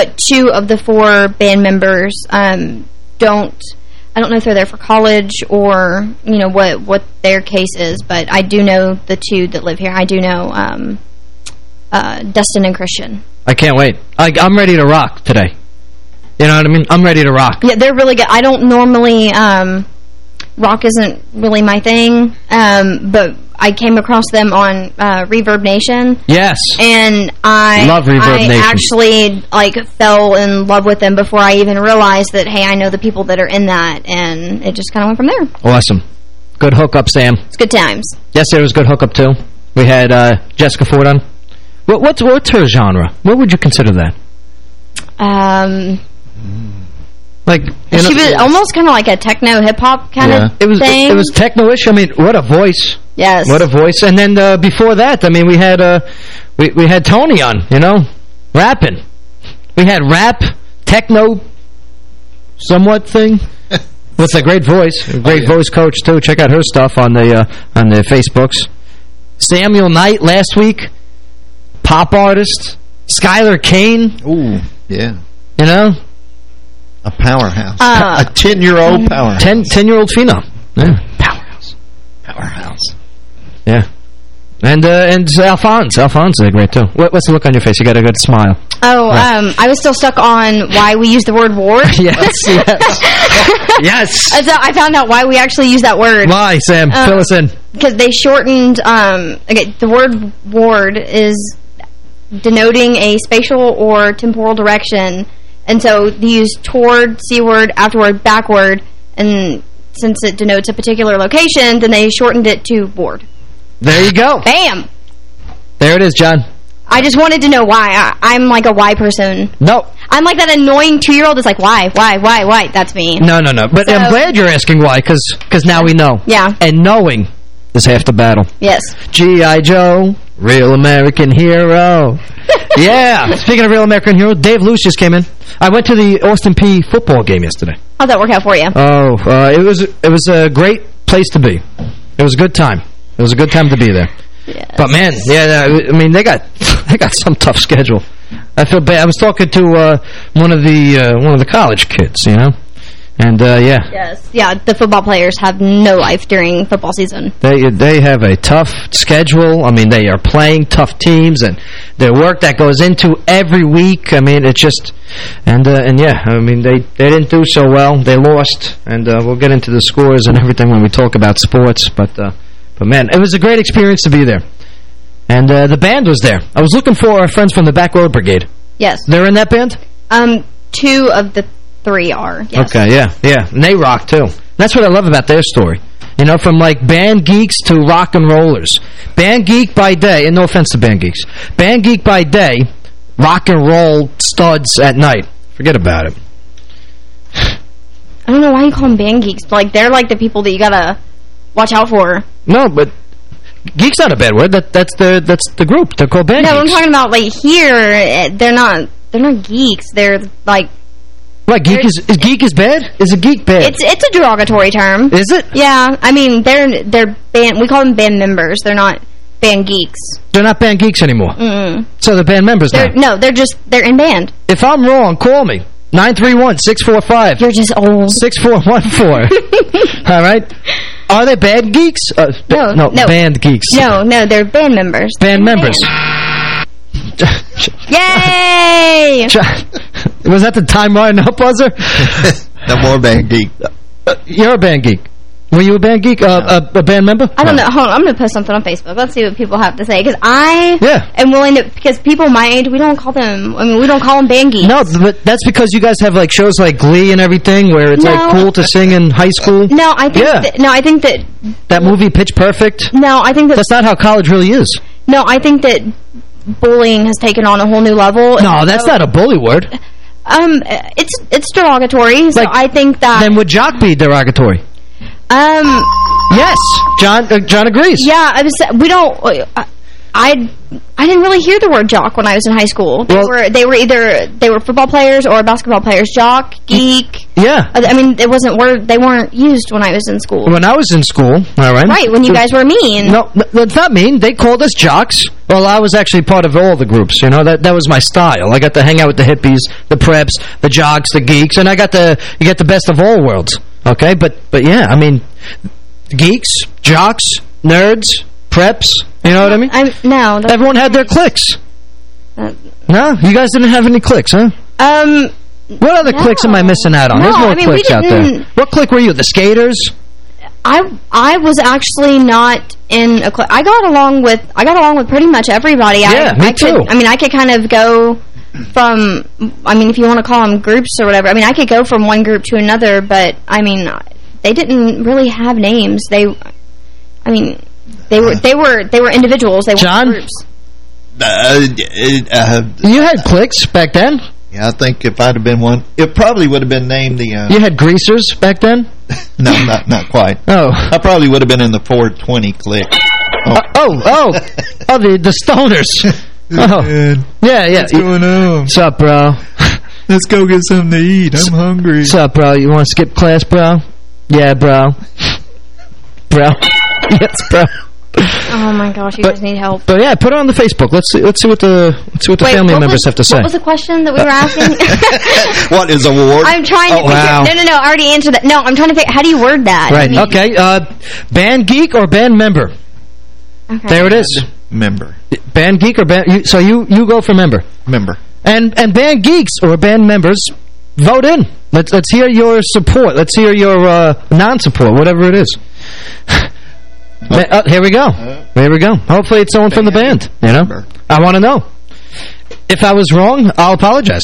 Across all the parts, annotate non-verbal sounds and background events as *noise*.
but two of the four band members um, don't. I don't know if they're there for college or you know what what their case is, but I do know the two that live here. I do know um, uh, Dustin and Christian. I can't wait. I, I'm ready to rock today. You know what I mean? I'm ready to rock. Yeah, they're really good. I don't normally um, rock isn't really my thing, um, but I came across them on uh, Reverb Nation. Yes. And I love Reverb I Nation. actually like fell in love with them before I even realized that hey, I know the people that are in that, and it just kind of went from there. Awesome. Good hookup, Sam. It's good times. Yesterday was a good hookup too. We had uh, Jessica Ford on. What, what's what's her genre? What would you consider that? Um, Like you she know- was almost kind of like a techno hip hop kind Yeah. of It was thing. it was techno-ish. I mean, what a voice! yes. What a voice! And then uh, before that, I mean, we had uh, we we had Tony on. You know, rapping. We had rap, techno, somewhat thing. *laughs* With a great voice, a great yeah. voice coach too. Check out her stuff on the uh, on the Facebooks. Samuel Knight last week, pop artist. Skylar Kane, Ooh, yeah. you know, A powerhouse. Uh, *laughs* a 10-year-old powerhouse. 10, 10 year old phenom. Yeah. Powerhouse. Powerhouse. Yeah. And uh, and Alphonse. Alphonse is great, too. What, what's the look on your face? You got a good smile. oh, Right. um, I was still stuck on why we use the word ward. *laughs* *laughs* yes, yes. yes. And so I found out why we actually use that word. Why, Sam? Uh, Fill us in. Because they shortened, um, okay, the word ward is denoting a spatial or temporal direction. And so they use toward, seaward, afterward, backward. And since it denotes a particular location, then they shortened it to ward. There you go. Bam! There it is, John. I just wanted to know why. I, I'm like a why person. No. I'm like that annoying two-year-old that's like, why, why, why, why? That's me. No, no, no. But So- I'm glad you're asking why, because because now we know. Yeah. And knowing is half the battle. Yes. G.I. Joe, real American hero. *laughs* yeah. Speaking of real American hero, Dave Luce just came in. I went to the Austin Peay football game yesterday. How'd that work out for you? Oh, uh, it was it was a great place to be. It was a good time. It was a good time to be there. Yes. But man, yeah, I mean they got *laughs* they got some tough schedule. I feel bad. I was talking to uh, one of the uh, one of the college kids, you know, and uh, yeah, Yes. Yeah, the football players have no life during football season. they they have a tough schedule. I mean, they are playing tough teams, and their work that goes into every week. I mean, it's just and uh, and yeah, I mean they they didn't do so well. They lost, and uh, we'll get into the scores and everything when we talk about sports. But uh, but man, it was a great experience to be there. And uh, the band was there. I was looking for our friends from the Back Road Brigade. Yes. They're in that band? Um, two of the three are. Yes. Okay, yeah, yeah. And they rock, too. That's what I love about their story. You know, from, like, band geeks to rock and rollers. Band geek by day, and no offense to band geeks. Band geek by day, rock and roll studs at night. Forget about it. I don't know why you call them band geeks, like they're like the people that you gotta watch out for. No, but geek's not a bad word. That That's the that's the group. They're called band no, I'm talking about like here. eh, They're not. They're not geeks. They're like What, geek is, is geek is bad? Is a geek bad? it's it's a derogatory term. is it? Yeah, I mean they're they're band. We call them band members. They're not band geeks. They're not band geeks anymore. Mm. So they're band members now. They're no, they're just they're in band. If I'm wrong, call me. 931-645. You're just old. 6414. *laughs* All right? Are they band geeks? Uh, No, no, no. band geeks. No, no, they're band members. Band members. *laughs* Yay! *laughs* Was that the time running up buzzer? *laughs* no more band geek. Uh, you're a band geek. Were you a band geek? Uh, a, a band member? I don't know. Hold on. I'm going to post something on Facebook. Let's see what people have to say. Because I Yeah. am willing to... Because people my age, we don't call them... I mean, we don't call them band geeks. No, but that's because you guys have like shows like Glee and everything where it's like cool to sing in high school. No, I think... Yeah. That, no, I think that... That movie Pitch Perfect. No, I think that... That's not how college really is. No, I think that bullying has taken on a whole new level. No, that's not a bully word. Um, it's it's derogatory. So Like, I think that... Then would jock be derogatory? um, Yes. John uh, John agrees. yeah, I was, we don't... Uh, I I didn't really hear the word jock when I was in high school. They Well- were they were either they were football players or basketball players. Jock, geek. Yeah. I mean, it wasn't word they weren't used when I was in school. When I was in school, all right? Right, when you guys were mean. No, th- that's not mean. They called us jocks. Well, I was actually part of all the groups, you know. That that was my style. I got to hang out with the hippies, the preps, the jocks, the geeks, and I got the you get the best of all worlds. Okay? But but yeah, I mean geeks, jocks, nerds, preps, you know what I mean? I'm no. Everyone had their clicks. Uh, No, you guys didn't have any clicks, huh? um, What other No. cliques am I missing out on? No, There's more I mean, cliques out there. What clique were you? The skaters? I I was actually not in a. Cl I got along with I got along with pretty much everybody. Yeah, I, me I could, too. I mean, I could kind of go from. I mean, if you want to call them groups or whatever. I mean, I could go from one group to another, but I mean, they didn't really have names. They, I mean, they were they were they were individuals. They John? weren't groups. Uh, uh, You had cliques back then? yeah, I think if I'd have been one, it probably would have been named the. Uh, You had greasers back then? *laughs* no, not not quite. Oh. I probably would have been in the 420 click. Oh, Uh, oh, oh, *laughs* oh, the, the stoners. *laughs* Oh, yeah, yeah. What's going on? What's up, bro? Let's go get something to eat. I'm hungry. What's up, bro? You want to skip class, bro? Yeah, bro. Bro. yes, bro. Oh my gosh, you But- guys need help. But yeah, put it on the Facebook. Let's see. Let's see what the let's see what the Wait, family what members was, have to say. What was the question that we were asking? *laughs* what is a award? I'm trying to Oh, figure. wow. No, no, no. I already answered that. No, I'm trying to figure. How do you word that? I right. mean- Okay. Uh, band geek or band member? Okay. There it is. Member. Band geek or band? You, so you you go for member. Member. And and band geeks or band members, vote in. Let's let's hear your support. Let's hear your uh, non-support, whatever it is. *laughs* Ma- oh, here we go. Here we go. Hopefully it's someone from the band. You know, I want to know. If I was wrong, I'll apologize.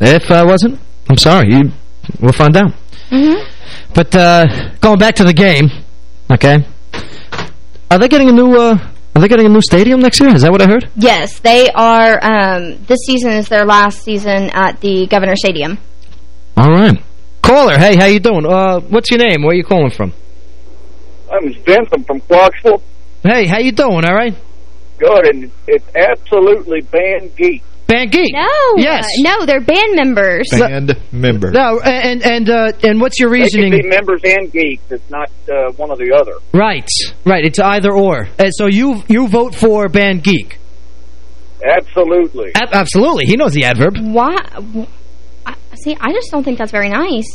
If I wasn't, I'm sorry. You, we'll find out. Mm-hmm. But uh, going back to the game, okay? Are they getting a new? Uh, are they getting a new stadium next year? Is that what I heard? Yes, they are. Um, this season is their last season at the Governor Stadium. All right. Caller, hey, how you doing? Uh, what's your name? Where are you calling from? I'm Vince. I'm from Clarksville. Hey, how you doing? All right. Good, and it's absolutely band geek. Band Geek. No, Yes. uh, no, they're band members. Band members. No, and and uh, and what's your They can reasoning? be members and geeks. It's not uh, one or the other. Right, right. It's either or. And so you you vote for Band Geek. Absolutely. A absolutely. He knows the adverb. Why? I, see, I just don't think that's very nice.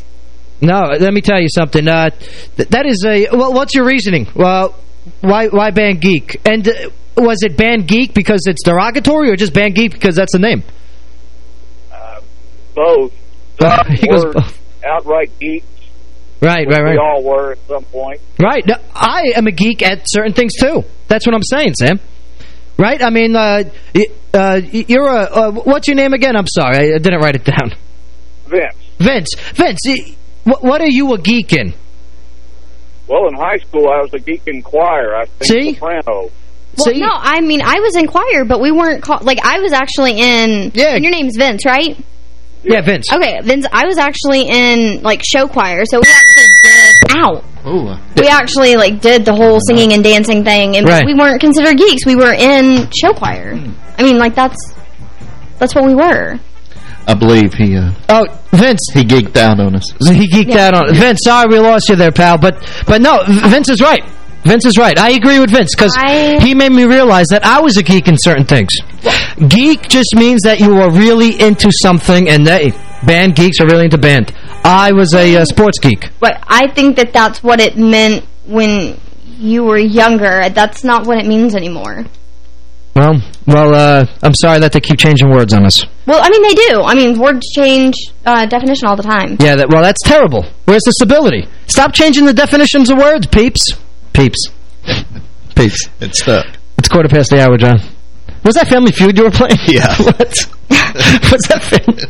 No, let me tell you something. Uh, th that is a well. What's your reasoning? Well, why why Band Geek? And uh, was it Band Geek because it's derogatory, or just Band Geek because that's the name? Both. Uh, *laughs* he goes both. outright geeks. Right, right, right. We all were at some point. Right. No, I am a geek at certain things, too. That's what I'm saying, Sam. Right? I mean, uh, uh, you're a... Uh, what's your name again? I'm sorry. I, didn't write it down. Vince. Vince. Vince, what, what are you a geek in? Well, in high school, I was a geek in choir. I sang See? soprano. Well, See? no, I mean, I was in choir, but we weren't called... Like, I was actually in... Yeah. and your name's Vince, right? Yeah, Vince. Okay, Vince, I was actually in, like, show choir, so we actually did... Ow! Ooh. We actually, like, did the whole singing and dancing thing, and Right. we weren't considered geeks. We were in show choir. Hmm. I mean, like, that's... That's what we were. I believe he uh, Oh, Vince. he geeked out on us. He geeked Yeah. out on Vince, sorry we lost you there, pal. But but no, Vince is right. Vince is right. I agree with Vince because I- he made me realize that I was a geek in certain things. Geek just means that you are really into something, and they band geeks are really into band. I was a uh, sports geek. But I think that that's what it meant when you were younger. That's not what it means anymore. Well, well, uh, I'm sorry that they keep changing words on us. Well, I mean, they do. I mean, words change uh, definition all the time. Yeah, that, well, that's terrible. Where's the stability? Stop changing the definitions of words, peeps. Peeps. *laughs* peeps. It's stuck. It's quarter past the hour, John. Was that Family Feud you were playing? Yeah. *laughs* what? *laughs* Was that Family...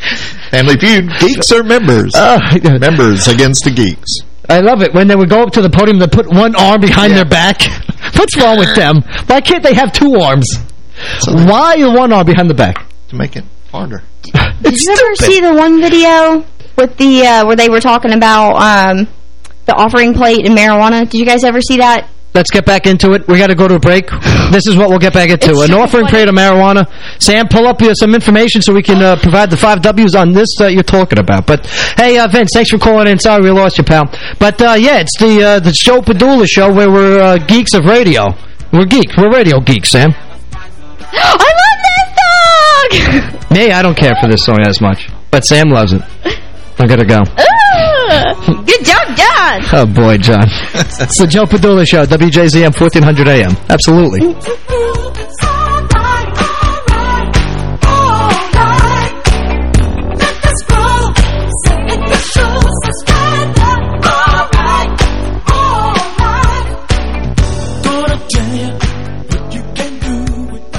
Family Feud. Geeks are members. Oh, members against the geeks. I love it. When they would go up to the podium, they put one arm behind Yeah. their back. What's wrong with them? Why can't they have two arms? Why you one arm behind the back? To make it harder. *laughs* Did you ever see the one video with the uh, where they were talking about um, the offering plate and marijuana? Did you guys ever see that Let's get back into it. We got to go to a break. *sighs* This is what we'll get back into. It's An offering funny. period of marijuana. Sam, pull up uh, some information so we can uh, provide the five W's on this that you're talking about. But, hey, uh, Vince, thanks for calling in. Sorry we lost you, pal. But, uh, yeah, it's the uh, the Joe Padula show where we're uh, geeks of radio. We're geeks. We're radio geeks, Sam. *gasps* I love this song! *laughs* Me, I don't care for this song as much. But Sam loves it. I gotta go. *laughs* Ooh, Good job, John! Oh, boy, John. it's *laughs* the Joe Padula Show, WJZM 1400 AM. Absolutely.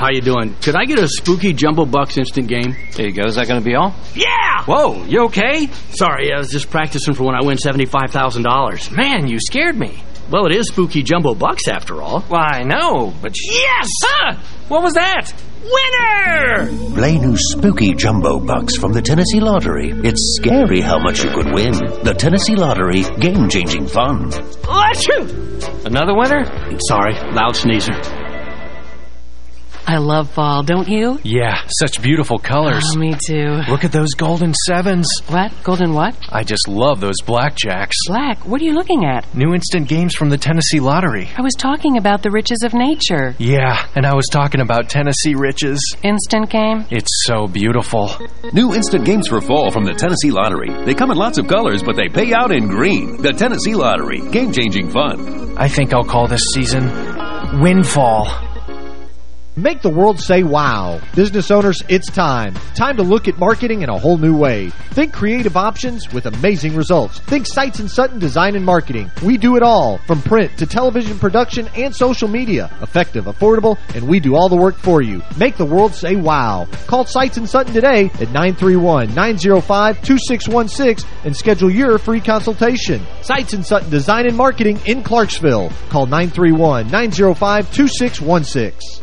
How you doing? Could I get a spooky Jumbo Bucks instant game? There you go. Is that going to be all? Yeah! Whoa, you okay? Sorry, I was just practicing for when I win $75,000. Man, you scared me. Well, it is spooky Jumbo Bucks after all. Well, I know, but... Yes! Huh! What was that? Winner! Play new spooky jumbo bucks from the Tennessee Lottery. It's scary how much you could win. The Tennessee Lottery, game-changing fun. Achoo! Another winner? Sorry, loud sneezer. I love fall, don't you? Yeah, such beautiful colors. Oh, me too. Look at those golden sevens. What? Golden what? I just love those blackjacks. Black? What are you looking at? New instant games from the Tennessee Lottery. I was talking about the riches of nature. Yeah, and I was talking about Tennessee riches. Instant game? It's so beautiful. New instant games for fall from the Tennessee Lottery. They come in lots of colors, but they pay out in green. The Tennessee Lottery. Game-changing fun. I think I'll call this season Windfall. Make the world say wow. Business owners, it's time. Time to look at marketing in a whole new way. Think creative options with amazing results. Think Sights and Sutton Design and Marketing. We do it all, from print to television production and social media. Effective, affordable, and we do all the work for you. Make the world say wow. Call Sights and Sutton today at 931-905-2616 and schedule your free consultation. Sights and Sutton Design and Marketing in Clarksville. Call 931-905-2616.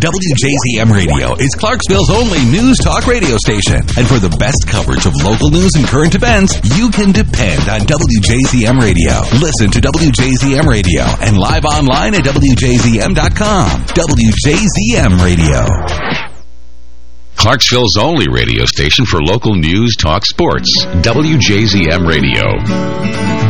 WJZM Radio is Clarksville's only news talk radio station. And for the best coverage of local news and current events, you can depend on WJZM Radio. Listen to WJZM Radio and live online at WJZM.com. WJZM Radio. Clarksville's only radio station for local news, talk, sports. WJZM Radio.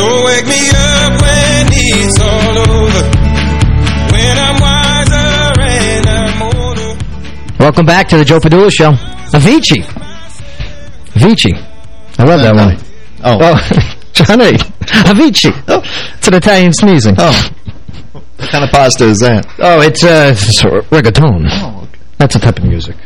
So wake me up when it's all over. When I'm wiser and I'm older. Welcome back to the Joe Padula Show. Avicii. Avicii. I love that one. Oh. oh. *laughs* Johnny. Avicii. Oh. It's an Italian sneezing. Oh. What kind of pasta is that? Oh, it's, uh, it's reggaeton. Oh, okay. That's a type of music.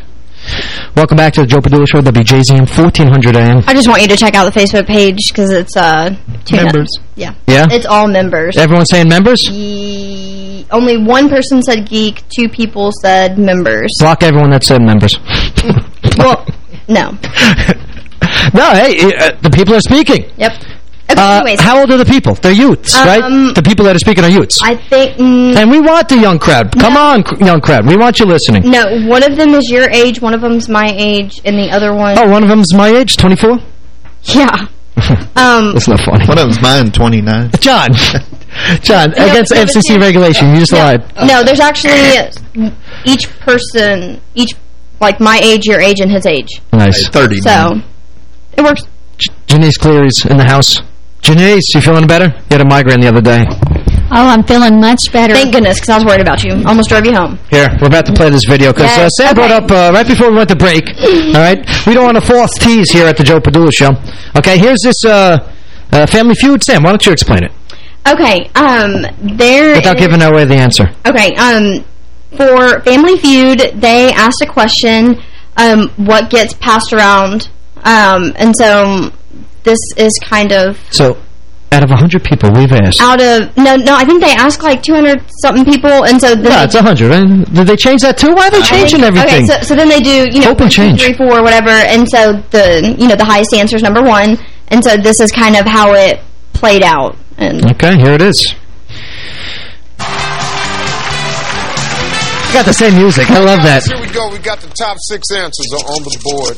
Welcome back to the Joe Padula Show, WJZM 1400 AM. I just want you to check out the Facebook page because it's uh members. Yeah. Yeah? It's all members. Everyone saying members? Ye only one person said geek, two people said members. Block everyone that said members. *laughs* well, no. *laughs* no, hey, uh, the people are speaking. Yep. Okay, Uh, how old are the people? They're youths, Um, right? The people that are speaking are youths. I think... Mm, and we want the young crowd. Come on, young crowd. We want you listening. no, one of them is your age, one of them's my age, and the other one... Oh, one of them's my age, 24? *laughs* Yeah. *laughs* Um, That's not funny. One of them's mine, 29. *laughs* John. John, No, against no, FCC see- regulation, you just no, lied. No, there's actually *coughs* each person, each, like my age, your age, and his age. Nice. 30. So, it works. Janice Cleary's in the house. Janice, you feeling better? You had a migraine the other day. Oh, I'm feeling much better. Thank goodness, because I was worried about you. Almost drove you home. Here, we're about to play this video because uh, Yes, Sam brought up uh, right before we went to break. all right, we don't want to false tease here at the Joe Padula Show. Okay, here's this uh, uh, Family Feud. Sam, why don't you explain it Okay, um, there without is- giving away the answer? Okay, um, for Family Feud, they asked a question, um, what gets passed around, um, and so this is kind of So, out of 100 people we've asked, out of, no, no, I think they asked like 200-something people, and so then no, they- it's 100. And Did they change that too? Why are they changing think- everything? Okay, so, so then they do, you know, Hope and one, change. three, four, whatever, and so the, you know, the highest answer is number one, and so this is kind of how it played out. And okay, here it is. Got the same music. I love that. Here we go. We got the top six answers on the board.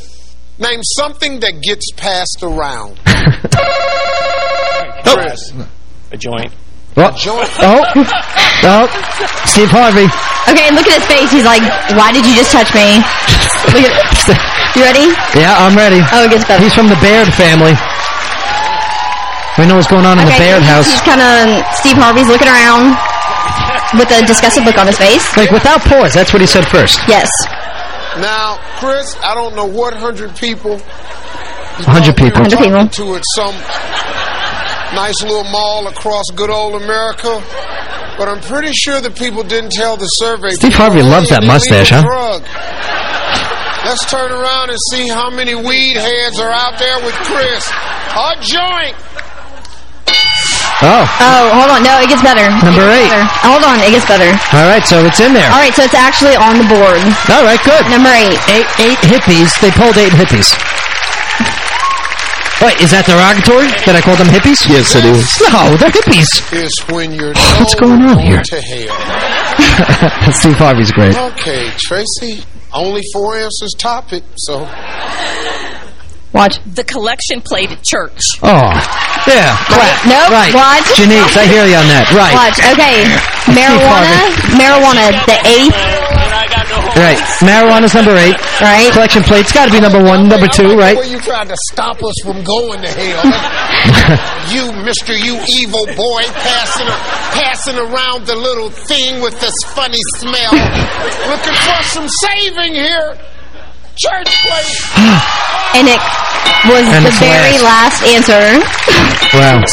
Name something that gets passed around. *laughs* Chris. A joint. Oh, oh, *laughs* oh, Steve Harvey. Okay, look at his face. He's like, why did you just touch me? Look at *laughs* You ready? Yeah, I'm ready. Oh, it gets better. He's from the Baird family. We know what's going on in the Okay, Baird so house. He's kind of, Steve Harvey's looking around with a disgusted look on his face. Like, without pause, that's what he said first. Yes. Now, Chris, I don't know what hundred people. 100 people. 100 people. To at some nice little mall across good old America, but I'm pretty sure the people didn't tell the survey. Steve Harvey loves that mustache, huh? drug. Let's turn around and see how many weed heads are out there with Chris. A joint. Oh. Oh, hold on. No, it gets better. Number gets eight. better. Hold on. It gets better. All right, so it's in there. All right, so it's actually on the board. All right, good. Number eight. Eight, eight hippies. They pulled eight hippies. Wait, is that derogatory that I call them hippies? Yes, it is. No, they're hippies. Is when you're What's going on here? to hell. *laughs* Steve Harvey's great. Okay, Tracy. Only four answers top it, so. Watch. The collection plate at church. Oh, yeah. Clap. Nope. Right. Watch. Janice, I hear you on that. Right. Watch. Okay. *laughs* Marijuana. Marijuana. The eighth. Right. Marijuana's number eight. Right. Collection plate's got to be number one, number two, right? Well, you tried to stop us from going to hell. *laughs* you, Mister, you evil boy, passing passing around the little thing with this funny smell. Looking for some saving here. Church plate. And it was And the very last. last answer. Wow.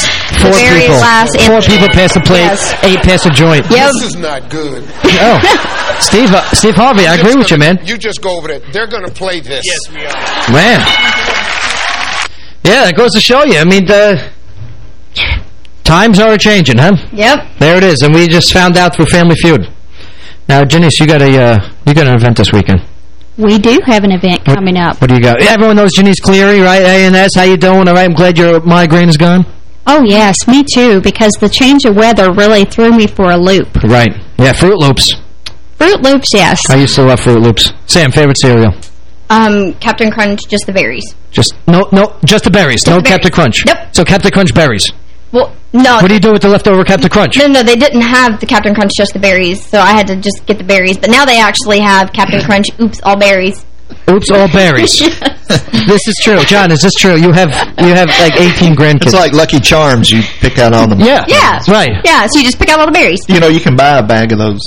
Four the very people. last Four entry. people pass a plate, Yes. eight pass a joint. Yep. This is not good. *laughs* Oh. Steve, uh, Steve Harvey, I agree with you, man. You just go over there. They're going to play this. Yes, we are. Man. Yeah, that goes to show you. I mean, the times are changing, huh? Yep. There it is, and we just found out through Family Feud. Now, Janice, you got a uh, you got an event this weekend. We do have an event coming up. What do you got? Everyone knows Janice Cleary, right? A&S, how you doing? All right, I'm glad your migraine is gone. Oh, yes, me too, because the change of weather really threw me for a loop. Right. Yeah, Froot Loops. Froot Loops, yes. I used to love Froot Loops. Sam, favorite cereal? Um, Captain Crunch, just the berries. Just no, no, just the berries. no the berries. Captain Crunch. Nope. So Captain Crunch berries. Well, no. What do you do with the leftover Captain Crunch? No, no, they didn't have the Captain Crunch, just the berries, so I had to just get the berries. But now they actually have Captain *laughs* Crunch, oops, all berries. Oops, all berries. *laughs* *laughs* this is true. John, is this true? You have you have like 18 grandkids. It's like Lucky Charms. You pick out all the... Yeah. Yeah. Right. Yeah, so you just pick out all the berries. You know, you can buy a bag of those,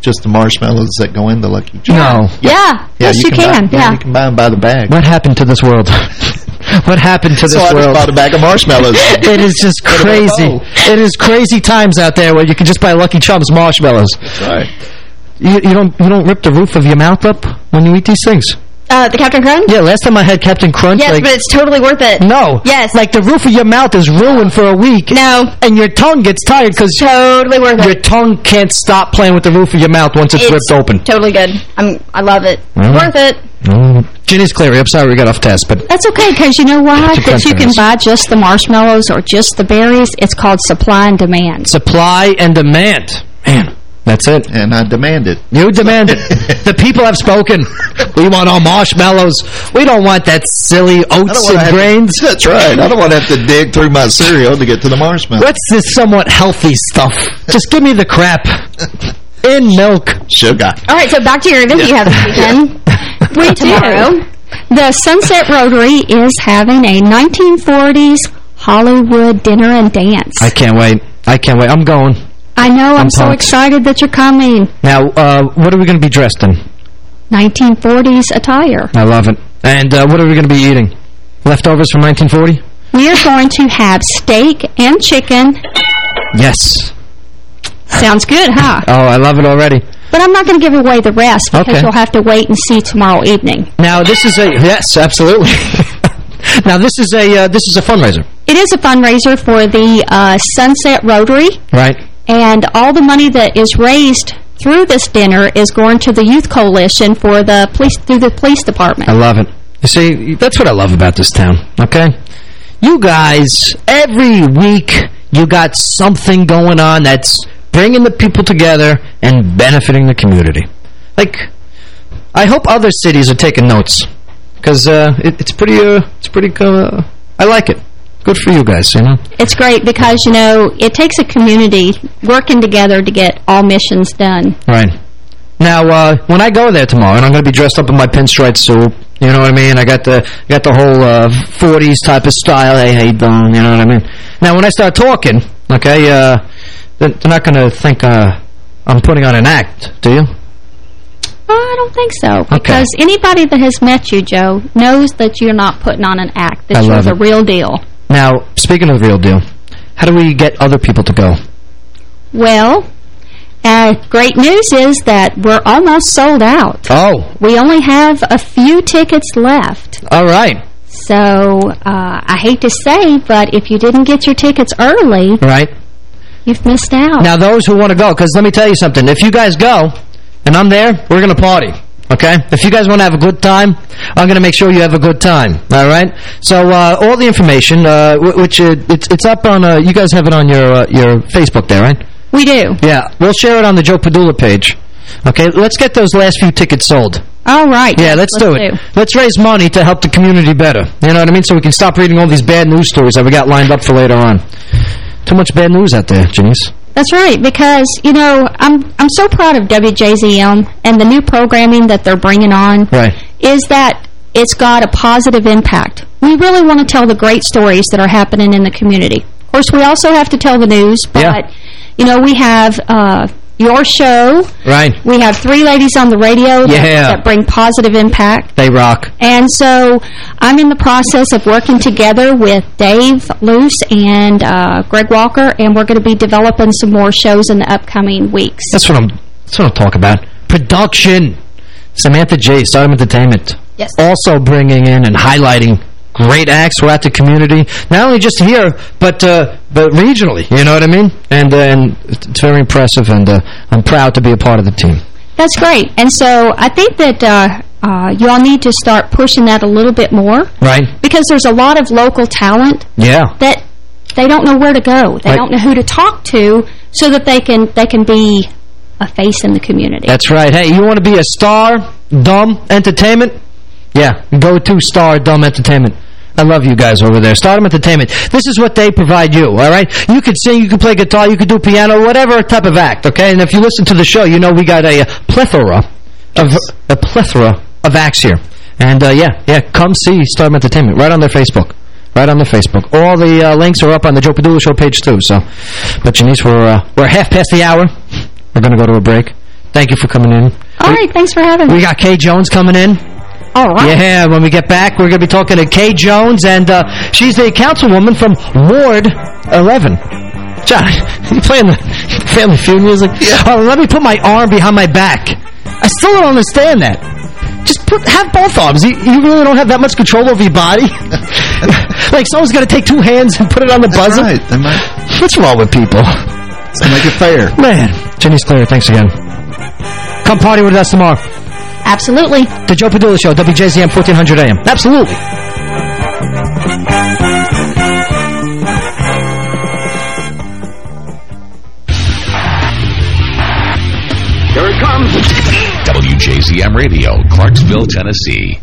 just the marshmallows that go in the Lucky Charms. No. Yeah. Yes, you can, Buy, yeah. You can buy them by the bag. What happened to this world? What happened to So this I just world? bought a bag of marshmallows. *laughs* it is just Put 'em in a crazy. It is crazy times out there where you can just buy Lucky Charms marshmallows. That's right. You, you don't you don't rip the roof of your mouth up when you eat these things. Uh, the Captain Crunch? Yeah, last time I had Captain Crunch. Yes, like, but it's totally worth it. no. Yes. Like the roof of your mouth is ruined for a week. No. And your tongue gets tired because Totally worth it. your tongue can't stop playing with the roof of your mouth once it's, ripped open. Totally good. I'm, I love it. Worth it. Mm. Janice Cleary, I'm sorry we got off task, but That's okay, because you know what? Captain That you can buy just the marshmallows or just the berries. It's called supply and demand. supply and demand. Man, that's it. And I demand it. You demand it. *laughs* the people have spoken. We want our marshmallows. We don't want that silly oats and grains. To, that's right. I don't want to have to dig through my cereal to get to the marshmallow. What's this somewhat healthy stuff? Just give me the crap. *laughs* In milk. Sugar. All right, so back to your event you have this *laughs* weekend. We Tomorrow. do. The Sunset Rotary is having a 1940s Hollywood dinner and dance. I can't wait. I can't wait. I'm going. I know, I'm, I'm so excited that you're coming. Now, uh, what are we going to be dressed in? 1940s attire. I love it. And uh, what are we going to be eating? Leftovers from 1940? We are going to have steak and chicken. Yes. Sounds good, huh? Oh, I love it already. But I'm not going to give away the rest because Okay. you'll have to wait and see tomorrow evening. Now, this is a... Yes, absolutely. *laughs* now, this is a uh, this is a fundraiser, It is a fundraiser for the uh, Sunset Rotary, right? and all the money that is raised through this dinner is going to the Youth Coalition for the police through the police department. I love it. You see, that's what I love about this town, okay? You guys, every week, you got something going on that's bringing the people together and benefiting the community. Like, I hope other cities are taking notes, because uh, it, it's pretty, uh, it's pretty, uh, I like it. Good for you guys, you know? It's great because, you know, it takes a community working together to get all missions done. Right. Now, uh, when I go there tomorrow, and I'm going to be dressed up in my pinstripe suit, you know what I mean? I got the got the whole uh, 40s type of style. Hey, hey, done, you know what I mean? Now, when I start talking, okay, uh, they're, not going to think uh, I'm putting on an act, do you? Oh, I don't think so. Because anybody that has met you, Joe, knows that you're not putting on an act, that I you're the it. real deal. Now, speaking of the real deal, how do we get other people to go? Well, uh, great news is that we're almost sold out. Oh, We only have a few tickets left. all right. So, uh, I hate to say, but if you didn't get your tickets early, Right. You've missed out. Now, those who want to go, because let me tell you something. If you guys go, and I'm there, we're going to party. Okay? If you guys want to have a good time, I'm going to make sure you have a good time. All right? So, uh, all the information, uh, which uh, it's it's up on, uh, you guys have it on your uh, your Facebook there, right? We do. Yeah. We'll share it on the Joe Padula page. Okay? Let's get those last few tickets sold. All right. Yeah, let's, do it. Let's raise money to help the community better. You know what I mean? So we can stop reading all these bad news stories that we got lined up for later on. Too much bad news out there, Janice. That's right, because, you know, I'm I'm so proud of WJZM and the new programming that they're bringing on Right. is that it's got a positive impact. We really want to tell the great stories that are happening in the community. Of course, we also have to tell the news, but, Yeah. you know, we have, uh, your show. Right. We have three ladies on the radio that, that bring positive impact. They rock. And so I'm in the process of working together with Dave Luce and uh, Greg Walker, and we're going to be developing some more shows in the upcoming weeks. That's what I'm. That's what I'm talking about. Production. Samantha J. Stardom Entertainment. Yes. Also bringing in and highlighting great acts throughout the community. Not only just here, but uh, but regionally. You know what I mean? And uh, and it's very impressive, and uh, I'm proud to be a part of the team. That's great. And so I think that uh, uh, you all need to start pushing that a little bit more Right? because there's a lot of local talent Yeah. that they don't know where to go. They Right. don't know who to talk to so that they can they can be a face in the community. That's right. Hey, you want to be a star, dumb entertainment? Yeah, go to Stardom Entertainment. I love you guys over there. Stardom Entertainment. This is what they provide you, all right? You could sing, you could play guitar, you could do piano, whatever type of act, okay? And if you listen to the show, you know we got a, plethora of a plethora of acts here. And uh, yeah, yeah, come see Stardom Entertainment right on their Facebook. Right on their Facebook. All the uh, links are up on the Joe Padula Show page too. So, but Janice, we're uh, we're half past the hour. We're going to go to a break. Thank you for coming in. All right, thanks for having me. We got Kay Jones coming in. All right. Yeah, when we get back, we're going to be talking to Kay Jones, and uh, she's the councilwoman from Ward 11. John, *laughs* you playing the Family Feud music? Yeah. Oh, let me put my arm behind my back. I still don't understand that. Just put have both arms. You, you really don't have that much control over your body? *laughs* like, someone's got to take two hands and put it on the buzzer? right. They might What's wrong with people? It's to make it fair. Man, Janice Cleary. Thanks again. Come party with us tomorrow. Absolutely. The Joe Padula Show, WJZM 1400 AM. Absolutely. Here it comes. WJZM Radio, Clarksville, Tennessee.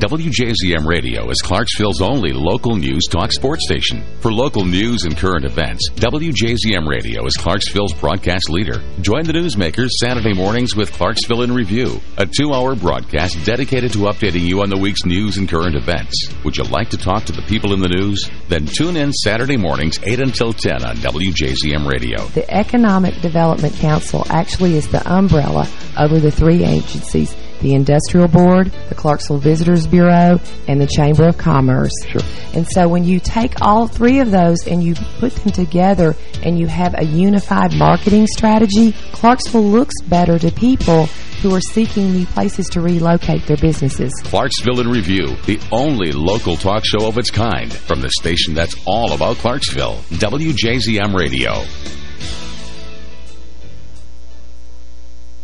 WJZM Radio is Clarksville's only local news talk sports station. For local news and current events, WJZM Radio is Clarksville's broadcast leader. Join the newsmakers Saturday mornings with Clarksville in Review, a two-hour broadcast dedicated to updating you on the week's news and current events. Would you like to talk to the people in the news? Then tune in Saturday mornings 8 until 10 on WJZM Radio. The Economic Development Council actually is the umbrella over the three agencies, the Industrial Board, the Clarksville Visitors Bureau, and the Chamber of Commerce. Sure. And so when you take all three of those and you put them together and you have a unified marketing strategy, Clarksville looks better to people who are seeking new places to relocate their businesses. Clarksville in Review, the only local talk show of its kind from the station that's all about Clarksville, WJZM Radio.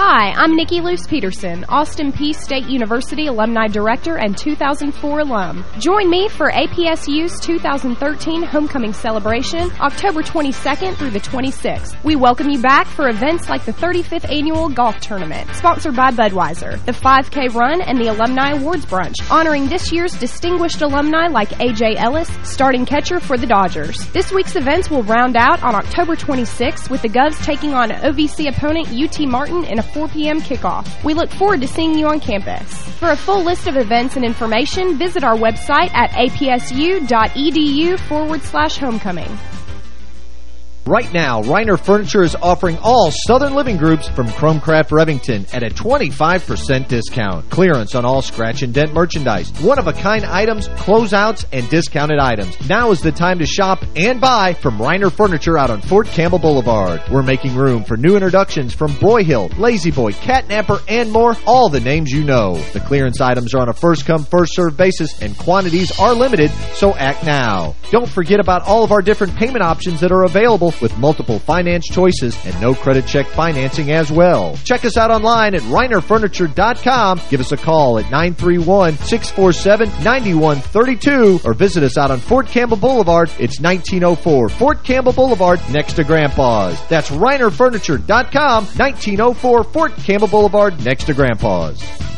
Hi, I'm Nikki Luce Peterson, Austin Peay State University Alumni Director and 2004 alum. Join me for APSU's 2013 Homecoming Celebration, October 22nd through the 26th. We welcome you back for events like the 35th Annual Golf Tournament, sponsored by Budweiser, the 5K Run, and the Alumni Awards Brunch, honoring this year's distinguished alumni like A.J. Ellis, starting catcher for the Dodgers. This week's events will round out on October 26th with the Govs taking on OVC opponent UT Martin in a 4 p.m. kickoff. We look forward to seeing you on campus. For a full list of events and information, visit our website at apsu.edu forward slash homecoming. Right now, Reiner Furniture is offering all Southern Living Groups from Chromcraft Revington at a 25% discount. Clearance on all scratch and dent merchandise, one-of-a-kind items, closeouts, and discounted items. Now is the time to shop and buy from Reiner Furniture out on Fort Campbell Boulevard. We're making room for new introductions from Broyhill, La-Z-Boy, Catnapper, and more, all the names you know. The clearance items are on a first-come, first-served basis, and quantities are limited, so act now. Don't forget about all of our different payment options that are available with multiple finance choices and no credit check financing as well. Check us out online at reinerfurniture.com. Give us a call at 931-647-9132 or visit us out on Fort Campbell Boulevard. It's 1904 Fort Campbell Boulevard next to Grandpa's. That's reinerfurniture.com, 1904 Fort Campbell Boulevard next to Grandpa's.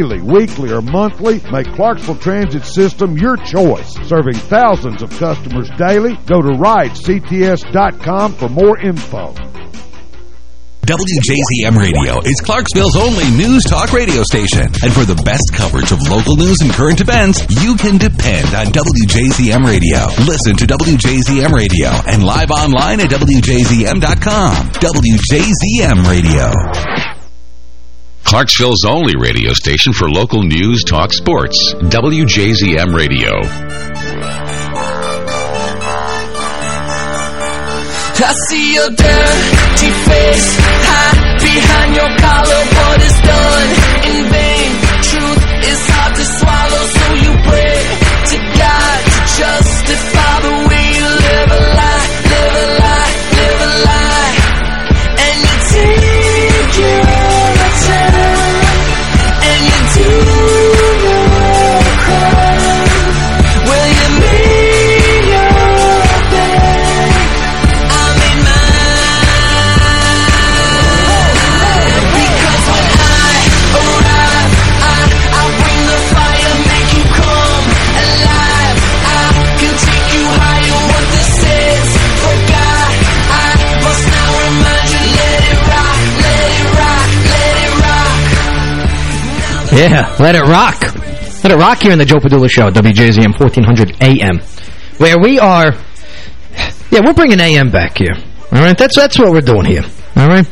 weekly, or monthly, make Clarksville Transit System your choice. Serving thousands of customers daily, go to ridects.com for more info. WJZM Radio is Clarksville's only news talk radio station. And for the best coverage of local news and current events, you can depend on WJZM Radio. Listen to WJZM Radio and live online at WJZM.com. WJZM Radio. Clarksville's only radio station for local news, talk, sports. WJZM Radio. I see your dirty face hide behind your collar. What is done in vain? Truth is hard to swallow, so you pray to God to justify the way you live a lie, live a lie, live a lie. Yeah, let it rock. Let it rock here in the Joe Padula Show, WJZM 1400 AM, where we are, yeah, we're bringing AM back here. All right, that's that's what we're doing here. All right,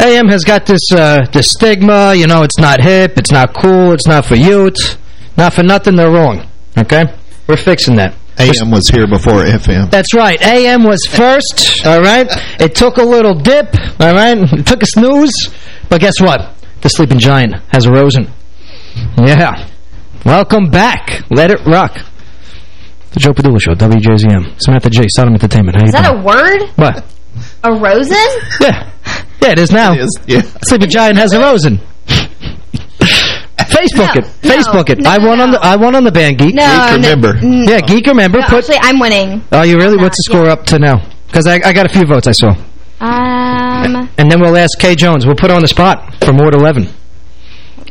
AM has got this uh, this stigma. You know, it's not hip, it's not cool, it's not for youth, not for nothing. They're wrong. Okay, we're fixing that. AM was here before FM. That's right. AM was first, all right? It took a little dip, all right? It took a snooze. But guess what? The sleeping giant has arisen. Yeah. Welcome back. Let it rock. The Joe Padula Show, WJZM. Samantha J, Stardom Entertainment. How you Is that doing? a word? What? A rosin? Yeah. Yeah, it is now. It is, yeah. Sleeping giant has arisen. Facebook No, it. no, Facebook it. no, I won on the I won on the band Geek. No, Geek no, member. no. Yeah, Geek member. No, Put actually, I'm winning. Oh, you really? What's the score up to now? Because I, I got a few votes I saw. Um, And then we'll ask Kay Jones. We'll put her on the spot for more Ward 11.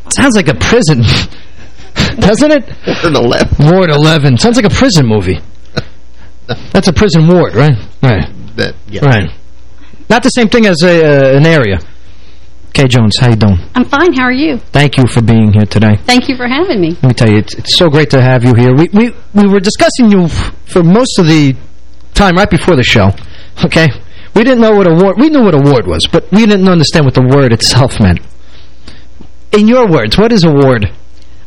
Sounds like a prison. *laughs* Doesn't it? Ward 11. Ward 11. Sounds like a prison movie. That's a prison ward, right? Right. That, yeah. Right. Not the same thing as a, uh, an area. Kay Jones, how you doing? I'm fine. How are you? Thank you for being here today. Thank you for having me. Let me tell you, it's, it's so great to have you here. We, we, we were discussing you for most of the time right before the show, okay? we didn't know what a ward, we knew what a ward was, but we didn't understand what the word itself meant. In your words, what is a ward?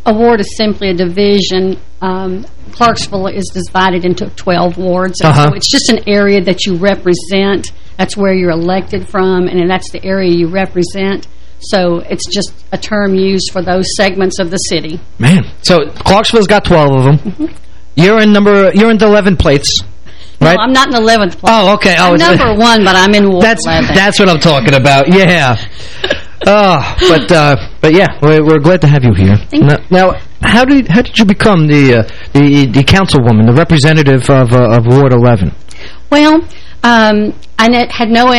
A ward is simply a division. Um, Clarksville is divided into 12 wards. Uh -huh. So it's just an area that you represent. That's where you're elected from, and that's the area you represent. So it's just a term used for those segments of the city. Man, so Clarksville's got 12 of them. Mm -hmm. You're in number, you're in the 11th plates. Right? No, I'm not in the 11th place. Oh, okay. I'm oh, number *laughs* one, but I'm in Ward that's, 11. That's what I'm talking about. Yeah. *laughs* oh, but uh, but yeah, we're, we're glad to have you here. Now, now, how did how did you become the uh, the the councilwoman, the representative of uh, of Ward 11? Well, um, I had no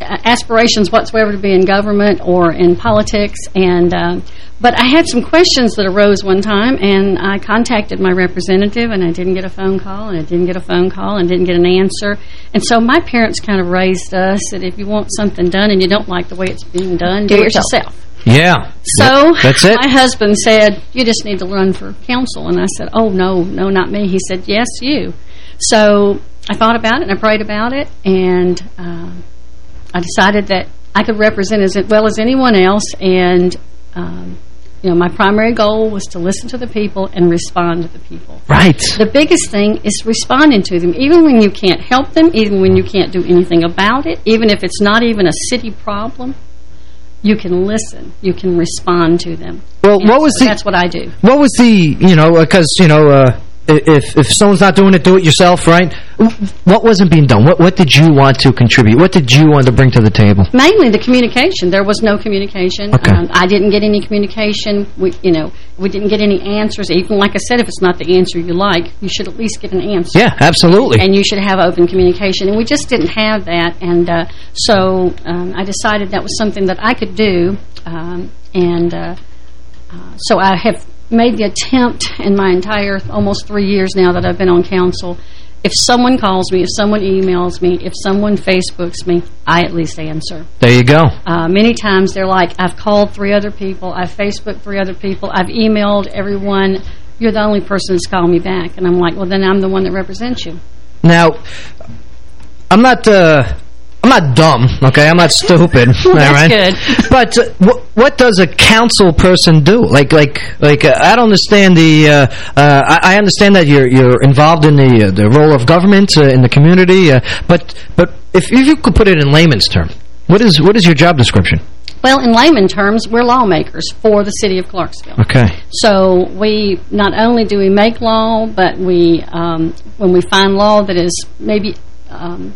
aspirations whatsoever to be in government or in politics, and uh, but I had some questions that arose one time, and I contacted my representative, and I didn't get a phone call, and I didn't get a phone call, and didn't get an answer. And so my parents kind of raised us that if you want something done and you don't like the way it's being done, do, do it yourself. Yeah. So that's it. my husband said, you just need to run for council. And I said, oh, no, no, not me. He said, yes, you. So I thought about it, and I prayed about it, and uh, I decided that I could represent as well as anyone else, and um, you know, my primary goal was to listen to the people and respond to the people. Right. The biggest thing is responding to them, even when you can't help them, even when you can't do anything about it, even if it's not even a city problem. You can listen. You can respond to them. Well, and what was so the? That's what I do. What was the? You know, because you know. Uh, if if someone's not doing it, do it yourself, right? What wasn't being done? What what did you want to contribute? What did you want to bring to the table? Mainly the communication. There was no communication. Okay. Um, I didn't get any communication. We, you know, we didn't get any answers. Even like I said, if it's not the answer you like, you should at least get an answer. Yeah, absolutely. And you should have open communication. And we just didn't have that. And uh, so um, I decided that was something that I could do. Um, and uh, uh, so I have made the attempt in my entire almost three years now that I've been on council. If someone calls me, if someone emails me, if someone Facebooks me, I at least answer. There you go. Uh, many times they're like, I've called three other people, I've Facebooked three other people, I've emailed everyone. You're the only person that's called me back. And I'm like, well, then I'm the one that represents you. Now, I'm not... Uh I'm not dumb, okay? I'm not stupid, *laughs* that's right? good. But uh, what what does a council person do? Like like like uh, I don't understand the. Uh, uh, I, I, understand that you're you're involved in the uh, the role of government uh, in the community, but but if if you could put it in layman's term, what is what is your job description? Well, in layman terms, we're lawmakers for the city of Clarksville. Okay. So we not only do we make law, but we um, when we find law that is maybe. Um,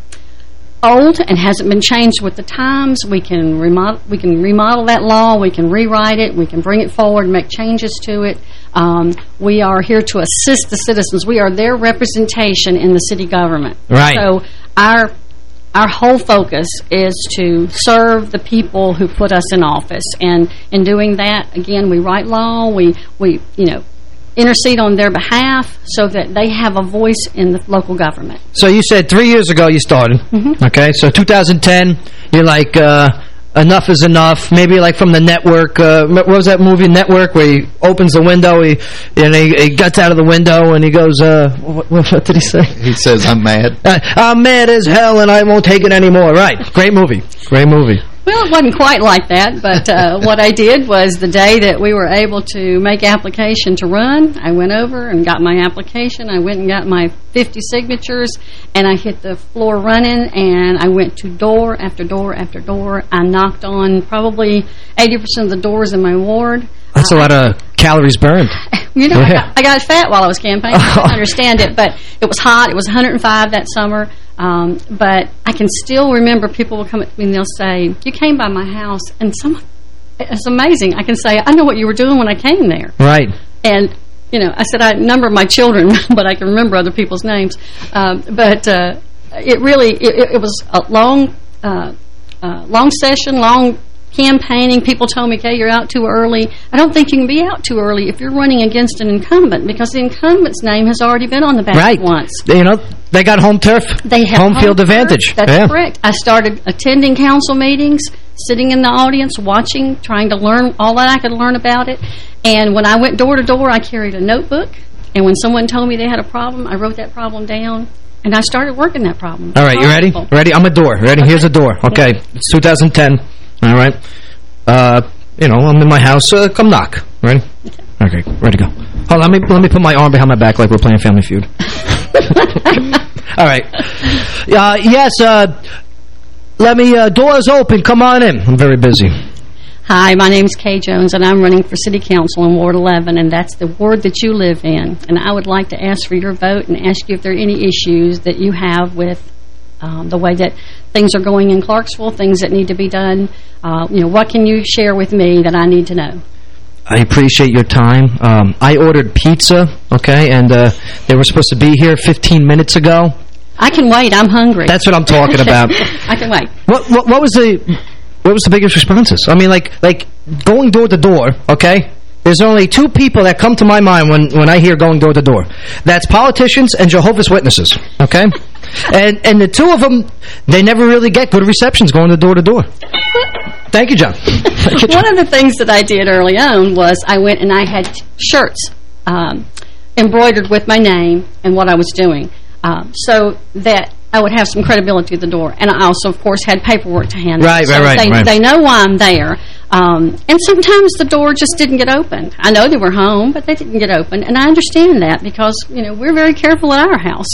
old and hasn't been changed with the times. We can remodel we can remodel that law, we can rewrite it, we can bring it forward and make changes to it. Um, we are here to assist the citizens. We are their representation in the city government. Right. So our our whole focus is to serve the people who put us in office. And in doing that, again, we write law, we, we you know, intercede on their behalf so that they have a voice in the local government. So you said three years ago you started. Mm -hmm. Okay, so 2010, you're like, uh, enough is enough. Maybe like from the network, uh, what was that movie, Network, where he opens the window, he and he, he gets out of the window and he goes, uh, what, what did he say? He says, I'm mad. Uh, I'm mad as hell and I won't take it anymore. Right, great movie, great movie. Well, it wasn't quite like that, but uh, what I did was the day that we were able to make application to run, I went over and got my application. I went and got my 50 signatures, and I hit the floor running, and I went to door after door after door. I knocked on probably 80% of the doors in my ward. That's a lot of calories burned. *laughs* You know, Yeah. I, got, I got fat while I was campaigning. I don't *laughs* understand it, but it was hot. It was 105 that summer. Um, but I can still remember people will come up to me and they'll say, you came by my house, and some, it's amazing. I can say, I know what you were doing when I came there. Right. And, you know, I said I number my children, *laughs* but I can remember other people's names. Um, but uh, it really, it, it was a long, uh, uh, long session, long campaigning. People told me, okay, you're out too early. I don't think you can be out too early if you're running against an incumbent because the incumbent's name has already been on the ballot Right. once. You know, they got home turf. They have home field turf. advantage. That's yeah. correct. I started attending council meetings, sitting in the audience, watching, trying to learn all that I could learn about it. And when I went door to door, I carried a notebook. And when someone told me they had a problem, I wrote that problem down. And I started working that problem. All right, you ready? Ready? I'm a door. Ready? Here's a door. Okay, it's 2010. All right. Uh, you know, I'm in my house. Uh, come knock. Ready? Okay, ready to go. Hold on, let me, let me put my arm behind my back like we're playing Family Feud. *laughs* All right. Uh, yes, uh, let me, uh, doors open. Come on in. I'm very busy. Hi, my name's Kay Jones, and I'm running for City Council in Ward 11, and that's the ward that you live in. And I would like to ask for your vote and ask you if there are any issues that you have with um, the way that things are going in Clarksville, things that need to be done. Uh, you know, what can you share with me that I need to know? I appreciate your time. Um, I ordered pizza, okay, and uh, they were supposed to be here 15 minutes ago. I can wait. I'm hungry. That's what I'm talking *laughs* about. I can wait. What, what what was the what was the biggest responses? I mean, like like going door to door. Okay, there's only two people that come to my mind when when I hear going door to door. That's politicians and Jehovah's Witnesses. Okay, and and the two of them, they never really get good receptions going to door to door. Thank you, John. One of the things that I did early on was I went and I had shirts um, embroidered with my name and what I was doing um, so that I would have some credibility at the door. And I also, of course, had paperwork to hand. Right, so right, right, They, right. they know why I'm there. Um, and sometimes the door just didn't get opened. I know they were home, but they didn't get open. And I understand that because, you know, we're very careful at our house.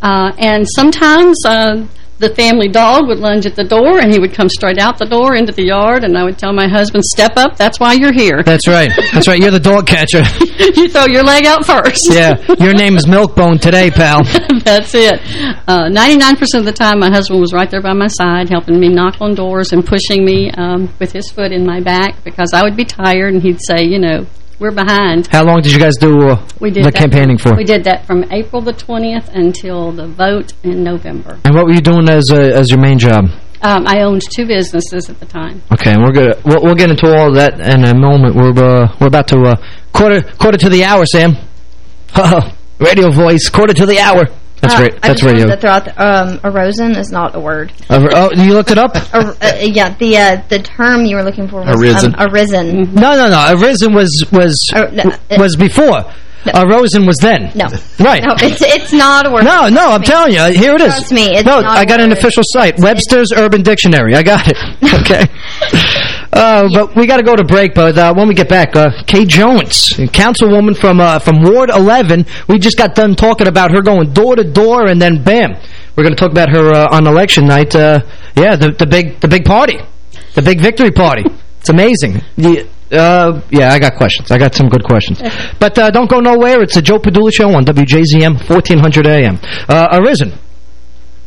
Uh, and sometimes uh, the family dog would lunge at the door, and he would come straight out the door into the yard, and I would tell my husband, step up, that's why you're here. That's right. That's right. You're the dog catcher. *laughs* you throw your leg out first. yeah. Your name is Milkbone today, pal. *laughs* That's it. 99% of the time, my husband was right there by my side, helping me knock on doors and pushing me um, with his foot in my back because I would be tired, and he'd say, you know, we're behind. How long did you guys do uh, We did the campaigning for? We did that from April the 20th until the vote in November. And what were you doing as uh, as your main job? Um, I owned two businesses at the time. Okay, and we're gonna we'll, we'll get into all of that in a moment. We're uh, we're about to uh, quarter quarter to the hour, Sam. *laughs* radio voice, quarter to the hour. That's Uh, great. I That's just wanted radio. to throw out the, um, arisen is not a word. Uh, oh, you looked it up? Ar uh, yeah, the uh, the term you were looking for was Arisen. Um, arisen. No, no, no. Arisen was was was before. Arisen was then. No. Right. No, it's it's not a word. No, no, I'm telling you. Here it is. Trust me, it's no, not I a got an word. official site, Webster's Urban Dictionary. I got it. *laughs* Okay. *laughs* uh, but we got to go to break. But uh, when we get back, uh, Kay Jones, councilwoman from uh, from Ward 11. We just got done talking about her going door to door, and then bam, we're going to talk about her uh, on election night. Uh, yeah, the the big the big party, the big victory party. It's amazing. The, uh, yeah, I got questions. I got some good questions. But don't go nowhere. It's a Joe Padula Show on WJZM, 1400 AM. Arisen.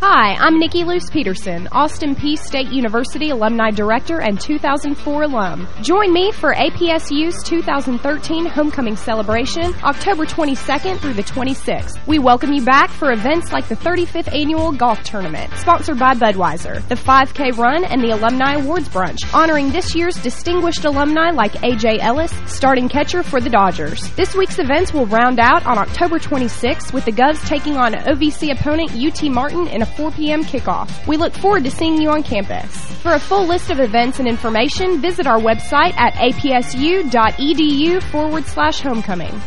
Hi, I'm Nikki Luce Peterson, Austin Peay State University Alumni Director and 2004 alum. Join me for APSU's 2013 Homecoming Celebration, October 22nd through the 26th. We welcome you back for events like the 35th Annual Golf Tournament, sponsored by Budweiser, the 5K Run, and the Alumni Awards Brunch, honoring this year's distinguished alumni like A.J. Ellis, starting catcher for the Dodgers. This week's events will round out on October 26th with the Govs taking on OVC opponent UT Martin in a 4 p.m. kickoff. We look forward to seeing you on campus. For a full list of events and information, visit our website at apsu.edu forward slash homecoming.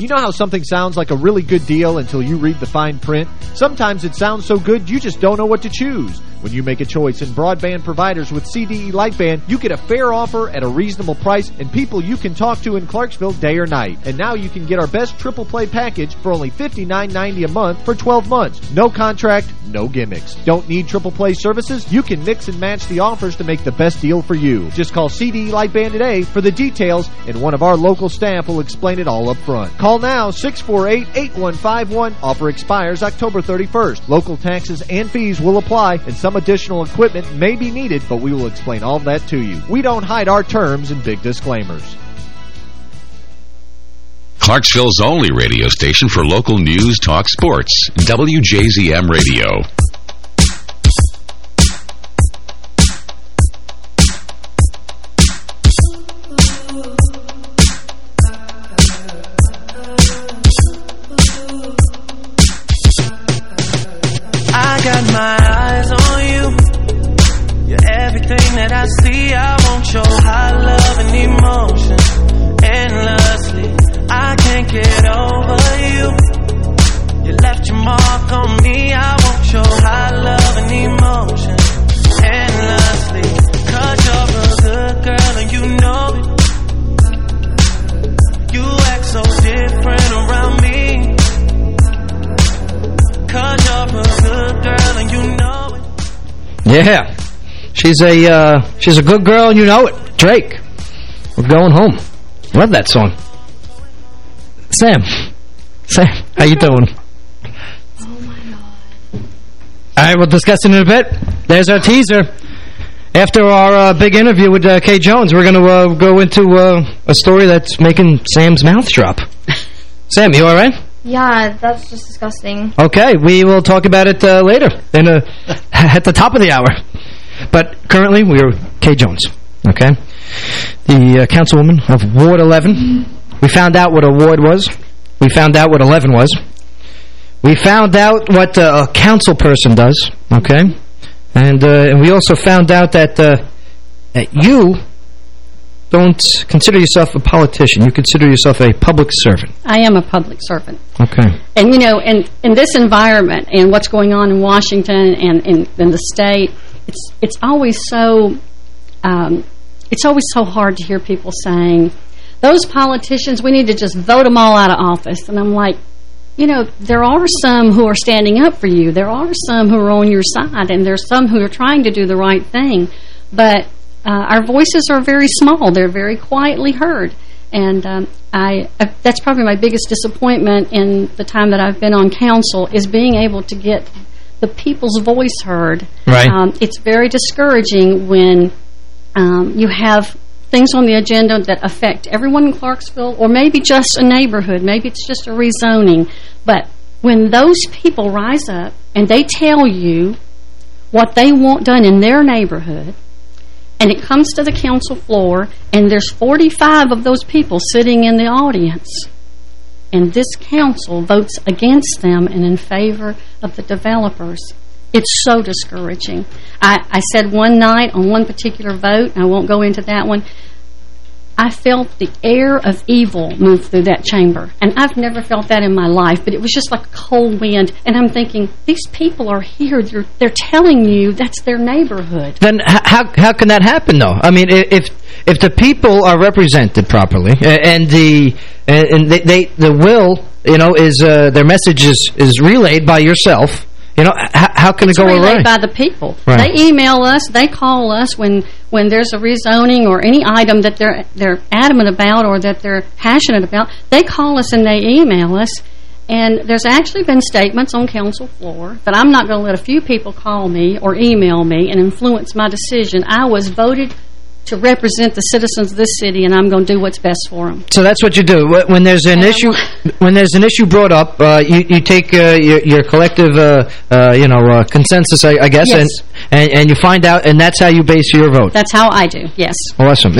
You know how something sounds like a really good deal until you read the fine print? Sometimes it sounds so good you just don't know what to choose. When you make a choice in broadband providers with CDE Lightband, you get a fair offer at a reasonable price and people you can talk to in Clarksville day or night. And now you can get our best triple play package for only $59.90 a month for 12 months. No contract, no gimmicks. Don't need triple play services? You can mix and match the offers to make the best deal for you. Just call CDE Lightband today for the details and one of our local staff will explain it all up front. Call now 648-8151. Offer expires October 31st. Local taxes and fees will apply and some additional equipment may be needed, but we will explain all that to you. We don't hide our terms and big disclaimers. Clarksville's only radio station for local news, talk, sports. WJZM Radio. Get over you. You left your mark on me. I want your high love and emotion endlessly. Cause you're a good girl and you know it. You act so different around me. Cause you're a good girl and you know it. Yeah. She's a uh, she's a good girl and you know it. Drake. We're going home. Love that song. Sam. Sam, how you doing? All right, we'll discuss it in a bit. There's our teaser. After our uh, big interview with uh, Kay Jones, we're going to uh, go into uh, a story that's making Sam's mouth drop. *laughs* Sam, you all right? Yeah, that's just disgusting. Okay, we will talk about it uh, later, in a, *laughs* at the top of the hour. But currently, we're Kay Jones, okay? The uh, councilwoman of Ward 11. We found out what a ward was. We found out what 11 was. We found out what uh, a council person does, okay? And, uh, and we also found out that, uh, that you don't consider yourself a politician. You consider yourself a public servant. I am a public servant. Okay. And, you know, in, in this environment and what's going on in Washington and in, in the state, it's it's always so um, it's always so hard to hear people saying, those politicians, we need to just vote them all out of office. And I'm like, you know, there are some who are standing up for you. There are some who are on your side, and there's some who are trying to do the right thing. But uh, our voices are very small. They're very quietly heard. And um, I, I that's probably my biggest disappointment in the time that I've been on council is being able to get the people's voice heard. Right. Um, it's very discouraging when um, you have things on the agenda that affect everyone in Clarksville or maybe just a neighborhood. Maybe it's just a rezoning. But when those people rise up and they tell you what they want done in their neighborhood and it comes to the council floor and there's 45 of those people sitting in the audience and this council votes against them and in favor of the developers, it's so discouraging. I, I said one night on one particular vote, and I won't go into that one, I felt the air of evil move through that chamber. And I've never felt that in my life, but it was just like a cold wind. And I'm thinking, these people are here. They're, they're telling you that's their neighborhood. Then how how can that happen though? I mean, if if the people are represented properly and the and they, they the will you know is uh, their message is is relayed by yourself. You know, how, how can it's it go awry? by the people. Right. They email us, they call us when when there's a rezoning or any item that they're they're adamant about or that they're passionate about. They call us and they email us, And there's actually been statements on council floor that I'm not going to let a few people call me or email me and influence my decision. I was voted to represent the citizens of this city, and I'm going to do what's best for them. So that's what you do. When there's an issue, *laughs* when there's an issue brought up, uh, you you take uh, your, your collective, uh, uh you know, uh, consensus, I, I guess, yes. and, and and you find out, and that's how you base your vote. That's how I do. Yes. Awesome.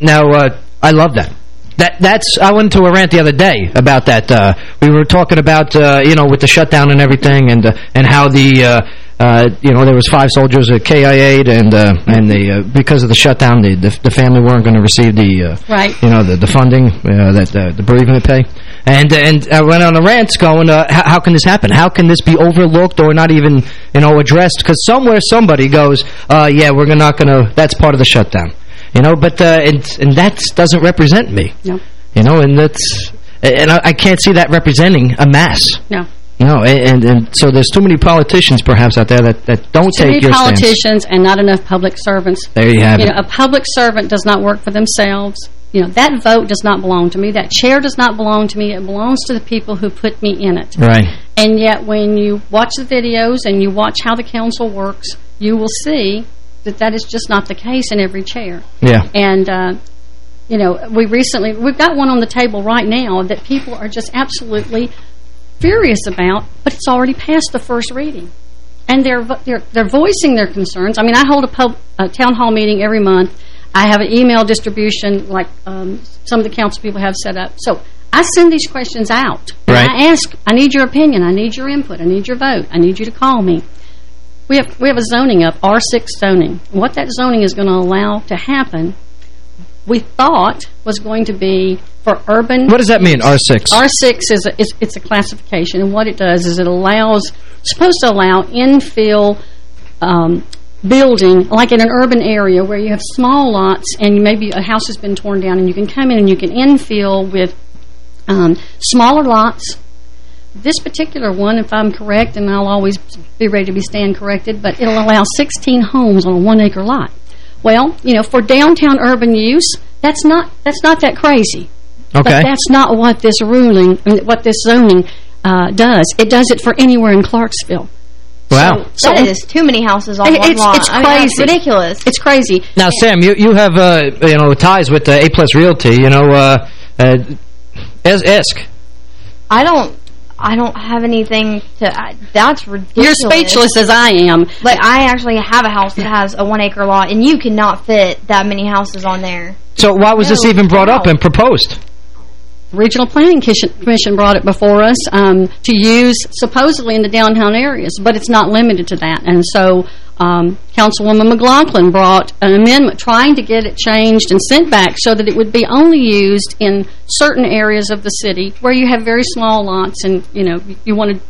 Now, uh, I love that. That that's I went to a rant the other day about that. Uh, we were talking about uh, you know with the shutdown and everything, and uh, and how the uh, uh, you know there was five soldiers at KIA and uh, and the because of the shutdown, the the, the family weren't going to receive the right you know the the funding that the bereavement pay. And and I went on a rant going, how, how can this happen? How can this be overlooked or not even you know addressed? Because somewhere somebody goes, yeah, we're not going to. That's part of the shutdown. You know, but uh, and, and that doesn't represent me. No. You know, and that's and I, I can't see that representing a mass. No. No, and, and so there's too many politicians perhaps out there that, that don't too take your stance. politicians and not enough public servants. There you have you it. Know, a public servant does not work for themselves. You know, that vote does not belong to me. That chair does not belong to me. It belongs to the people who put me in it. Right. And yet when you watch the videos and you watch how the council works, you will see that that is just not the case in every chair. Yeah. And, uh, you know, we recently, we've got one on the table right now that people are just absolutely furious about, but it's already passed the first reading. And they're they're they're voicing their concerns. I mean, I hold a, pub, a town hall meeting every month. I have an email distribution like um, some of the council people have set up. So I send these questions out. Right. I ask, I need your opinion. I need your input. I need your vote. I need you to call me. We have we have a zoning up, R6 zoning. What that zoning is going to allow to happen, we thought was going to be for urban... What does that mean, R6? R6 is, a, is it's a classification, and what it does is it allows, supposed to allow infill um, building, like in an urban area where you have small lots and maybe a house has been torn down and you can come in and you can infill with um, smaller lots this particular one, if I'm correct, and I'll always be ready to be stand corrected, but it'll allow 16 homes on a one-acre lot. Well, you know, for downtown urban use, that's not that's not that crazy. Okay. But that's not what this ruling, what this zoning uh, does. It does it for anywhere in Clarksville. Wow. So, that is too many houses on one it's, lot. It's crazy. I mean, it's ridiculous. It's crazy. Now, Sam, you you have uh, you know ties with uh, A Plus Realty. You know, uh, uh, ask. I don't I don't have anything to... I, that's ridiculous. You're speechless as I am. Like, I actually have a house that has a one-acre lot, and you cannot fit that many houses on there. So why was no, this even brought wow. up and proposed? Regional Planning Commission brought it before us um, to use supposedly in the downtown areas, but it's not limited to that. And so um, Councilwoman McLaughlin brought an amendment trying to get it changed and sent back so that it would be only used in certain areas of the city where you have very small lots and, you know, you want to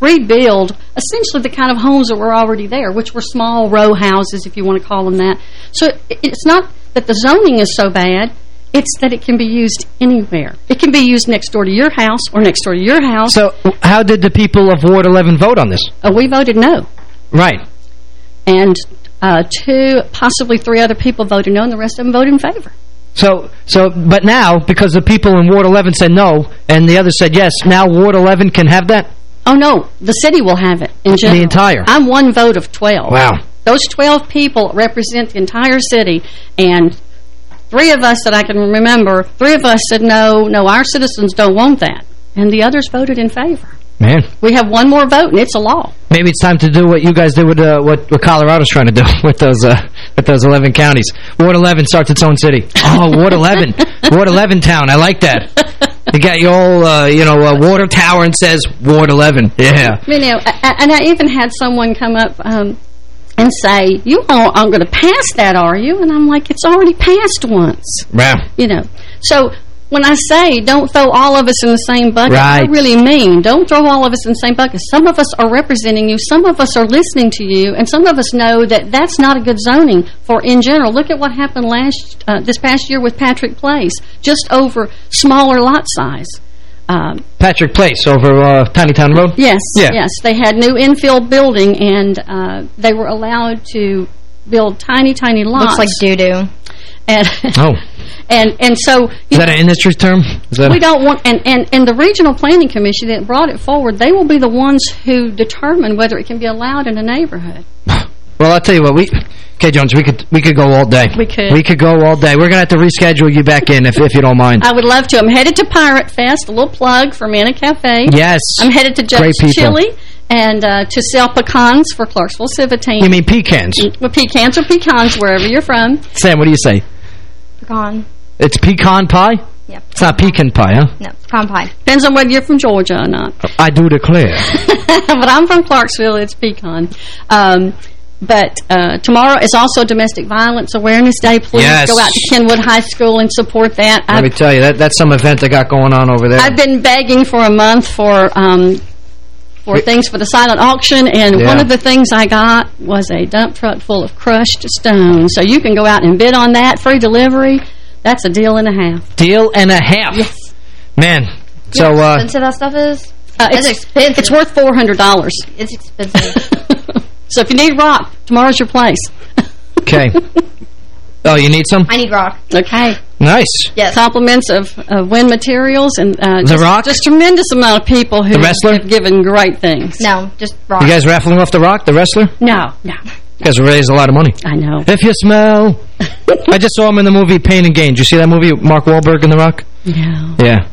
rebuild essentially the kind of homes that were already there, which were small row houses, if you want to call them that. So it's not that the zoning is so bad. It's that it can be used anywhere. It can be used next door to your house or next door to your house. So how did the people of Ward 11 vote on this? Uh, we voted no. Right. And uh, two, possibly three other people voted no, and the rest of them voted in favor. So, so, but now, because the people in Ward 11 said no, and the others said yes, now Ward 11 can have that? Oh, no. The city will have it in general. The entire? I'm one vote of 12. Wow. Those 12 people represent the entire city, and three of us that I can remember, three of us said no, no, our citizens don't want that. And the others voted in favor. Man. We have one more vote, and it's a law. Maybe it's time to do what you guys did with uh, what, what Colorado's trying to do *laughs* with those uh, with those 11 counties. Ward 11 starts its own city. Oh, Ward *laughs* 11. Ward 11 town. I like that. You got your old, uh, you know, uh, water tower and says Ward 11. Yeah. You know, and I even had someone come up um, and say, you aren't going to pass that, are you? And I'm like, it's already passed once. Wow. You know, so when I say don't throw all of us in the same bucket, right. I really mean don't throw all of us in the same bucket. Some of us are representing you, some of us are listening to you, and some of us know that that's not a good zoning for in general. Look at what happened last uh, this past year with Patrick Place, just over smaller lot size. Um, Patrick Place over uh, Tiny Town Road? Yes, yeah. yes. They had new infill building, and uh, they were allowed to build tiny, tiny lots. Looks like doo-doo. And Oh. *laughs* and and so Is that an industry term? Is that we don't want and, and and the regional planning commission that brought it forward, they will be the ones who determine whether it can be allowed in a neighborhood. Well, I'll tell you what. We, okay, Jones, we could we could go all day. We could. We could go all day. We're gonna have to reschedule you back in if if you don't mind. I would love to. I'm headed to Pirate Fest, a little plug for Manna Cafe. Yes. I'm headed to Great Joe's people. Chili and uh, to sell pecans for Clarksville Civic You mean pecans? Well, pecans or pecans, wherever you're from. Sam, what do you say? Pecan. It's pecan pie. Yep. It's not pecan pie, huh? No, pecan pie. Depends on whether you're from Georgia or not. I do declare. *laughs* but I'm from Clarksville. It's pecan. Um, but uh, tomorrow is also Domestic Violence Awareness Day. Please Yes. go out to Kenwood High School and support that. Let I've, me tell you, that that's some event they got going on over there. I've been begging for a month for um, for Wait. things for the silent auction, and Yeah. one of the things I got was a dump truck full of crushed stone. So you can go out and bid on that. Free delivery. That's a deal and a half. Deal and a half. Yes. Man. You So, know how uh, expensive that stuff is? Uh, it's, it's, expensive. it's worth $400. It's expensive. *laughs* So if you need rock, tomorrow's your place. okay. *laughs* oh, you need some? I need rock. Okay. Nice. Yes. Compliments of, of Wind Materials and uh, The just, Rock? just tremendous amount of people who wrestler? have given great things. No, just rock. You guys raffling off the rock, the wrestler? No, no. You guys raised a lot of money. I know. If you smell. *laughs* I just saw him in the movie Pain and Gain. Did you see that movie, Mark Wahlberg and The Rock? No. Yeah.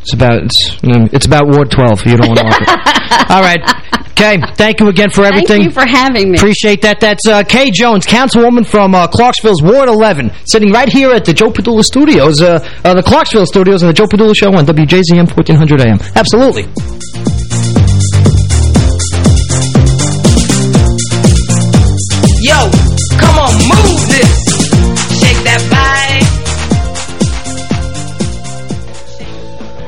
It's, about it's it's about Ward 12. You don't want to watch it. *laughs* All right. Okay. Thank you again for everything. Thank you for having me. Appreciate that. That's uh, Kay Jones, councilwoman from uh, Clarksville's Ward 11, sitting right here at the Joe Padula Studios, uh, uh, the Clarksville Studios, and the Joe Padula Show on WJZM 1400 AM. Absolutely.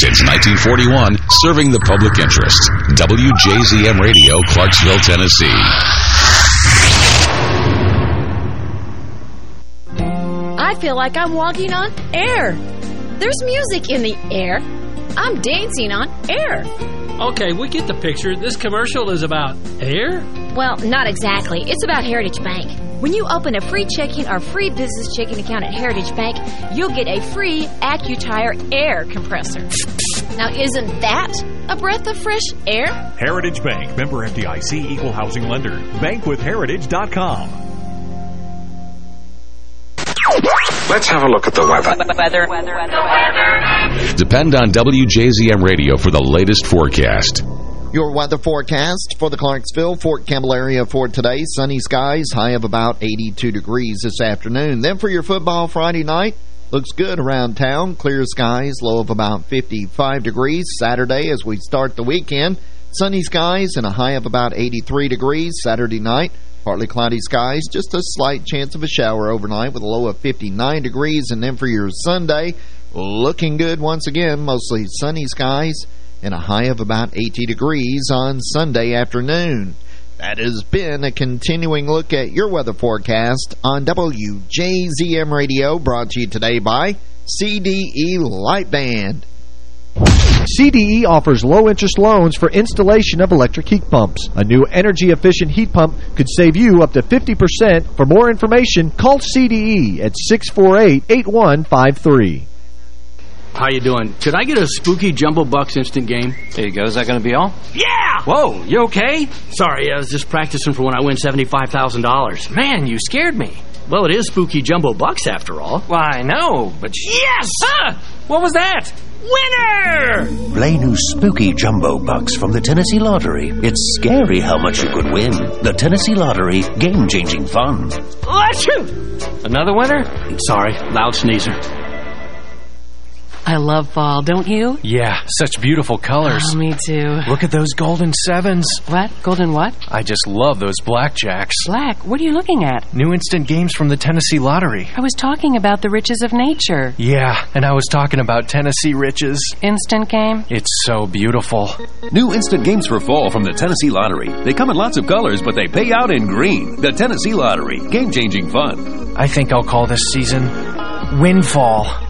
Since 1941, serving the public interest. WJZM Radio, Clarksville, Tennessee. I feel like I'm walking on air. There's music in the air. I'm dancing on air. Okay, we get the picture. This commercial is about air? Well, not exactly. It's about Heritage Bank. When you open a free checking or free business checking account at Heritage Bank, you'll get a free AccuTire air compressor. Now, isn't that a breath of fresh air? Heritage Bank, member FDIC, equal housing lender. Bankwithheritage.com. Let's have a look at the weather. Weather. Depend on WJZM Radio for the latest forecast. Your weather forecast for the Clarksville, Fort Campbell area for today. Sunny skies, high of about 82 degrees this afternoon. Then for your football Friday night, looks good around town. Clear skies, low of about 55 degrees. Saturday as we start the weekend, sunny skies and a high of about 83 degrees. Saturday night, partly cloudy skies, just a slight chance of a shower overnight with a low of 59 degrees. And then for your Sunday, looking good once again, mostly sunny skies and a high of about 80 degrees on Sunday afternoon. That has been a continuing look at your weather forecast on WJZM Radio, brought to you today by CDE Lightband. CDE offers low-interest loans for installation of electric heat pumps. A new energy-efficient heat pump could save you up to 50%. For more information, call CDE at 648-8153. How you doing? Could I get a spooky Jumbo Bucks instant game? There you go. Is that going to be all? Yeah! Whoa, you okay? Sorry, I was just practicing for when I win $75,000. Man, you scared me. Well, it is spooky jumbo bucks after all. Well, I know, but... Yes! Ah! What was that? Winner! Play new spooky jumbo bucks from the Tennessee Lottery. It's scary how much you could win. The Tennessee Lottery, game-changing fun. Let's shoot! Another winner? Sorry, loud sneezer. I love fall, don't you? Yeah, such beautiful colors. Oh, me too. Look at those golden sevens. What? Golden what? I just love those blackjacks. Black? What are you looking at? New instant games from the Tennessee Lottery. I was talking about the riches of nature. Yeah, and I was talking about Tennessee riches. Instant game? It's so beautiful. New instant games for fall from the Tennessee Lottery. They come in lots of colors, but they pay out in green. The Tennessee Lottery. Game-changing fun. I think I'll call this season Windfall.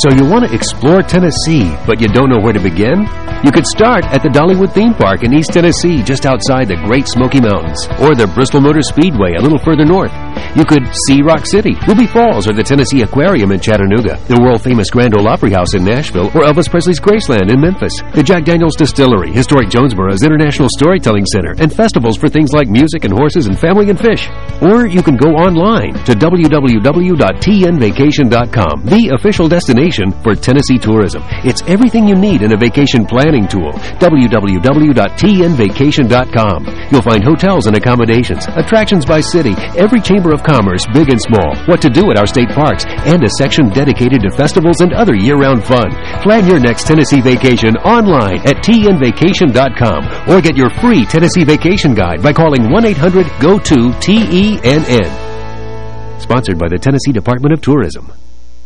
So you want to explore Tennessee, but you don't know where to begin? You could start at the Dollywood Theme Park in East Tennessee, just outside the Great Smoky Mountains, or the Bristol Motor Speedway a little further north. You could see Rock City, Ruby Falls, or the Tennessee Aquarium in Chattanooga, the world-famous Grand Ole Opry House in Nashville, or Elvis Presley's Graceland in Memphis, the Jack Daniels Distillery, historic Jonesborough's International Storytelling Center, and festivals for things like music and horses and family and fish. Or you can go online to www.tnvacation.com, the official destination for Tennessee tourism. It's everything you need in a vacation planning tool. www.tnvacation.com. You'll find hotels and accommodations, attractions by city, every chamber of commerce, big and small, what to do at our state parks, and a section dedicated to festivals and other year-round fun. Plan your next Tennessee vacation online at tnvacation.com or get your free Tennessee vacation guide by calling 1-800-GO-TO-TENN. Sponsored by the Tennessee Department of Tourism.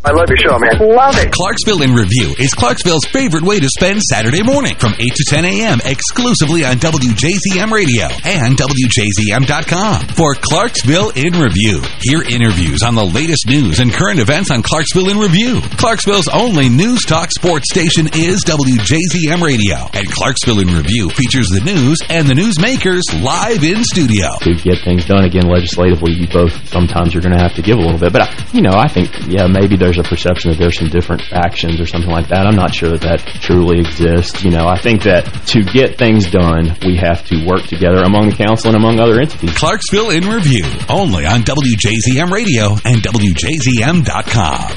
I love your show, man. Love it. Clarksville in Review is Clarksville's favorite way to spend Saturday morning from 8 to 10 a.m. exclusively on WJZM Radio and WJZM.com. For Clarksville in Review, hear interviews on the latest news and current events on Clarksville in Review. Clarksville's only news talk sports station is WJZM Radio, and Clarksville in Review features the news and the newsmakers live in studio. To get things done again legislatively, you both sometimes you're going to have to give a little bit. But, you know, I think, yeah, maybe there's there's a perception that there's some different factions or something like that. I'm not sure that that truly exists. You know, I think that to get things done, we have to work together among the council and among other entities. Clarksville in Review, only on WJZM Radio and WJZM.com.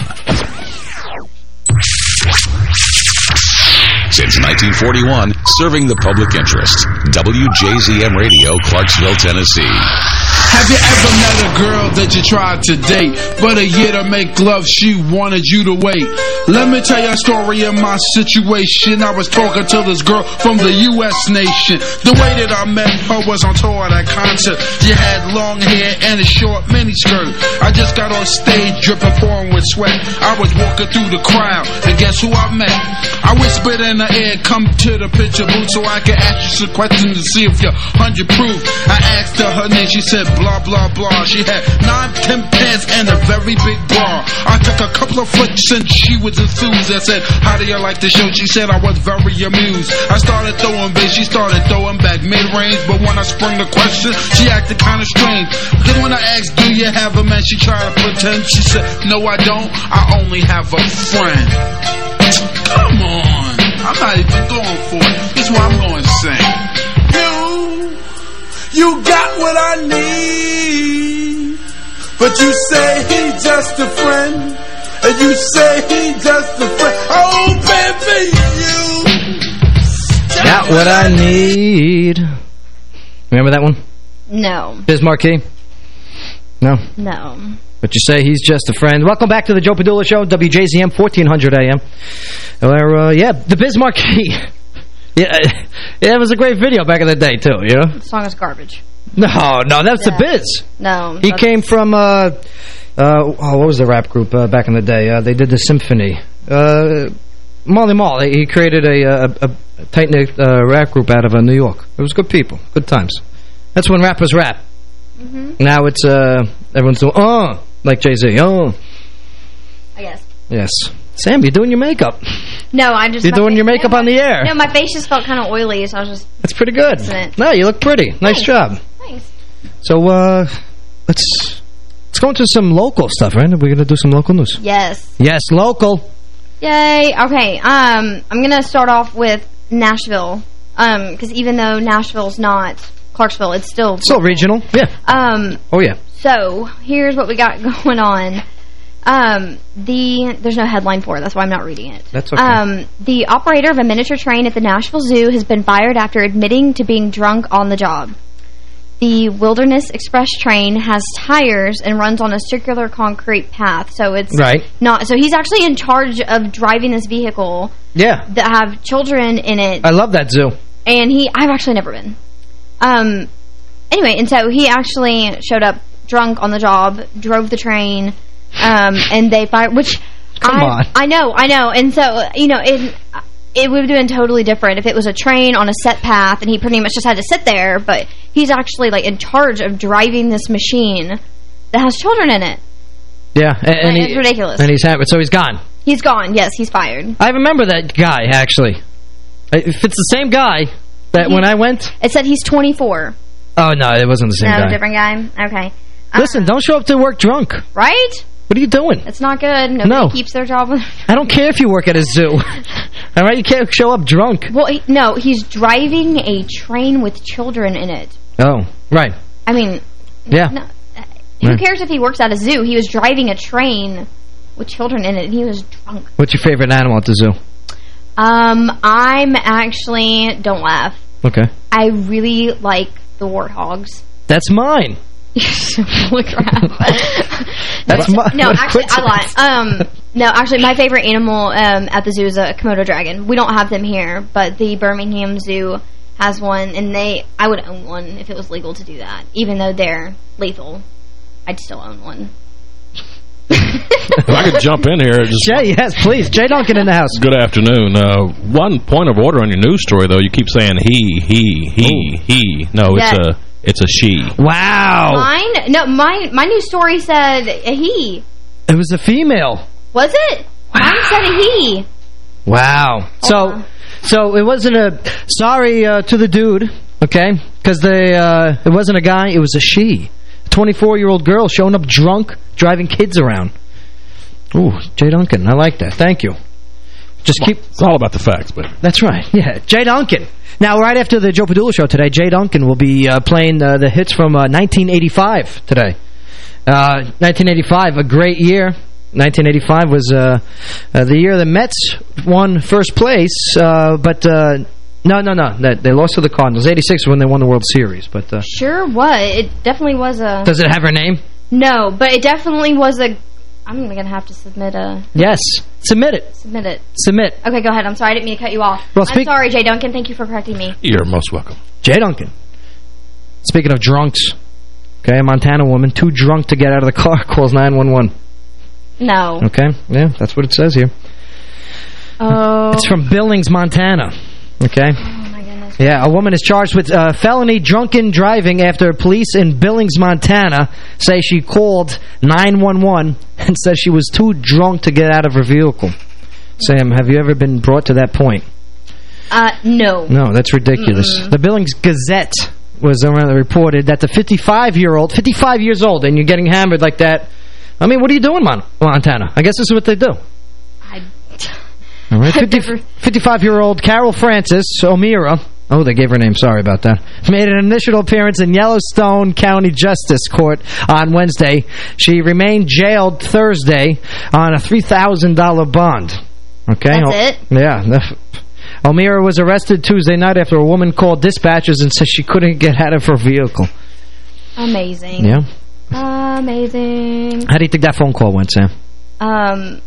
Since 1941, serving the public interest. WJZM Radio, Clarksville, Tennessee. Have you ever met a girl that you tried to date, but a year to make love she wanted you to wait? Let me tell you a story of my situation. I was talking to this girl from the U.S. nation. The way that I met her was on tour at a concert. She had long hair and a short miniskirt. I just got on stage dripping pouring with sweat. I was walking through the crowd, and guess who I met? I whispered in her ear, come to the picture booth so I can ask you some questions to see if you're 100 proof. I asked her her name, she said blah, blah, blah. She had nine, ten pants and a very big bra. I took a couple of flicks and she was enthused. I said, how do you like the show? She said I was very amused. I started throwing bass, she started throwing back mid-range. But when I sprung the question, she acted kind of strange. Then when I asked, do you have a man? She tried to pretend. She said, no, I don't. I only have a friend. Come on. I'm not even going for it. This is what I'm going to. You, you got what I need. But you say he just a friend. And you say he just a friend. Oh, baby, you. Got what I need. Remember that one? No. Biz Markie? No. No. But you say he's just a friend. Welcome back to the Joe Padula Show, WJZM, 1400 AM. Where, uh, yeah, the Bismarck... yeah, yeah, it was a great video back in the day, too, you know? The song is garbage. No, no, that's Yeah. the Biz. No. He came from, uh, uh, oh, what was the rap group uh, back in the day? Uh, they did the symphony. Uh, Marley Marl. He created a, a, a tight-knit uh, rap group out of uh, New York. It was good people, good times. That's when rappers rap. Mhm. Now it's, uh, everyone's doing, oh, like Jay-Z, oh. I guess. Yes. Sam, you're doing your makeup. No, I just... You're doing face- your makeup on the air. No, my face just felt kind of oily, so I was just... That's pretty good. No, you look pretty. Nice Thanks. job. Thanks. So, uh, let's let's go into some local stuff, right? We're going to do some local news. Yes. Yes, local. Yay. Okay. Um, I'm going to start off with Nashville. Um, because even though Nashville's not Clarksville, it's still... Still regional. Yeah. Um, Oh, yeah. so, here's what we got *laughs* going on. Um, the There's no headline for it. That's why I'm not reading it. That's okay. Um, the operator of a miniature train at the Nashville Zoo has been fired after admitting to being drunk on the job. The Wilderness Express train has tires and runs on a circular concrete path, so it's Right. not. So he's actually in charge of driving this vehicle Yeah. that have children in it, I love that zoo. and he. I've actually never been. Um. Anyway, and so he actually showed up drunk on the job, drove the train, um, and they fired. Which Come I, on. I know, I know, and so you know it. It would have been totally different if it was a train on a set path and he pretty much just had to sit there, but he's actually like in charge of driving this machine that has children in it. Yeah. And, and he- it's ridiculous. And he's happy. So he's gone. He's gone. Yes, he's fired. I remember that guy, actually. If it's the same guy that when I went... It said he's 24. Oh, no, it wasn't the same no, guy. different guy. Okay. Listen, don't show up to work drunk. Right? What are you doing? It's not good. Nobody No. keeps their job. I don't care if you work at a zoo. *laughs* All right? You can't show up drunk. well, he, no, he's driving a train with children in it. Oh, right. I mean, Yeah. no, who Right. cares if he works at a zoo? He was driving a train with children in it, and he was drunk. What's your favorite animal at the zoo? Um, I'm actually, don't laugh, Okay. I really like the warthogs. That's mine. Holy *laughs* crap. That's my... No, what a actually, I coincidence. lied. Um, no, actually, my favorite animal um, at the zoo is a Komodo dragon. We don't have them here, but the Birmingham Zoo has one, and they I would own one if it was legal to do that. Even though they're lethal, I'd still own one. If I could jump in here. Just, Jay, yes, please. Jay Duncan in the house. Good afternoon. Uh, one point of order on your news story, though. You keep saying he, he, he, he. No, it's Yeah. a it's a she. Wow. Mine? No, my my news story said a he. It was a female. Was it? Mine said a he. Wow. So, so it wasn't a... Sorry uh, to the dude, okay? Because they, uh, it wasn't a guy, it was a she. 24-year-old girl showing up drunk, driving kids around. Ooh, Jay Duncan, I like that. Thank you. Just keep... It's all about the facts, but That's right. Yeah, Jay Duncan. Now, right after the Joe Padula show today, Jay Duncan will be uh, playing uh, the hits from uh, 1985 today. Uh, 1985, a great year. 1985 was uh, uh, the year the Mets won first place, uh, but uh, no, no, no, they, they lost to the Cardinals. 86 was when they won the World Series, but uh, Sure was. It definitely was a... does it have her name? No, but it definitely was a... I'm going to have to submit a... Yes. Submit it. Submit it. Submit. Okay, go ahead. I'm sorry. I didn't mean to cut you off. Well, I'm sorry, Jay Duncan. Thank you for correcting me. you're most welcome. Jay Duncan. Speaking of drunks, okay, a Montana woman, too drunk to get out of the car, *laughs* calls 911. No. Okay, yeah, that's what it says here. Oh. It's from Billings, Montana. Okay? Yeah, a woman is charged with uh, felony drunken driving after police in Billings, Montana say she called 911 *laughs* and said she was too drunk to get out of her vehicle. Sam, have you ever been brought to that point? Uh, no. No, that's ridiculous. Mm-mm. The Billings Gazette was around reported that the 55-year-old, 55 years old, and you're getting hammered like that. I mean, what are you doing, Mon Montana? I guess this is what they do. I... All right, *laughs* 55-year-old Carol Francis O'Meara. Oh, they gave her name. Sorry about that. Made an initial appearance in Yellowstone County Justice Court on Wednesday. She remained jailed Thursday on a $3,000 bond. Okay? That's it? Yeah. *laughs* O'Meara was arrested Tuesday night after a woman called dispatchers and said she couldn't get out of her vehicle. Amazing. Yeah. Amazing. How do you think that phone call went, Sam? Um,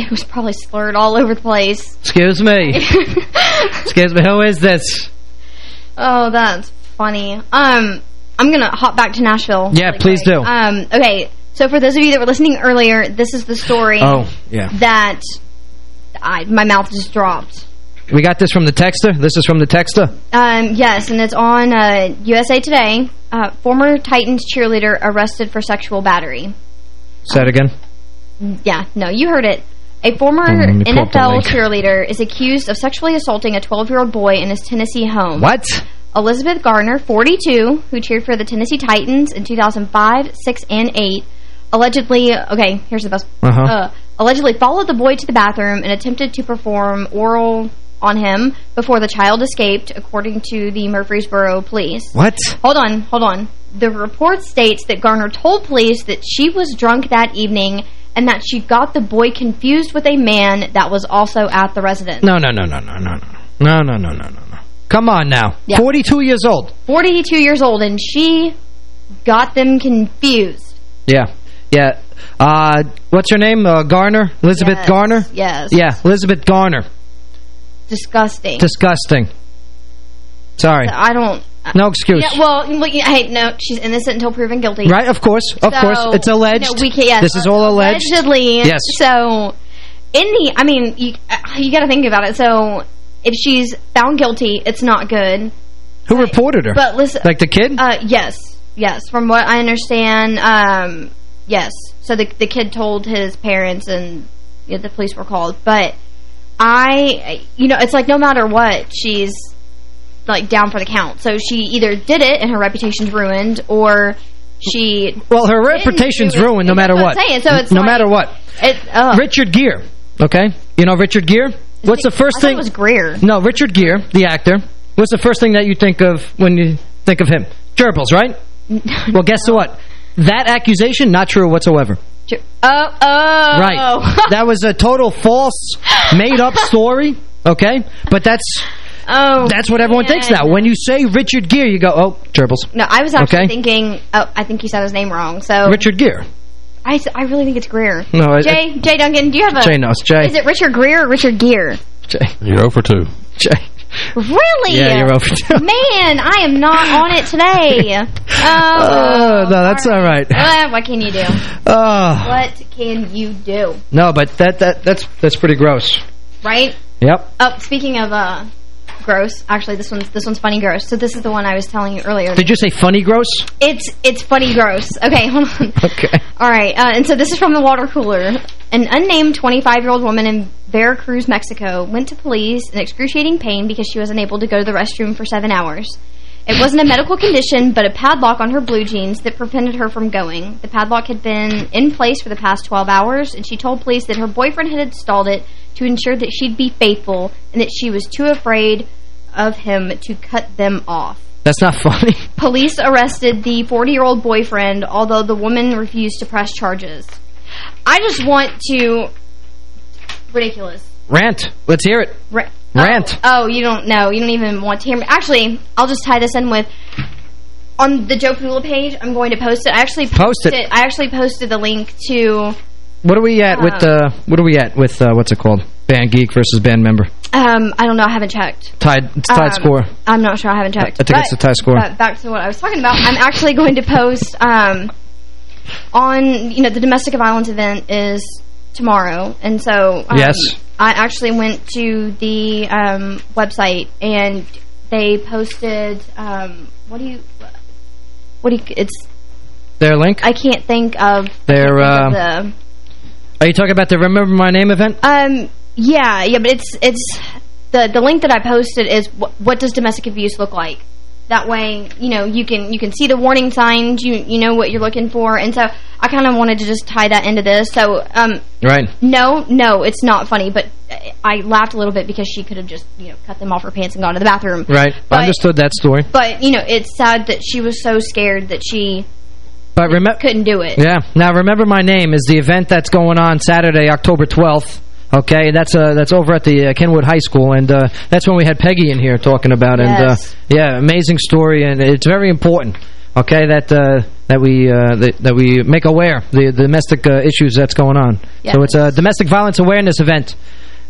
it was probably slurred all over the place. Excuse me. *laughs* Excuse me, who is this? Oh, that's funny. Um, I'm gonna hop back to Nashville. Yeah, really please quick. do. Um, okay, so for those of you that were listening earlier, this is the story. Oh, yeah. That I, my mouth just dropped. We got this from the texter? This is from the texter? Um, yes, and it's on uh, USA Today. Uh, former Titans cheerleader arrested for sexual battery. Say it again. Yeah, no, you heard it. A former Hold on, let me pull up the NFL cheerleader is accused of sexually assaulting a 12-year-old boy in his Tennessee home. What? Elizabeth Garner, 42, who cheered for the Tennessee Titans in 2005, 6, and 8, allegedly, okay, here's the best, Uh-huh. uh, allegedly followed the boy to the bathroom and attempted to perform oral on him before the child escaped, according to the Murfreesboro police. What? Hold on, hold on. The report states that Garner told police that she was drunk that evening and that she got the boy confused with a man that was also at the residence. No, no, no, no, no, no, no. No, no, no, no, no. Come on now. Yeah. 42 years old. 42 years old, and she got them confused. Yeah. Yeah. Uh, what's her name? Uh, Garner? Elizabeth Yes, Garner? yes. Yeah, Elizabeth Garner. Disgusting. Disgusting. Sorry. I don't... No excuse. Yeah, well, hey, no, she's innocent until proven guilty. Right, of course. Of So, course. It's alleged. No, we can't, yes, this is all alleged. Allegedly. Yes. So, in the, I mean, you, you got to think about it. So, if she's found guilty, it's not good. Who reported her? But listen... Like the kid? Uh, yes. Yes. From what I understand, um, yes. So, the, the kid told his parents and you know, the police were called. But I, you know, it's like no matter what, she's like down for the count. So she either did it and her reputation's ruined, or she. Well, her reputation's ruined no matter what. Saying. So it's no like- matter what. It, ugh. Richard Gere, okay? You know Richard Gere? What's the first I thing? it was Greer. No, Richard Gere, the actor. What's the first thing that you think of when you think of him? Gerbils, right? *laughs* well, guess what? That accusation, not true whatsoever. Oh, oh. Right. *laughs* that was a total false, made-up story, okay? But that's Oh, that's what everyone thinks now. When you say Richard Gere, you go, oh, Gerbils. No, I was actually Okay. thinking, oh, I think you said his name wrong. So Richard Gere. I really think it's Greer. No, I- Jay, Jay Duncan, do you have a... Jay knows. Jay. Is it Richard Greer or Richard Gere? Jay. You're over 2. Jay. Really? Yeah, you're over two. Man, I am not on it today. *laughs* Oh, Uh, no, that's all right. Uh, what can you do? Uh, What can you do? no, but that that that's that's pretty gross. Right? Yep. Oh, speaking of uh, gross, actually, this one's this one's funny gross. So this is the one I was telling you earlier. Did you say funny gross? It's it's funny gross. Okay, hold on. *laughs* Okay. All right, uh, and so this is from the water cooler. An unnamed 25-year-old woman in Veracruz, Mexico, went to police in excruciating pain because she was unable to go to the restroom for seven hours. It wasn't a medical condition, but a padlock on her blue jeans that prevented her from going. The padlock had been in place for the past 12 hours, and she told police that her boyfriend had installed it to ensure that she'd be faithful and that she was too afraid of him to cut them off. That's not funny. *laughs* Police arrested the 40-year-old boyfriend, although the woman refused to press charges. I just want to... Ridiculous. Rant. Let's hear it. Ra Rant. Oh, you don't know. You don't even want to hear me. Actually, I'll just tie this in with... On the Joe Padula page, I'm going to post it. I actually Post it. posted, I actually posted the link to... What are we at with the? what are we at with uh what's it called? Band geek versus band member. Um, I don't know. I haven't checked. Tied it's tied Um, score. I'm not sure. I haven't checked. I think it's a tie score. But back to what I was talking about. I'm actually going to post um, on, you know, the domestic violence event is tomorrow. And so um, Yes. I actually went to the um, website and they posted, um, what do you, what do you, it's, Their link? I can't think of, Their can't uh, think of Are you talking about the Remember My Name event? um, yeah, yeah, but it's, it's, the, the link that I posted is what, what does domestic abuse look like? That way, you know, you can you can see the warning signs, you you know what you're looking for, and so I kind of wanted to just tie that into this. So, um, Right. no, no, it's not funny, but I laughed a little bit because she could have just you know cut them off her pants and gone to the bathroom. Right. But- I understood that story. But you know, it's sad that she was so scared that she But couldn't do it. Yeah. Now remember my name is the event that's going on Saturday, October 12th. Okay, that's uh that's over at the uh, Kenwood High School, and uh, that's when we had Peggy in here talking about, and uh, Yes. yeah, amazing story, and it's very important. Okay, that uh, that we uh, that, that we make aware the, the domestic uh, issues that's going on. Yes. So it's a domestic violence awareness event,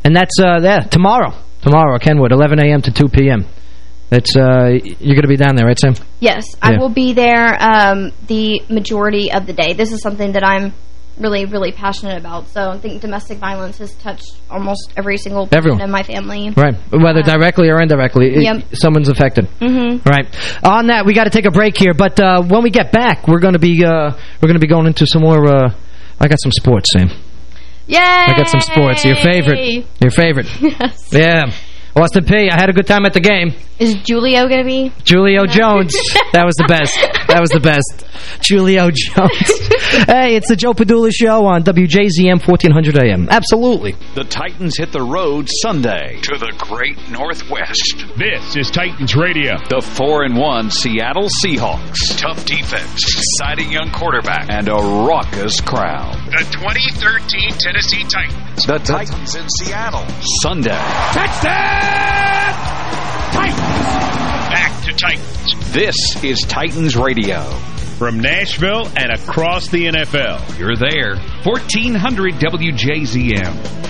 and that's uh, yeah tomorrow. Tomorrow, Kenwood, 11 a.m. to 2 p.m. It's uh, you're going to be down there, right, Sam? Yes, I will be there um, the majority of the day. This is something that I'm really, really passionate about. So I think domestic violence has touched almost every single person Everyone. in my family. Right, whether directly or indirectly, it- someone's affected. Mm-hmm. Right. On that, we got to take a break here, but uh, when we get back, we're going to be uh, we're going to be going into some more. Uh, I got some sports, Sam. Yay! I got some sports. Your favorite. Your favorite. Yes. *laughs* Yeah. Austin Peay I had a good time at the game. Is Julio going to be? Julio Jones. *laughs* That was the best. That was the best. Julio Jones. *laughs* hey, it's the Joe Padula Show on WJZM 1400 AM. Absolutely. The Titans hit the road Sunday to the great Northwest. This is Titans Radio. The 4 and 1 Seattle Seahawks. Tough defense, exciting young quarterback, and a raucous crowd. The 2013 Tennessee Titans. The Titans in Seattle. Sunday. Touchdown! Titans! Back to Titans. This is Titans Radio. From Nashville and across the NFL. You're there. 1400 WJZM.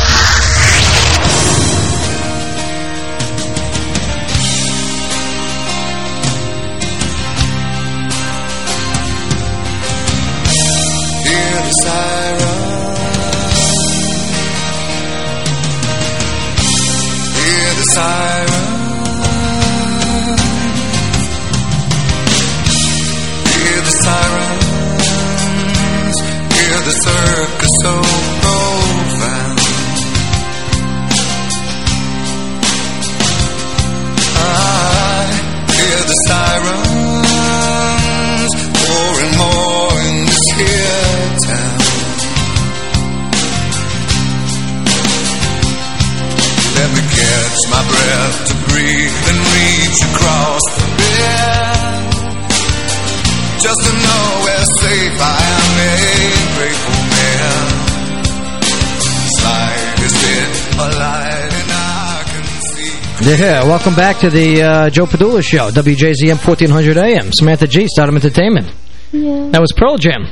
Welcome back to the uh, Joe Padula Show, WJZM 1400 AM. Samantha G, Stardom Entertainment. Yeah. That was Pearl Jam.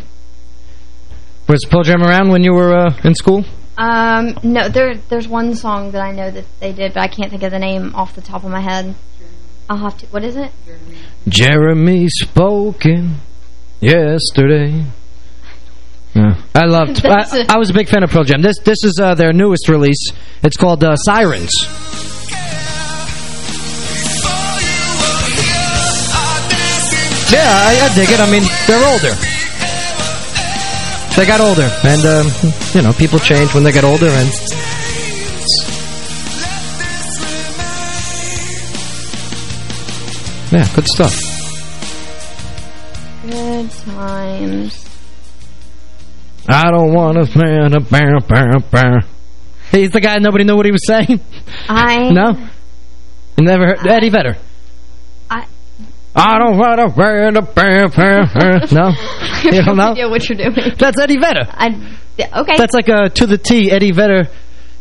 Was Pearl Jam around when you were uh, in school? Um, no, there, there's one song that I know that they did, but I can't think of the name off the top of my head. I'll have to. What is it? Jeremy spoken yesterday. Yeah. I loved. *laughs* I, I was a big fan of Pearl Jam. This this is uh, their newest release. It's called uh, Sirens. Yeah, I, I dig it. I mean, they're older. They got older, and um, you know, people change when they get older, and yeah, good stuff. Good times. I don't want to man a bear, bear, bear. He's the guy nobody knew what he was saying. I *laughs* No, you never heard Eddie Vedder. I I don't want to bear a bear, bear, bear. No, you don't know. *laughs* idea what you're doing. That's Eddie Vedder. I okay. That's like a to the T Eddie Vedder.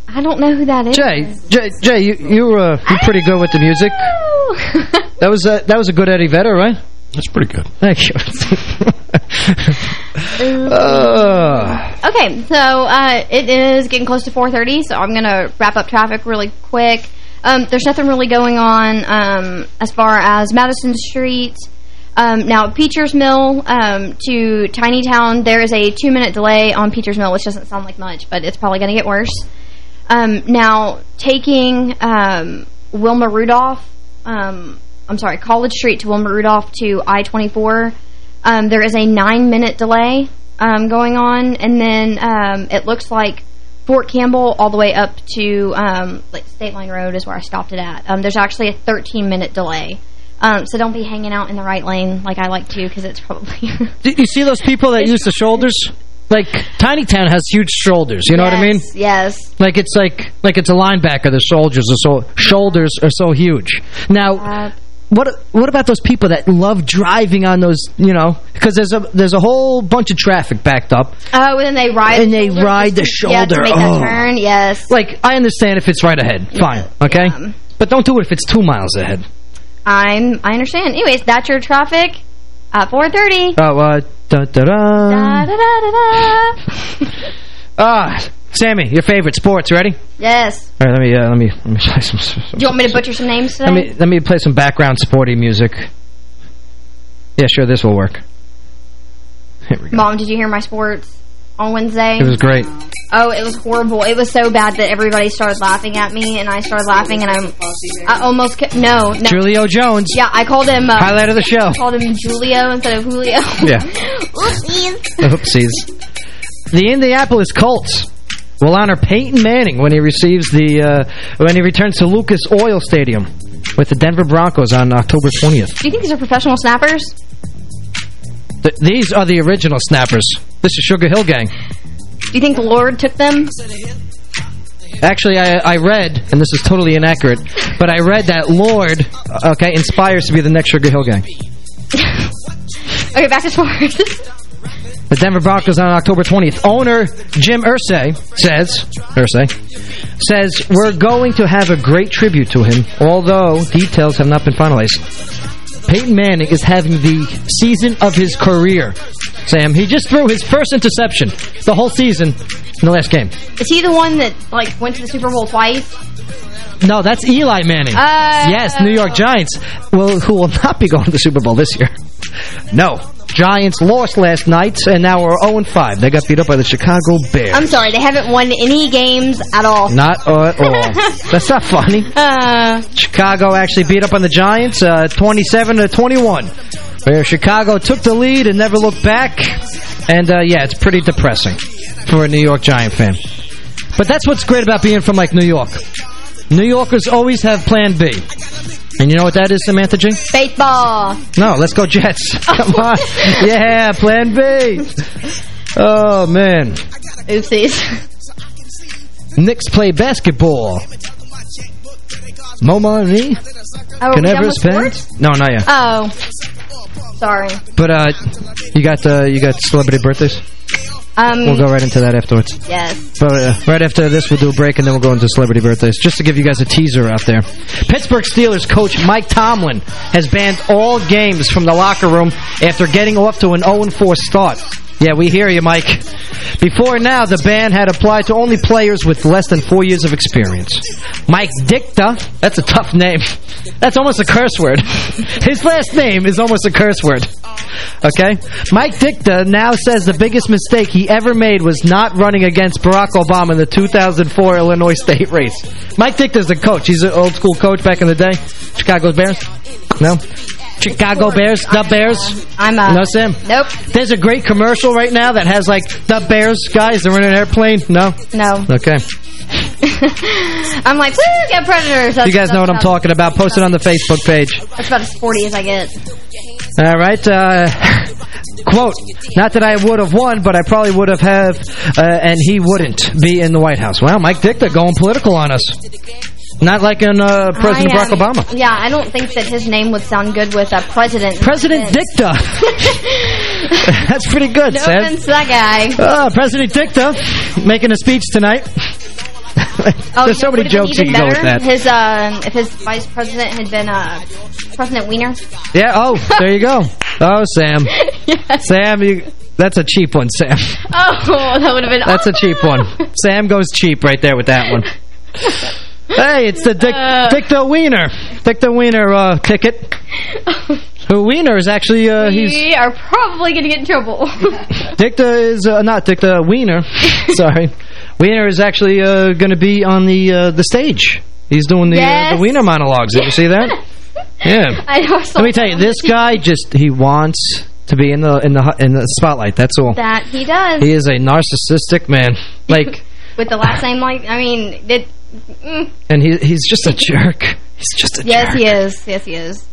I don't know who that is. Jay, Jay, Jay, you you uh, you're pretty good with the music. That was uh, that was a good Eddie Vedder, right? That's pretty good. Thank you. *laughs* *laughs* uh, Okay, so uh, it is getting close to 4.30, so I'm going to wrap up traffic really quick. Um, there's nothing really going on um, as far as Madison Street. Um, now, Peachers Mill um, to Tiny Town, there is a two-minute delay on Peachers Mill, which doesn't sound like much, but it's probably going to get worse. Um, now, taking um, Wilma Rudolph, I'm sorry, College Street to Wilma Rudolph to I-24, um, there is a nine-minute delay going on, and then it looks like Fort Campbell all the way up to um, like State Line Road is where I stopped it at. Um, there's actually a 13-minute delay. Um, so don't be hanging out in the right lane like I like to because it's probably... *laughs* Did you see those people that use the shoulders? Like Tiny Town has huge shoulders. You know what I mean? Yes, Yes. Like it's like like it's a linebacker. The shoulders are so shoulders are so huge. Now, Uh, what what about those people that love driving on those? You know, because there's a there's a whole bunch of traffic backed up. Oh, and then they ride And the they ride the to- Yeah, to make Oh. turn, yes. Like I understand if it's right ahead, fine, okay. But don't do it if it's two miles ahead. I'm, I understand. Anyways, that's your traffic at 4.30. Oh, uh, da da Da, da. da, da, da, da. Ah, Sammy, your favorite sports. Ready? Yes. All right, let me uh, let me let me *laughs* play some. some Do you want me to butcher some names today? Let me let me play some background sporty music. Yeah, sure, this will work. Mom, did you hear my sports on Wednesday? It was great. Oh, it was horrible. It was so bad that everybody started laughing at me, and I started laughing, and I'm, I almost, no, no. Julio Jones. Yeah, I called him, uh, Highlight of the show. I called him Julio instead of Julio. Yeah. *laughs* Oopsies. Oopsies. The Indianapolis Colts will honor Peyton Manning when he receives the uh, when he returns to Lucas Oil Stadium with the Denver Broncos on October 20th. Do you think these are professional snappers? Th these are the original snappers. This is Sugar Hill Gang. Do you think the Lord took them? Actually, I, I read, and this is totally inaccurate, but I read that Lord, okay, inspires to be the next Sugar Hill Gang. *laughs* Okay, back to sports. *laughs* The Denver Broncos on October 20th. Owner Jim Irsay says, Irsay, says, we're going to have a great tribute to him, although details have not been finalized. Peyton Manning is having the season of his career. Sam, he just threw his first interception the whole season in the last game. Is he the one that, like, went to the Super Bowl twice? No, that's Eli Manning. Oh. yes, New York Giants. Well, who will not be going to the Super Bowl this year. No. Giants lost last night, and now are 0-5. They got beat up by the Chicago Bears. I'm sorry, they haven't won any games at all. Not at all. *laughs* That's not funny. Uh, Chicago actually beat up on the Giants, uh, 27 to 21. Where Chicago took the lead and never looked back. And uh, yeah, it's pretty depressing for a New York Giant fan. But that's what's great about being from like New York. New Yorkers always have Plan B. And you know what that is, Samantha G? baseball. No, let's go Jets. *laughs* Come on. Yeah, Plan B. Oh, man. Oopsies. Knicks play basketball. Mo money Oh, can we done never with spend. No, not yet. Oh. Sorry. But uh, you got uh, you got celebrity birthdays. Um, We'll go right into that afterwards. Yes. But uh, right after this, we'll do a break, and then we'll go into celebrity birthdays. Just to give you guys a teaser out there. Pittsburgh Steelers coach Mike Tomlin has banned all games from the locker room after getting off to an 0-4 start. Yeah, we hear you, Mike. Before now, the ban had applied to only players with less than four years of experience. Mike Ditka, that's a tough name. That's almost a curse word. *laughs* His last name is almost a curse word. Okay? Mike Ditka now says the biggest mistake he ever made was not running against Barack Obama in the 2004 Illinois *laughs* state race. Mike Ditka's a coach. He's an old school coach back in the day. Chicago Bears? No? Chicago Bears? The Bears? I'm uh, No, Sam? Nope. There's a great commercial right now that has, like, the Bears guys. They're in an airplane. No? No. Okay. *laughs* I'm like, woo, get predators. That's, you guys know what I'm talking about. Post it on the Facebook page. That's about as sporty as I get. All right. Uh, *laughs* quote, not that I would have won, but I probably would have have, uh, and he wouldn't be in the White House. Wow, Mike Ditka going political on us. Not like in uh, President Barack Obama. Yeah, I don't think that his name would sound good with a president. President Ditka. *laughs* That's pretty good, No Sam. offense that guy. Uh, President Ditka making a speech tonight. *laughs* Oh, There's so many jokes you can go with that. His, uh, if his vice president had been uh, President Wiener. Yeah, oh, there you go. *laughs* Oh, Sam. Sam, you, that's a cheap one, Sam. Oh, that would have been That's a cheap one. Sam goes cheap right there with that one. Hey, it's the Dick, Uh. Ditka Wiener. Ditka Wiener uh, ticket. *laughs* Who Wiener is actually, uh, he's... we are probably going to get in trouble. *laughs* Ditka is, uh, not Ditka, Wiener. *laughs* Sorry. Wiener is actually uh, going to be on the uh, the stage. He's doing the, uh, Yes. the Wiener monologues. Did you see that? Yeah. I know. Let me tell you, this guy just, he wants to be in the in the in the spotlight. That's all. That he does. He is a narcissistic man. Like, With the last name, like, I mean, it, mm, and he he's just a jerk. He's just a yes, he is. Yes, he is.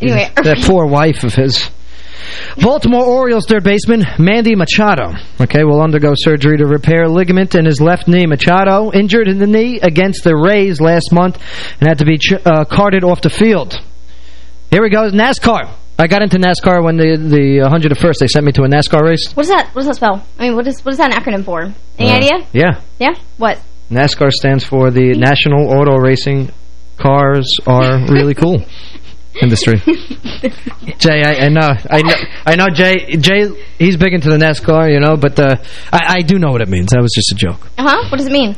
Anyway. that *laughs* poor wife of his. Baltimore Orioles third baseman Manny Machado, okay, will undergo surgery to repair a ligament in his left knee. Machado injured in the knee against the Rays last month and had to be ch uh, carted off the field. Here we go, NASCAR. I got into NASCAR when the the 101st. They sent me to a NASCAR race. What is that? What does that spell? I mean, what is what is that an acronym for? Any Uh, idea? Yeah. Yeah. What? NASCAR stands for the National Auto Racing Cars Are *laughs* Really Cool Industry. *laughs* Jay, I, I know, I know, I know. Jay, Jay, he's big into the NASCAR, you know, but uh, I, I do know what it means. That was just a joke. Uh huh. What does it mean?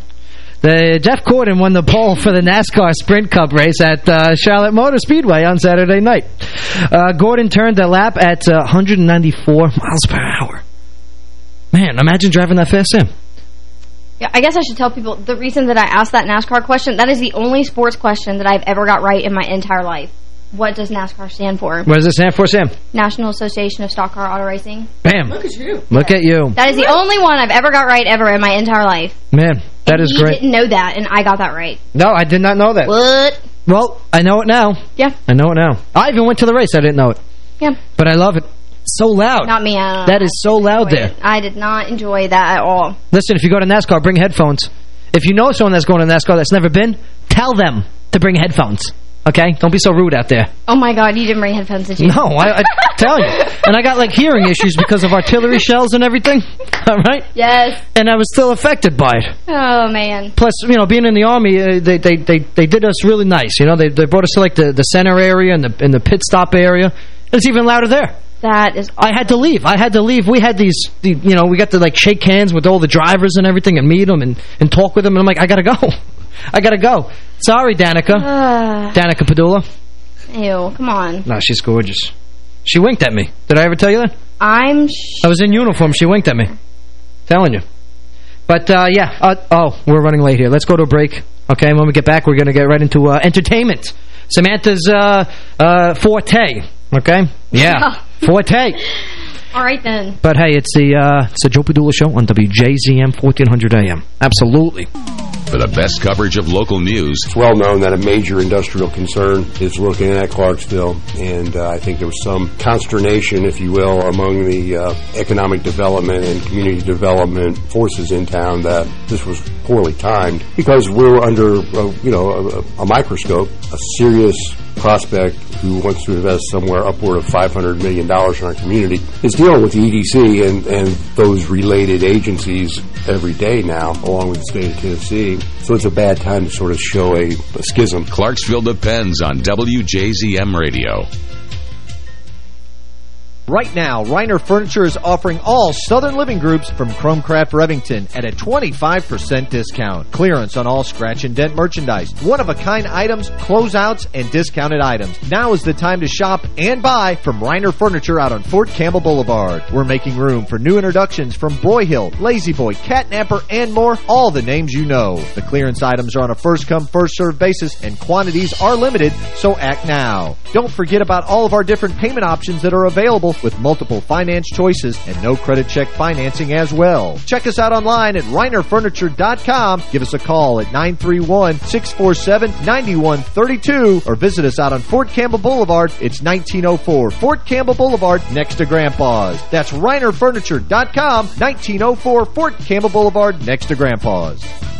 The Jeff Gordon won the pole for the NASCAR Sprint Cup race at uh, Charlotte Motor Speedway on Saturday night. Uh, Gordon turned the lap at uh, 194 miles per hour. Man, imagine driving that fast, Sam. Yeah, I guess I should tell people the reason that I asked that NASCAR question. That is the only sports question that I've ever got right in my entire life. What does NASCAR stand for? What does it stand for, Sam? National Association of Stock Car Auto Racing. Bam. Look at you. Look at you. That is the only one I've ever got right ever in my entire life. Man, that is He great. didn't know that, and I got that right. No, I did not know that. What? Well, I know it now. Yeah. I know it now. I even went to the race. I didn't know it. Yeah. But I love it. So loud. Not me. I That is so loud there. I did not enjoy that at all. Listen, if you go to NASCAR, bring headphones. If you know someone that's going to NASCAR that's never been, tell them to bring headphones. Okay? Don't be so rude out there. Oh, my God. You didn't bring headphones, did you? No, I, I *laughs* tell you. And I got, like, hearing issues because of artillery *laughs* shells and everything. *laughs* All right? Yes. And I was still affected by it. Oh, man. Plus, you know, being in the Army, uh, they, they, they, they did us really nice. You know, they, they brought us to, like, the, the center area and the, and the pit stop area. It's even louder there. That is... I had to leave. I had to leave. We had these, the, you know, we got to, like, shake hands with all the drivers and everything and meet them and, and talk with them. And I'm like, I got to go. *laughs* I got to go. Sorry, Danica. Uh, Danica Padula. ew, come on. No, she's gorgeous. She winked at me. Did I ever tell you that? I'm... I was in uniform. She winked at me. Telling you. But, uh, yeah. Uh, oh, we're running late here. Let's go to a break. Okay, when we get back, we're going to get right into uh, entertainment. Samantha's uh, uh, forte. Okay? Yeah. *laughs* forte. All right, then. But, hey, it's the, uh, it's the Joe Padula Show on WJZM 1400 AM. Absolutely. for the best coverage of local news. It's well known that a major industrial concern is looking at Clarksville, and uh, I think there was some consternation, if you will, among the uh, economic development and community development forces in town that this was poorly timed because we're under, uh, you know, a, a microscope, a serious prospect who wants to invest somewhere upward of $500 million in our community is dealing with the EDC and, and those related agencies every day now, along with the state of Tennessee. So it's a bad time to sort of show a, a schism. Clarksville depends on WJZM Radio. Right now, Reiner Furniture is offering all Southern Living Groups from Chromcraft Revington at a 25% discount. Clearance on all scratch and dent merchandise, one-of-a-kind items, closeouts, and discounted items. Now is the time to shop and buy from Reiner Furniture out on Fort Campbell Boulevard. We're making room for new introductions from Broyhill, La-Z-Boy, Catnapper, and more, all the names you know. The clearance items are on a first-come, first-served basis, and quantities are limited, so act now. Don't forget about all of our different payment options that are available with multiple finance choices and no credit check financing as well. Check us out online at reinerfurniture.com. Give us a call at 931-647-9132 or visit us out on Fort Campbell Boulevard. It's 1904 Fort Campbell Boulevard next to Grandpa's. That's reinerfurniture.com, 1904 Fort Campbell Boulevard next to Grandpa's.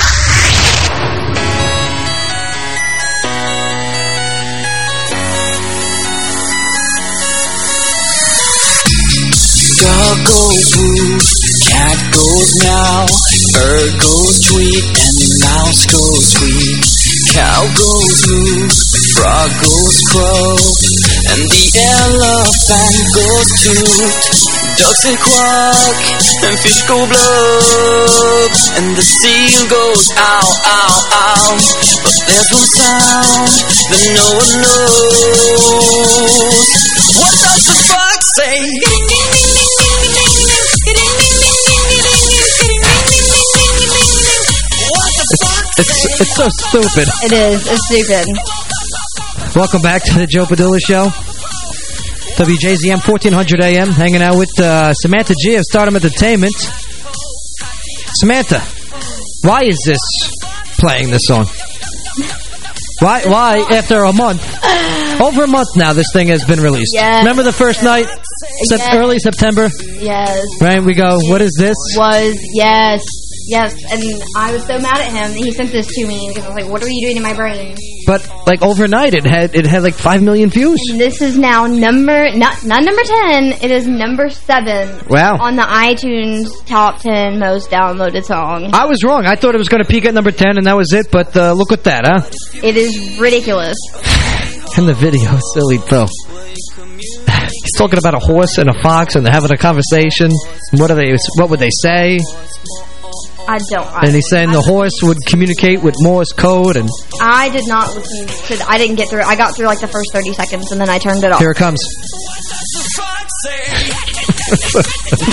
Dog goes woo, cat goes meow, bird goes tweet, and the mouse goes squeak. Cow goes moo, frog goes croak, and the elephant goes toot. Ducks and quack, and fish go blub, and the seal goes ow, ow, ow. But there's one sound that no one knows. What does the fox say? It's, it's so stupid. It is. It's stupid. Welcome back to the Joe Padula Show. WJZM 1400 AM, hanging out with uh, Samantha G of Stardom Entertainment. Samantha, why is this playing this song? Why, why, after a month, over a month now, this thing has been released. Yes. Remember the first night? Yes. Early September? Yes. Right, we go, what is this? Was, yes. Yes, and I was so mad at him. He sent this to me because I was like, "What are you doing to my brain?" But like overnight, it had it had like five million views. And this is now number not not number ten. It is number seven. Wow. On the iTunes top ten most downloaded song. I was wrong. I thought it was going to peak at number ten, and that was it. But uh, look at that, huh? It is ridiculous. *sighs* And the video, silly bro. *sighs* He's talking about a horse and a fox, and they're having a conversation. What are they? What would they say? I don't. I, And he's saying the horse would communicate with Morse code, and I did not listen to. I didn't get through. I got through like the first thirty seconds, and then I turned it off. here it comes. *laughs*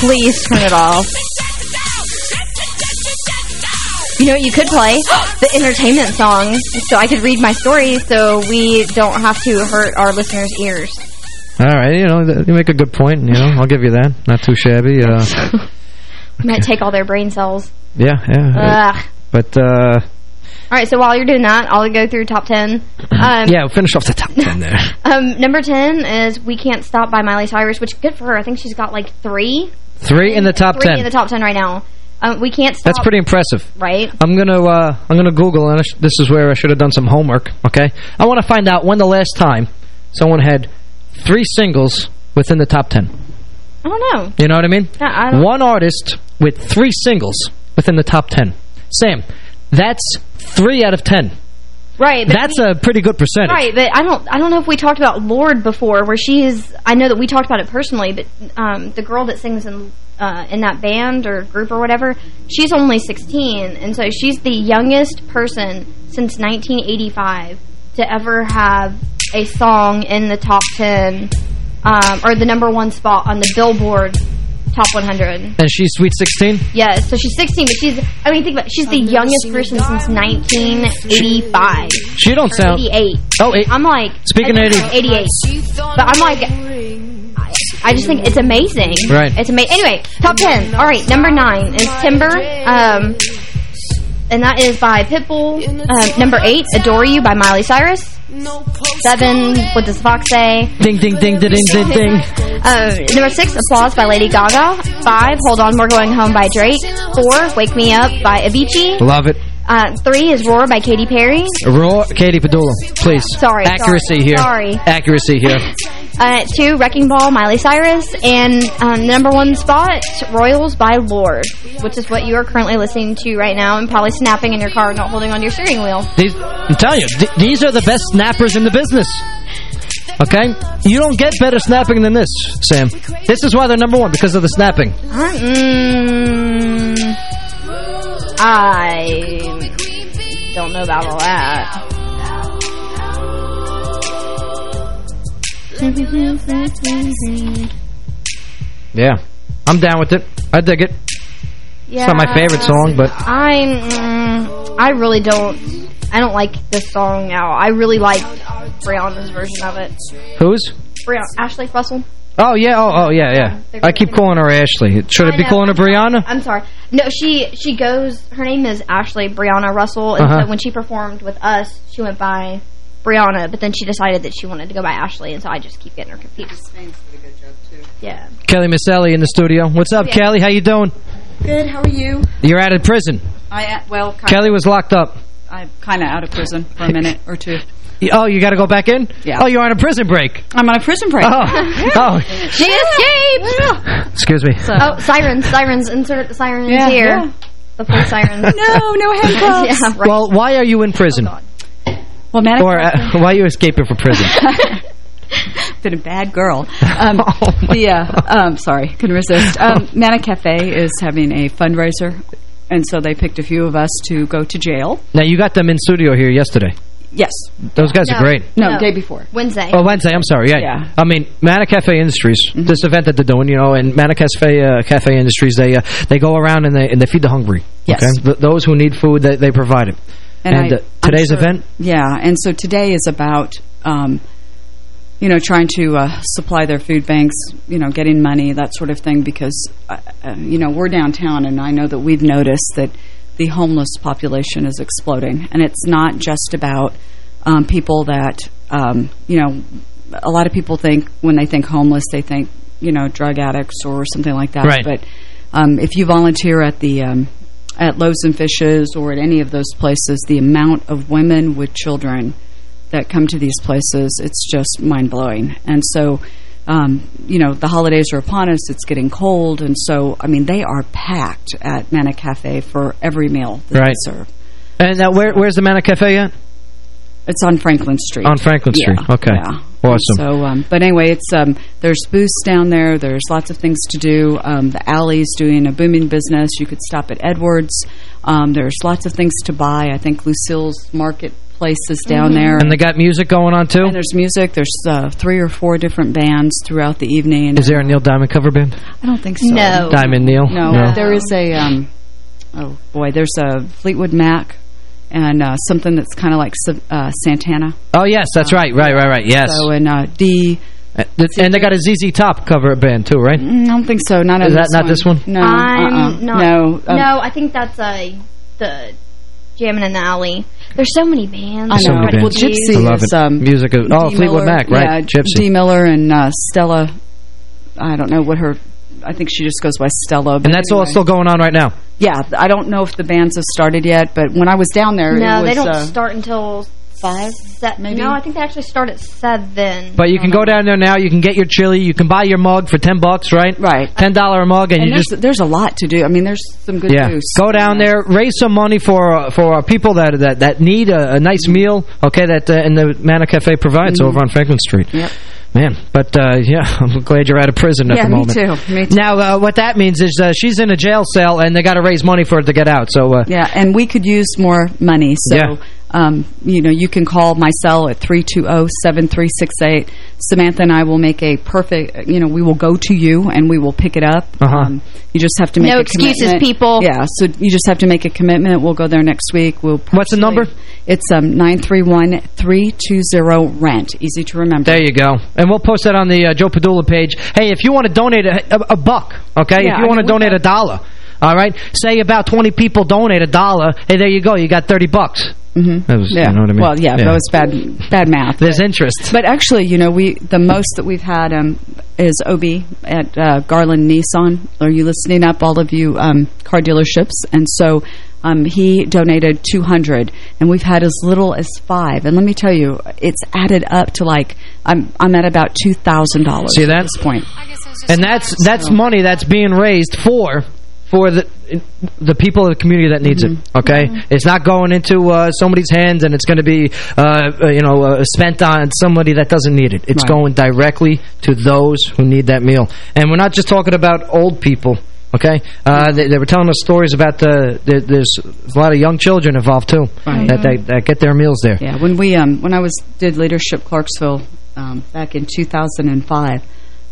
Please turn it off. You know what you could play? *gasps* the entertainment song, so I could read my story so we don't have to hurt our listeners' ears. All right, you know, you make a good point. You know, I'll give you that. Not too shabby. Uh, *laughs* Might take all their brain cells. yeah, yeah. Ugh. But uh, All right, so while you're doing that, I'll go through top 10. Um, yeah, we'll finish off the top ten there. *laughs* Um, number 10 is We Can't Stop by Miley Cyrus, which good for her. I think she's got like three. Three in the top three ten. in the top 10 right now. Um, we Can't Stop. That's pretty impressive. Right? I'm gonna uh, I'm gonna Google, and this is where I should have done some homework. Okay, I want to find out when the last time someone had three singles within the top ten. I don't know. You know what I mean? Yeah, I don't- One artist with three singles within the top ten. Sam, that's three out of ten. Right. That's a pretty good percentage. Right, but I don't I don't know if we talked about Lorde before, where she is. I know that we talked about it personally, but um, the girl that sings in uh, in that band or group or whatever, she's only 16, and so she's the youngest person since 1985 to ever have a song in the top 10 um, or the number one spot on the Billboard Top 100. And she's Sweet 16? Yeah, so she's 16, but she's, I mean, think about it, she's the youngest person since 1985. She don't sound... 88. Oh, eight. I'm like... Speaking of 80 88. But I'm like... I, I just think it's amazing. Right. It's amazing. Anyway, top 10. All right, number 9 is Timber. Um, and that is by Pitbull. Um, number 8, Adore You by Miley Cyrus. 7, What Does the Fox Say? Ding, ding, ding, ding, ding, ding. Uh, number six, Applause by Lady Gaga. Five, Hold On, We're Going Home by Drake. Four, Wake Me Up by Avicii. Love it. Uh, three is Roar by Katy Perry. Roar, Katie Padula, please. Sorry, Accuracy sorry, here. sorry. Accuracy here. *laughs* Uh, two, Wrecking Ball, Miley Cyrus. And um, number one spot, Royals by Lorde, which is what you are currently listening to right now and probably snapping in your car, not holding on to your steering wheel. These, I'm telling you, th these are the best snappers in the business. Okay? You don't get better snapping than this, Sam. This is why they're number one, because of the snapping. Mm, I don't know about all that. Yeah. I'm down with it. I dig it. Yeah, It's not my favorite song, but... I mm, I really don't. I don't like this song now. I really like Brianna's version of it. Whose? Brianna, Ashley Fussell. Oh, yeah. Oh, oh yeah, yeah. I keep calling her Ashley. Should I I be know. calling her Brianna? I'm sorry. No, she she goes. Her name is Ashley Brianna Russell, and Uh-huh. so when she performed with us, she went by Brianna. But then she decided that she wanted to go by Ashley, and so I just keep getting her confused. Yeah. Kelly Misselli in the studio. What's up, Yeah. Kelly? How you doing? Good. How are you? You're out of prison. I uh, well, kind Kelly was locked up. I'm kind of out of prison for a minute or two. Oh, you got to go back in? Yeah. Oh, you're on a prison break. I'm on a prison break. Oh. *laughs* Oh. She escaped. *laughs* Excuse me. oh, sirens! Sirens! Insert the sirens Yeah, here. yeah. The police sirens. *laughs* no, no handcuffs. yeah, right. Well, why are you in prison? Well, Manic Or uh, why are you escaping from prison? *laughs* been a bad girl. Um, *laughs* the uh, um, sorry, couldn't resist. Um, *laughs* Manna Cafe is having a fundraiser, and so they picked a few of us to go to jail. now, you got them in studio here yesterday. Yes. Those guys are great. No, No. day before. Wednesday. Oh, Wednesday. I'm sorry. Yeah. Yeah. I mean, Manna Cafe Industries, this event that they're doing, you know, and Manna Cafe uh, Cafe Industries, they uh, they go around and they and they feed the hungry. Yes. Okay? Th those who need food, they, they provide it. And And, I- uh, today's sure- event, Yeah, and so today is about, um, you know, trying to uh, supply their food banks, you know, getting money, that sort of thing, because, uh, uh, you know, we're downtown, and I know that we've noticed that the homeless population is exploding. And it's not just about um, people that, um, you know, a lot of people think, when they think homeless, they think, you know, drug addicts or something like that. Right. But um, if you volunteer at the... At Loaves and Fishes or at any of those places, the amount of women with children that come to these places, it's just mind-blowing. And so, um, you know, the holidays are upon us. It's getting cold. And so, I mean, they are packed at Manna Cafe for every meal that Right. they serve. And uh, where where's the Manna Cafe at? It's on Franklin Street. On Franklin Yeah, Street. Okay. Yeah. Awesome. So, um, but anyway, it's um, there's booths down there. There's lots of things to do. Um, the alley's doing a booming business. You could stop at Edwards. Um, there's lots of things to buy. I think Lucille's Marketplace is down there. And they got music going on, too? And there's music. There's uh, three or four different bands throughout the evening. Is there a Neil Diamond cover band? I don't think so. No. Diamond Neil? No, No. there is a, um, oh boy, there's a Fleetwood Mac and uh, something that's kind of like uh, Santana. Oh, yes, that's right. Right, right, right. Yes. So, and uh, D... Uh, and they got a ZZ Top cover band, too, right? Mm, I don't think so. Not Is that this not one. this one? No, I'm uh-uh. not. No, um, no, I think that's uh, the Jamming in the Alley. There's so many bands. I So know. many Well, bands. Gypsy I love is um, Music is- oh, Fleetwood Mac, right. Yeah, Gypsy. Dee Miller and uh, Stella. I don't know what her. I think she just goes by Stella. but And that's all still going on right now? Yeah, I don't know if the bands have started yet, but when I was down there, No, it was, they don't uh, start until five. maybe. No, I think they actually start at seven. But you can go down there now. You can get your chili. You can buy your mug for 10 bucks, right? Right. $10 a mug, and, And you there's, just... there's a lot to do. I mean, there's some good Yeah, booths. go down there, raise some money for uh, for uh, people that that that need a, a nice meal. Okay, that uh, and the Manna Cafe provides Mhm. over on Franklin Street. Yep. Man, but uh, yeah, *laughs* I'm glad you're out of prison at Yeah, the me too, me too. Now, uh, what that means is uh, she's in a jail cell, and they got to raise money for her to get out. So, uh, Yeah, and we could use more money. So, Yeah. Um, you know, you can call my cell at 320-7368. Samantha and I will make a perfect, you know, we will go to you and we will pick it up. Uh-huh. Um, you just have to make No a excuses, commitment. people. Yeah, so you just have to make a commitment. We'll go there next week. We'll What's the number? It's um, 931-320-RENT. Easy to remember. There you go. And we'll post that on the uh, Joe Padula page. Hey, if you want to donate a, a, a buck, okay? Yeah, if you want to donate a dollar, all right? Say about 20 people donate a dollar. Hey, there you go. You got 30 bucks. Mhm. That was, yeah. you know what I mean? Well, yeah, that was bad bad math. There's interest. But actually, you know, we the most that we've had um, is OB at uh, Garland Nissan. Are you listening up, all of you um, car dealerships? And so um, he donated 200, and we've had as little as five. And let me tell you, it's added up to like I'm I'm at about two thousand dollars. See that? at this point? And that's that's money that's being raised for for the the people of the community that needs Mm-hmm. it. Okay, it's not going into uh, somebody's hands and it's going to be uh, uh, you know uh, spent on somebody that doesn't need it. It's Right. going directly to those who need that meal. And we're not just talking about old people. Okay, uh, they, they were telling us stories about the, the there's a lot of young children involved too Right. that, they, that get their meals there. Yeah, when we um when I was did leadership Clarksville um, back in 2005,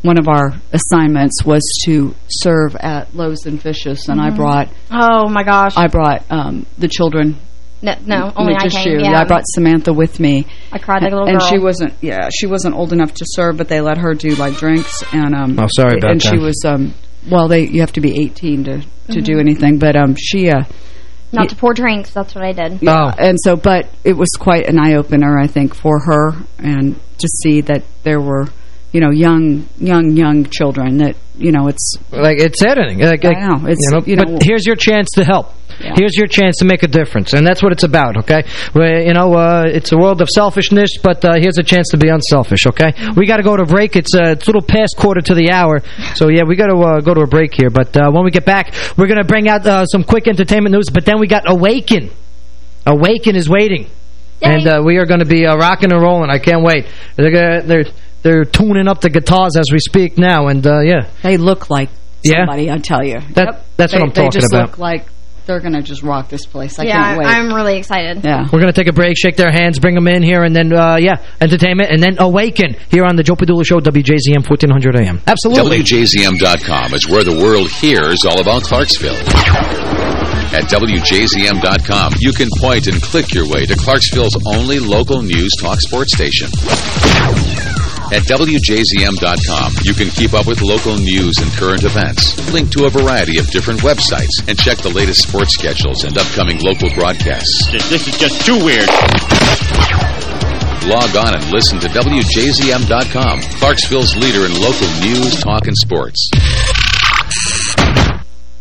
one of our assignments was to serve at Loaves and Fishes, and I Mhm. brought Oh, my gosh. I brought um, the children. No, no only I came. you. Yeah. I brought Samantha with me. I cried like a little and girl. she wasn't. Yeah, she wasn't old enough to serve, but they let her do like drinks and. Um, Oh, sorry about and that. she was. Um, well, they you have to be 18 to to do Mhm. anything, but um, she. Uh, Not to pour drinks. That's what I did. yeah, and so, but it was quite an eye-opener, I think, for her, and to see that there were, you know, young, young, young children that, you know, it's... Like, it's editing. Like, I know. It's, you know, you know, but here's your chance to help. Yeah. Here's your chance to make a difference, and that's what it's about, okay? Where, you know, uh, it's a world of selfishness, but uh, here's a chance to be unselfish, okay? We got to go to break. It's, uh, it's a little past quarter to the hour, so yeah, we got to uh, go to a break here. But uh, when we get back, we're going to bring out uh, some quick entertainment news, but then we got Awaken. Awaken is waiting. And uh, we are going to be uh, rocking and rolling. I can't wait. They're gonna, they're they're tuning up the guitars as we speak now, and uh, yeah, They look like Yeah? somebody, I tell you. That- Yep. that's what They- I'm talking about. They just about. look like they're going to just rock this place. I yeah, can't wait. I'm really excited. Yeah. We're going to take a break, shake their hands, bring them in here, and then, uh, yeah, entertainment, and then awaken here on the Joe Padula Show, WJZM 1400 AM. Absolutely. WJZM.com is where the world hears all about Clarksville. At WJZM.com, you can point and click your way to Clarksville's only local news talk sports station. At WJZM.com, you can keep up with local news and current events, link to a variety of different websites, and check the latest sports schedules and upcoming local broadcasts. This is just too weird. Log on and listen to WJZM.com, Clarksville's leader in local news, talk, and sports.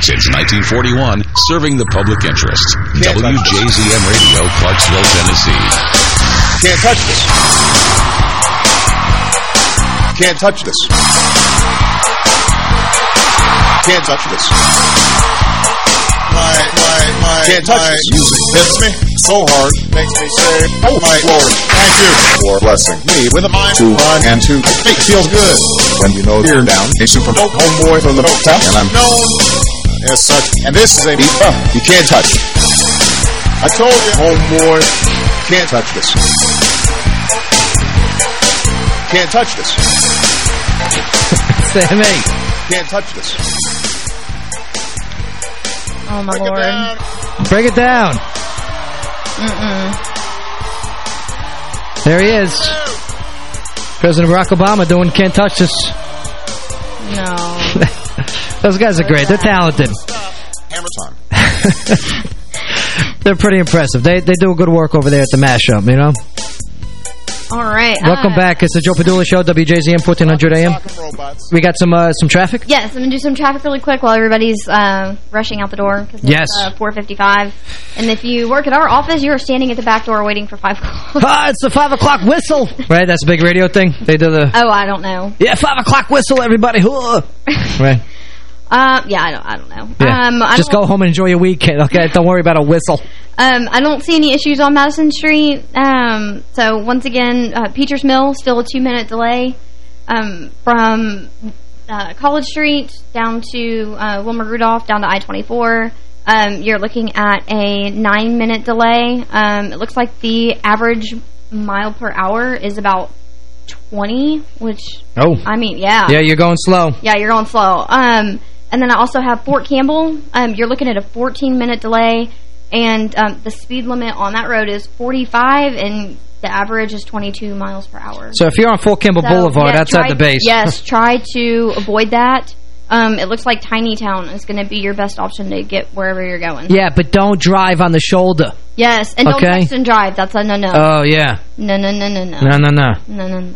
Since 1941, serving the public interest. WJZM Radio, Clarksville, Tennessee. Can't touch this. Can't touch this. Can't touch this. My, my, my, Can't touch my this. music hits me so hard, makes me say, Oh my Lord, thank you for blessing me with a mind to run and to think. Feels good when you know you're down a super homeboy from the boat town, and I'm known as such. And this is a beat uh, you can't touch. I told you, homeboy, can't touch this. Can't touch this. Sammy. Can't touch this. Oh, my Break lord. down. Break it down. Mm-mm. There he is. President Barack Obama doing Can't Touch This. No. *laughs* Those guys are great. They're talented. Hammer time. *laughs* They're pretty impressive. They they do a good work over there at the mashup, you know? All right. Welcome uh, back. It's the Joe Padula Show, WJZM 1400 AM. We got some uh, some traffic? Yes, I'm going to do some traffic really quick while everybody's uh, rushing out the door. Cause Yes. It's, uh, 4.55. And if you work at our office, you're standing at the back door waiting for 5 *laughs* o'clock. ah, it's the 5 o'clock whistle. Right, that's a big radio thing. They do the... Oh, I don't know. Yeah, 5 o'clock whistle, everybody. *laughs* Right. Uh, yeah, I don't. I don't know. Yeah. Um, I Just go home and enjoy your weekend, okay? *laughs* Don't worry about a whistle. Um, I don't see any issues on Madison Street. Um, so once again, uh, Peachers Mill still a two-minute delay um, from uh, College Street down to uh, Wilma Rudolph down to I-24. Um, you're looking at a nine-minute delay. Um, it looks like the average mile per hour is about 20, which Oh. I mean, yeah, Yeah, you're going slow. yeah, you're going slow. Um, and then I also have Fort Campbell. Um, you're looking at a 14-minute delay, and um, the speed limit on that road is 45, and the average is 22 miles per hour. So if you're on Fort Campbell So, Boulevard yeah, outside try- the base... Yes, *laughs* try to avoid that. Um, it looks like Tiny Town is going to be your best option to get wherever you're going. Yeah, but don't drive on the shoulder. Yes, and don't text and drive. That's a no-no. Oh, yeah. no, no, no, no, no. No, no, no. No, no, no.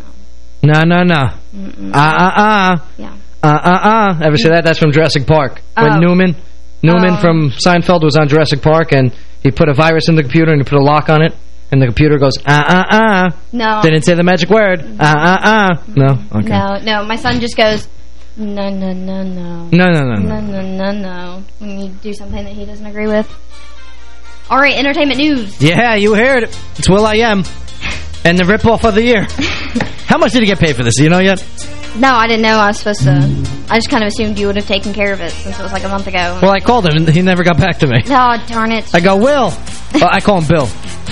No, no, no. Mm-mm. Uh-uh-uh. Yeah. Uh-uh-uh. Ever see that? That's from Jurassic Park. When Oh. Newman Newman Oh. from Seinfeld was on Jurassic Park, and he put a virus in the computer, and he put a lock on it, and the computer goes, uh-uh-uh. No. Didn't say the magic word. Uh-uh-uh. No? Okay. No, no. My son just goes, no, no, no, no. No, no, no, No, no. no, no, no. When you do something that he doesn't agree with. All right, entertainment news. Yeah, you heard it. It's Will I Am. And the rip-off of the year. *laughs* How much did he get paid for this? Do you know yet? No, I didn't know I was supposed to. I just kind of assumed you would have taken care of it since it was like a month ago. Well, I called him, and he never got back to me. oh, darn it. I go, Will. *laughs* Well, I call him Bill.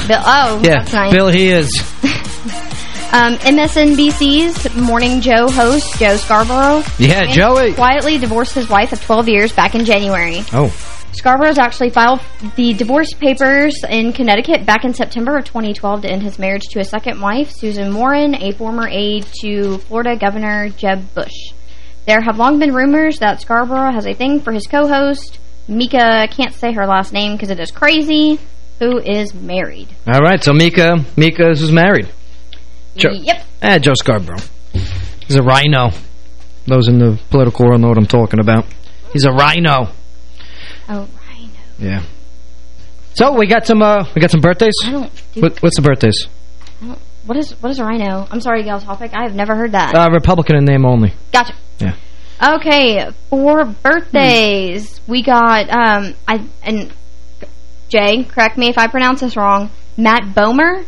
Bill, oh, Yeah, that's nice. Bill he is. *laughs* Um, MSNBC's Morning Joe host, Joe Scarborough. Yeah, Joey. Quietly divorced his wife of 12 years back in January. Oh. Scarborough's actually filed the divorce papers in Connecticut back in September of 2012 to end his marriage to his second wife, Susan Warren, a former aide to Florida Governor Jeb Bush. There have long been rumors that Scarborough has a thing for his co-host, Mika, can't say her last name because it is crazy, who is married. All right, so Mika, Mika is married. Joe, Yep. Eh, Joe Scarborough. He's a rhino. Those in the political world know what I'm talking about. He's a rhino. Oh, Rhino. Yeah. So we got some uh we got some birthdays. I don't What, what's the birthdays? I don't- What is what is a rhino? I'm sorry, gal topic. I have never heard that. Uh, Republican in name only. Gotcha. Yeah. Okay, for birthdays, we got um I and Jay, correct me if I pronounce this wrong. Matt Bomer.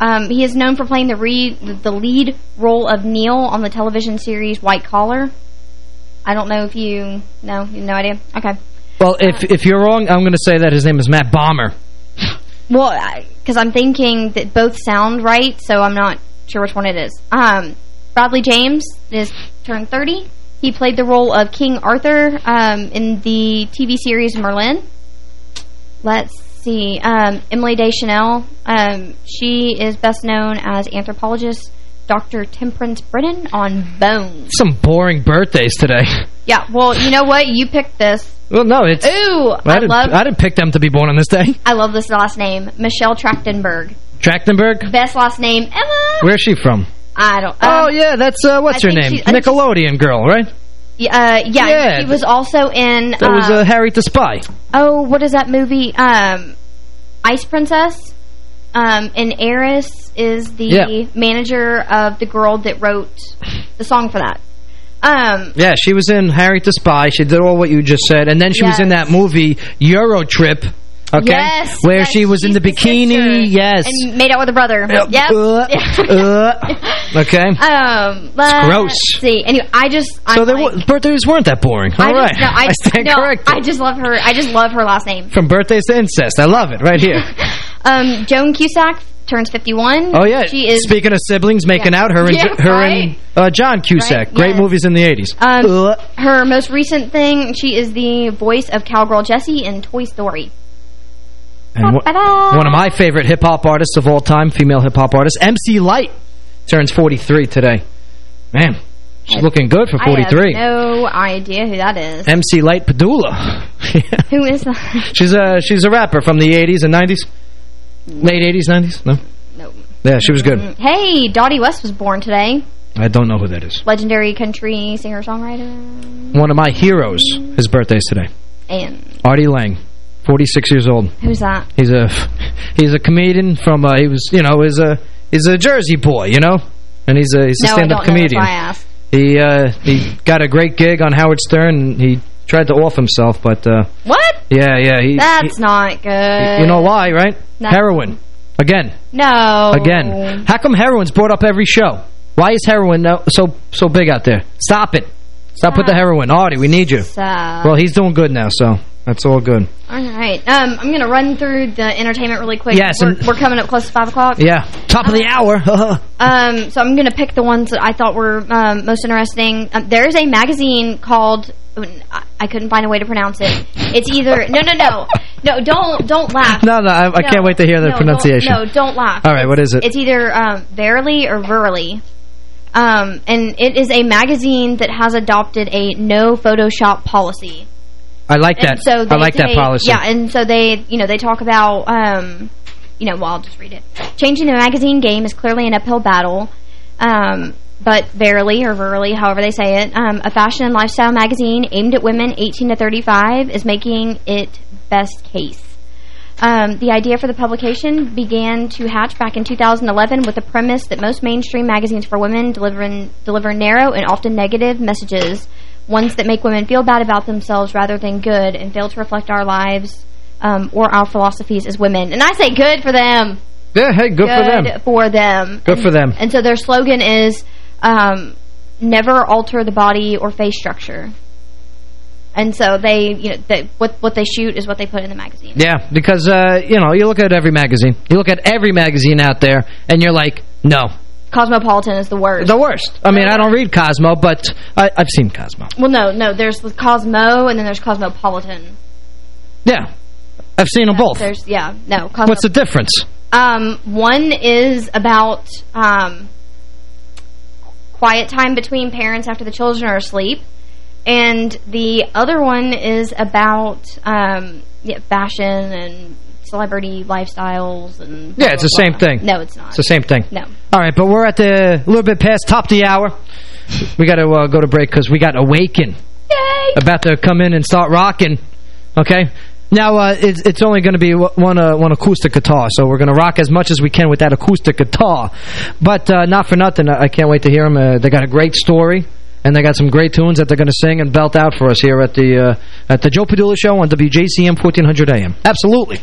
Um, he is known for playing the re the lead role of Neil on the television series White Collar. I don't know if you know. You have no idea. Okay. Well, if if you're wrong, I'm going to say that his name is Matt Bomber. Well, because I'm thinking that both sound right, so I'm not sure which one it is. Um, Bradley James is turned 30. He played the role of King Arthur um, in the TV series Merlin. Let's see. Um, Emily Deschanel, um, she is best known as anthropologist Dr. Temperance Brennan on Bones. Some boring birthdays today. Yeah, well, you know what? You picked this. Well, no, it's... Ooh, I, I didn't, love I didn't pick them to be born on this day. *laughs* I love this last name. Michelle Trachtenberg. Trachtenberg? Best last name, ever. Where's she from? I don't. oh, um, yeah, that's, uh, what's I her name? Nickelodeon girl, right? Yeah, uh, yeah, Yeah, She was also in. That was uh, uh, Harriet the Spy. oh, what is that movie? Um, Ice Princess. Um, and Eris is the Yeah. manager of the girl that wrote the song for that. Um, Yeah, she was in Harriet the Spy. She did all what you just said. And then she was in that movie, Euro Trip. Okay? Yes, Where yes, she was in the bikini. yes. and made out with her brother. Yep. Yep. Uh, uh, *laughs* okay. Um, let's gross. See, anyway, I just I'm so there like, birthdays weren't that boring. I All just, right. no, *laughs* I, stand no, corrected. I just love her. I just love her last name. From birthdays to incest. I love it. Right here. *laughs* Um, Joan Cusack turns 51. Oh, yeah. She is Speaking of siblings making Yeah. out, her and, *laughs* Yeah, her right? and uh, John Cusack. Right, Great movies in the 80s. Um, her most recent thing, she is the voice of Cowgirl Jessie in Toy Story. And one of my favorite hip-hop artists of all time, female hip-hop artist, MC Lyte, Turns 43 today. Man, she's looking good for 43. I have no idea who that is. MC Lyte Padula. *laughs* Who is that? she's a she's a rapper from the 80s and 90s. Late 80s, 90s? No. No. Yeah, she was good. Hey, Dottie West was born today. I don't know who that is. Legendary country singer-songwriter. One of my heroes. His birthday's today. And Artie Lange, 46 years old. who's that? He's a *laughs* he's a comedian from uh, he was you know is a he's a Jersey boy you know and he's a he's a No, stand-up don't know. That's comedian. why I asked. He uh, he got a great gig on Howard Stern and he tried to off himself but uh, What? yeah yeah he, That's he- not good. you know why right? No. heroin. Again. No. again. How come heroin's brought up every show? Why is heroin so so big out there? Stop it. Stop with the heroin. Artie we need you. Well he's doing good now so that's all good all right. Um, I'm going to run through the entertainment really quick. Yes, We're, we're coming up close to 5 o'clock. yeah top of the hour *laughs* Um, so I'm going to pick the ones that I thought were um, most interesting. Um, there is a magazine called I- I couldn't find a way to pronounce it. It's either no, no, no, no. Don't don't laugh. no no I, I No, can't wait to hear the no, pronunciation Don't, no, don't laugh. all right what is it It's either um, Verily or Verily. Um, and it is a magazine that has adopted a no Photoshop policy. I like And that. so I like that policy. Yeah, and so they, you know, they talk about, um, you know, well, I'll just read it. Changing the magazine game is clearly an uphill battle, um, but Verily, or Verily, however they say it, um, a fashion and lifestyle magazine aimed at women 18 to 35 is making it best case. Um, the idea for the publication began to hatch back in 2011 with the premise that most mainstream magazines for women deliver, deliver narrow and often negative messages, ones that make women feel bad about themselves rather than good and fail to reflect our lives um, or our philosophies as women. And I say good for them. Yeah, hey, good, for them. for them. Good and, for them. And so their slogan is um, never alter the body or face structure. And so they, you know, they, what what they shoot is what they put in the magazine. Yeah, because, uh, you know, you look at every magazine. You look at every magazine out there, and you're like, no. Cosmopolitan is the worst. The worst. I mean, I don't read Cosmo, but I, I've seen Cosmo. Well, no, no. There's the Cosmo, and then there's Cosmopolitan. Yeah. I've seen them both. There's yeah, no. Cosmo What's the difference? Um, one is about um, quiet time between parents after the children are asleep, and the other one is about um, yeah, fashion and celebrity lifestyles and Yeah, it's the same thing. No, it's not. It's the same thing. No. All right, but we're at the a little bit past top of the hour. We got to uh, go to break because we got Awaken. Yay! About to come in and start rocking. Okay? Now, uh, it's, it's only going to be one uh, one acoustic guitar, so we're going to rock as much as we can with that acoustic guitar. But uh, not for nothing, I can't wait to hear them. Uh, they got a great story, and they got some great tunes that they're going to sing and belt out for us here at the uh, at the Joe Padula Show on WJZM 1400 AM. Absolutely.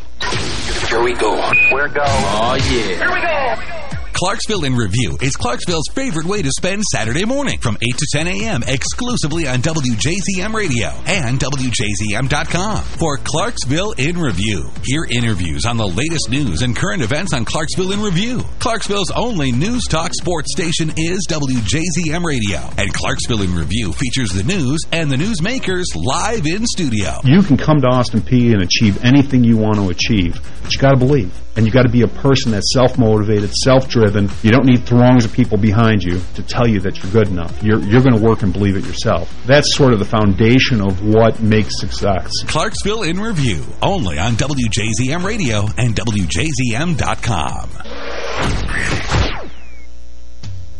Here we go. We're go. Oh, yeah. Here we go. Clarksville in Review is Clarksville's favorite way to spend Saturday morning from 8 to 10 a.m. exclusively on WJZM Radio and WJZM.com for Clarksville in Review. Hear interviews on the latest news and current events on Clarksville in Review. Clarksville's only news talk sports station is WJZM Radio, and Clarksville in Review features the news and the newsmakers live in studio. You can come to Austin Peay and achieve anything you want to achieve, but you got to believe. And you got to be a person that's self-motivated, self-driven. You don't need throngs of people behind you to tell you that you're good enough. You're, you're going to work and believe it yourself. That's sort of the foundation of what makes success. Clarksville in Review, only on WJZM Radio and WJZM.com.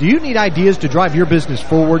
Do you need ideas to drive your business forward?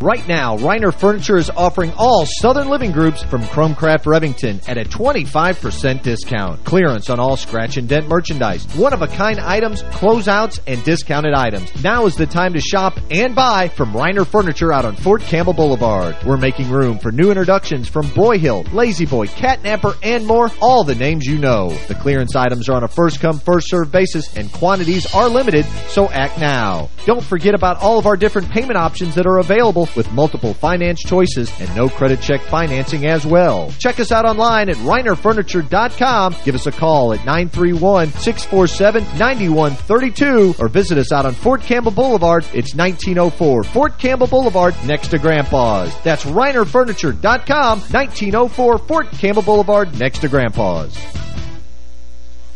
Right now, Reiner Furniture is offering all Southern Living Groups from Chromcraft Revington at a 25% discount. Clearance on all scratch and dent merchandise. One-of-a-kind items, closeouts, and discounted items. Now is the time to shop and buy from Reiner Furniture out on Fort Campbell Boulevard. We're making room for new introductions from Broyhill, La-Z-Boy, Catnapper, and more, all the names you know. The clearance items are on a first-come, first-served basis, and quantities are limited, so act now. Don't forget about all of our different payment options that are available with multiple finance choices and no credit check financing as well. Check us out online at reinerfurniture.com. Give us a call at 931-647-9132 or visit us out on Fort Campbell Boulevard. It's 1904 Fort Campbell Boulevard next to Grandpa's. That's reinerfurniture.com, 1904 Fort Campbell Boulevard next to Grandpa's.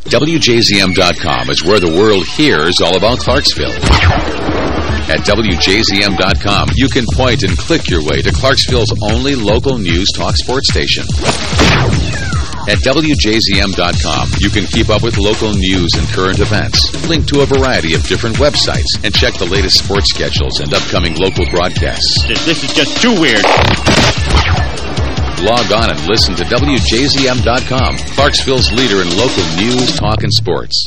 WJZM.com is where the world hears all about Clarksville. At WJZM.com, you can point and click your way to Clarksville's only local news talk sports station. At WJZM.com, you can keep up with local news and current events, link to a variety of different websites, and check the latest sports schedules and upcoming local broadcasts. This is just too weird. Log on and listen to WJZM.com, Clarksville's leader in local news, talk, and sports.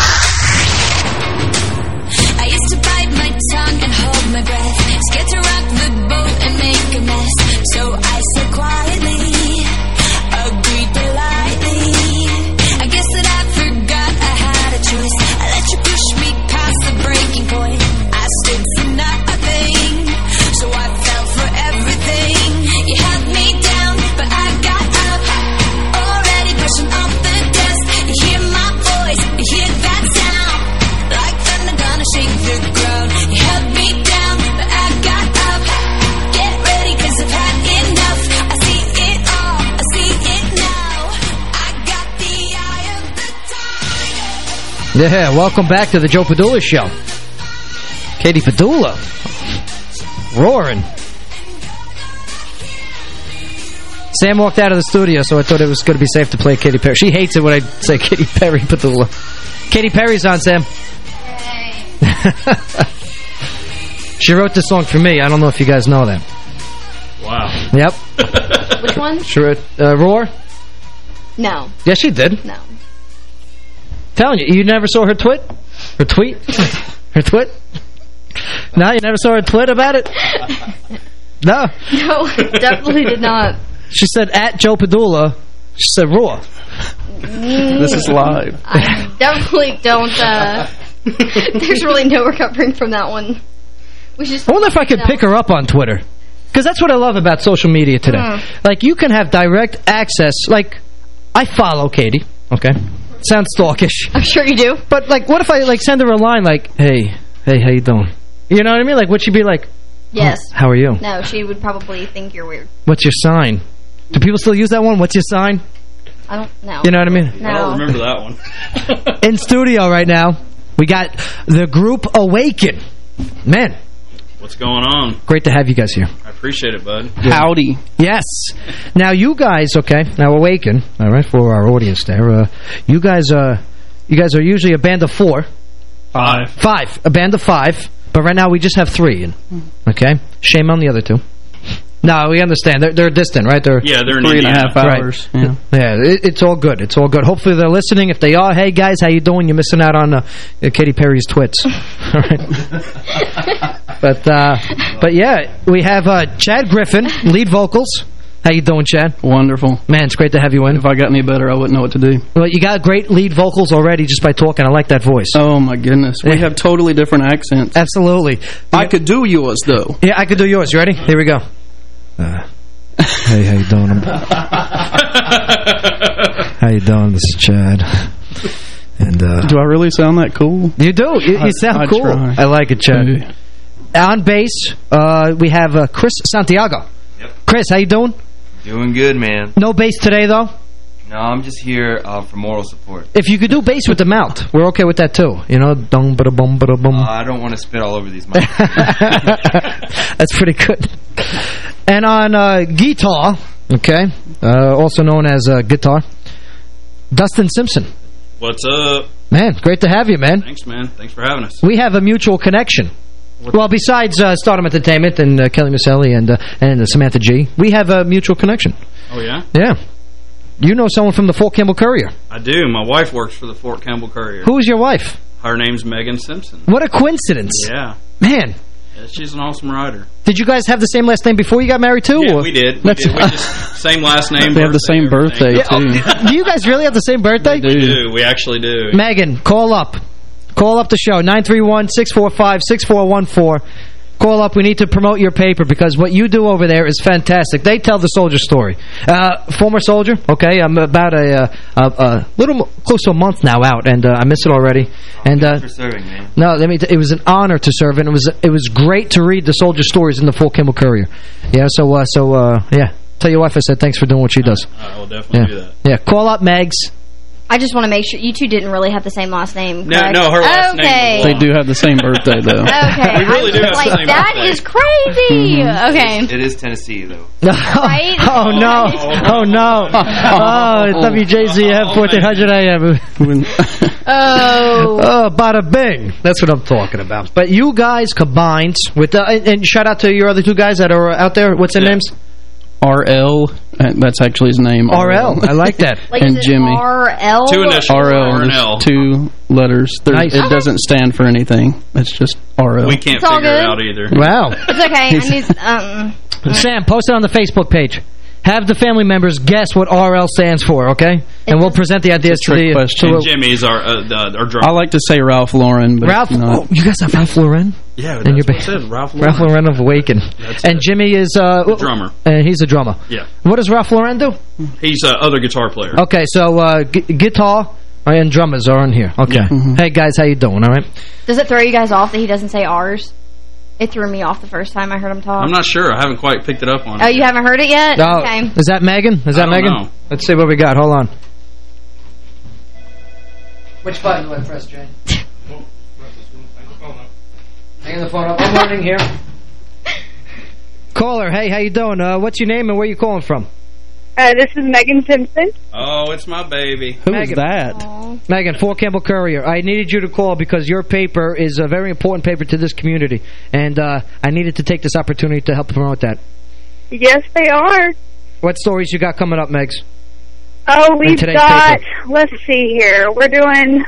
Yeah, welcome back to the Joe Padula Show. Katie Padula. Roaring. Sam walked out of the studio, so I thought it was going to be safe to play Katy Perry. She hates it when I say Katy Perry Padula. Katy Perry's on, Sam. *laughs* she wrote this song for me. I don't know if you guys know that. Wow. Yep. *laughs* Which one? She wrote, uh, Roar? No. Yeah, she did. No. Telling you, you never saw her twit? Her tweet? her twit? No, you never saw her twit about it? No. No, definitely did not. She said, at Joe Padula. She said, raw. This is live. I definitely don't, uh, there's really no recovering from that one. We should I wonder if I could pick her up on Twitter. Because that's what I love about social media today. Hmm. Like, you can have direct access. Like, I follow Katy, okay? Sounds stalkish. *laughs* I'm sure you do. But, like, what if I, like, send her a line like, hey, hey, how you doing? You know what I mean? Like, would she be like, Yes. "Oh, how are you? No, she would probably think you're weird. What's your sign? Do people still use that one? What's your sign? I don't know. You know what I mean? No. I don't remember that one. In studio right now, we got the group Awaken. Man, What's going on? great to have you guys here. I appreciate it, bud. Howdy. Yes. Now you guys, okay, now Awaken, all right, for our audience there, uh, you guys uh, you guys are usually a band of four. Five. Five. A band of five. But right now we just have three. Okay? Shame on the other two. No, we understand. They're, they're distant, right? They're Yeah, they're in Three and a half hours. Yeah. Yeah, it, it's all good. It's all good. Hopefully they're listening. If they are, hey guys, how you doing? You're missing out on uh, uh, Katy Perry's twits. *laughs* all right. *laughs* but uh, but yeah, we have uh, Chad Griffin, lead vocals. How you doing, Chad? Wonderful. Man, it's great to have you in. If I got any better, I wouldn't know what to do. Well, you got great lead vocals already just by talking. I like that voice. Oh, my goodness. We have totally different accents. Absolutely. I could do yours, though. Yeah, I could do yours. You ready? Here we go. Uh, hey, how you doing? *laughs* how you doing? This is Chad. And uh, Do I really sound that cool? you do. You, you sound I cool. try. I like it, Chad. On bass, uh, we have uh, Chris Santiago. Chris, how you doing? Doing good, man. No bass today, though. No, I'm just here uh, for moral support. If you could do bass with the mouth, we're okay with that too. You know, dum ba da bum ba da bum. Uh, I don't want to spit all over these mics. *laughs* *laughs* That's pretty good. And on uh, guitar, okay, uh, also known as uh, guitar, Dustin Simpson. What's up? Man, great to have you, man. Thanks, man. Thanks for having us. We have a mutual connection. Well, besides uh, Stardom Entertainment and uh, Kelly Maselli and uh, and uh, Samantha G, we have a mutual connection. Oh, yeah? Yeah. You know someone from the Fort Campbell Courier. I do. My wife works for the Fort Campbell Courier. Who's your wife? Her name's Megan Simpson. What a coincidence. Yeah. Man, Yeah, She's an awesome writer. did you guys have the same last name before you got married, too? Yeah, or- we did. We That's- did. We just same last name. They have the same birthday, Yeah, oh, *laughs* do you guys really have the same birthday? We do. We actually do. Megan, call up. Call up the show, 931-645-6414. Call up. We need to promote your paper because what you do over there is fantastic. They tell the soldier story. Uh, former soldier, okay, I'm about a, uh, a, a little close to a month now out, and uh, I miss it already. and uh, for serving, man. No, let me. T it was an honor to serve, and it was it was great to read the soldier stories in the Fort Campbell Courier. Yeah, so uh, so uh, yeah. Tell your wife I said thanks for doing what she does. I will definitely yeah. do that. Yeah, call up Megs. I just want to make sure you two didn't really have the same last name. No, correct? no, her last name okay. was They do have the same birthday, though. *laughs* Okay. We really do have the like, same That birthday. is crazy. Okay. It is Tennessee, though. *laughs* Right? oh no! Oh no! Oh, it's WJZM 1400 AM. Oh. *laughs* Oh, bada bing! That's what I'm talking about. But you guys combined with uh, and, and shout out to your other two guys that are out there. What's their names? RL. uh, That's actually his name. RL. I like that. *laughs* Like, and Jimmy. RL? Two initials. RL. R and there's L. Two letters. There's- Nice. It doesn't stand for anything. It's just RL. We can't It's all figure it out either. Wow. It's okay. I *laughs* need, um, Sam, post it on the Facebook page. Have the family members guess what RL stands for, okay? And we'll present the ideas to trick the... question. to- And Jimmy's our uh, the, our drummer. I like to say Ralph Lauren, but Ralph, not. oh, you guys have Ralph Lauren? yeah, And that's your what I said. Ralph Lauren. *laughs* Ralph Lauren of Awaken. That's and it. Jimmy is... Uh, The drummer. And he's a drummer. Yeah. What does Ralph Lauren do? He's uh, other guitar player. Okay, so uh, gu guitar and drummers are in here. Okay. Yeah. Mm-hmm. Hey, guys, how you doing, all right? does it throw you guys off that he doesn't say ours? It threw me off the first time I heard him talk. I'm not sure. I haven't quite picked it up on Oh, it. you haven't heard it yet? Oh, okay. Is that Megan? Is that I don't Megan? know. Let's see what we got. Hold on. Which button do I press, Jane? Hang the phone up. I'm learning here. *laughs* Caller, hey, how you doing? Uh, what's your name and where are you calling from? Uh, this is Megan Simpson. Oh, it's my baby. Who Megan. is that? Megan, Fort Campbell Courier. I needed you to call because your paper is a very important paper to this community, and uh, I needed to take this opportunity to help promote that. Yes, they are. What stories you got coming up, Megs? Oh, we've got, paper. let's see here. We're doing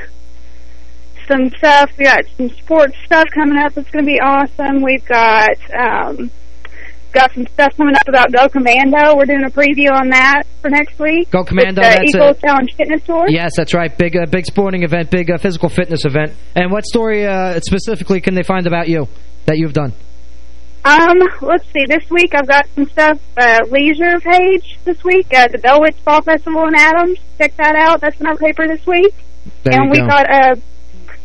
some stuff. We got some sports stuff coming up It's going to be awesome. We've got um, got some stuff coming up about Go Commando. We're doing a preview on that for next week. Go Commando, With that's Equal a- Challenge Fitness Tour. Yes, that's right. Big uh, big sporting event, big uh, physical fitness event. And what story uh, specifically can they find about you that you've done? Um, let's see. This week I've got some stuff. Uh, leisure page this week. Uh, the Bell Witch Fall Festival in Adams. Check that out. That's in our paper this week. There and we go. got a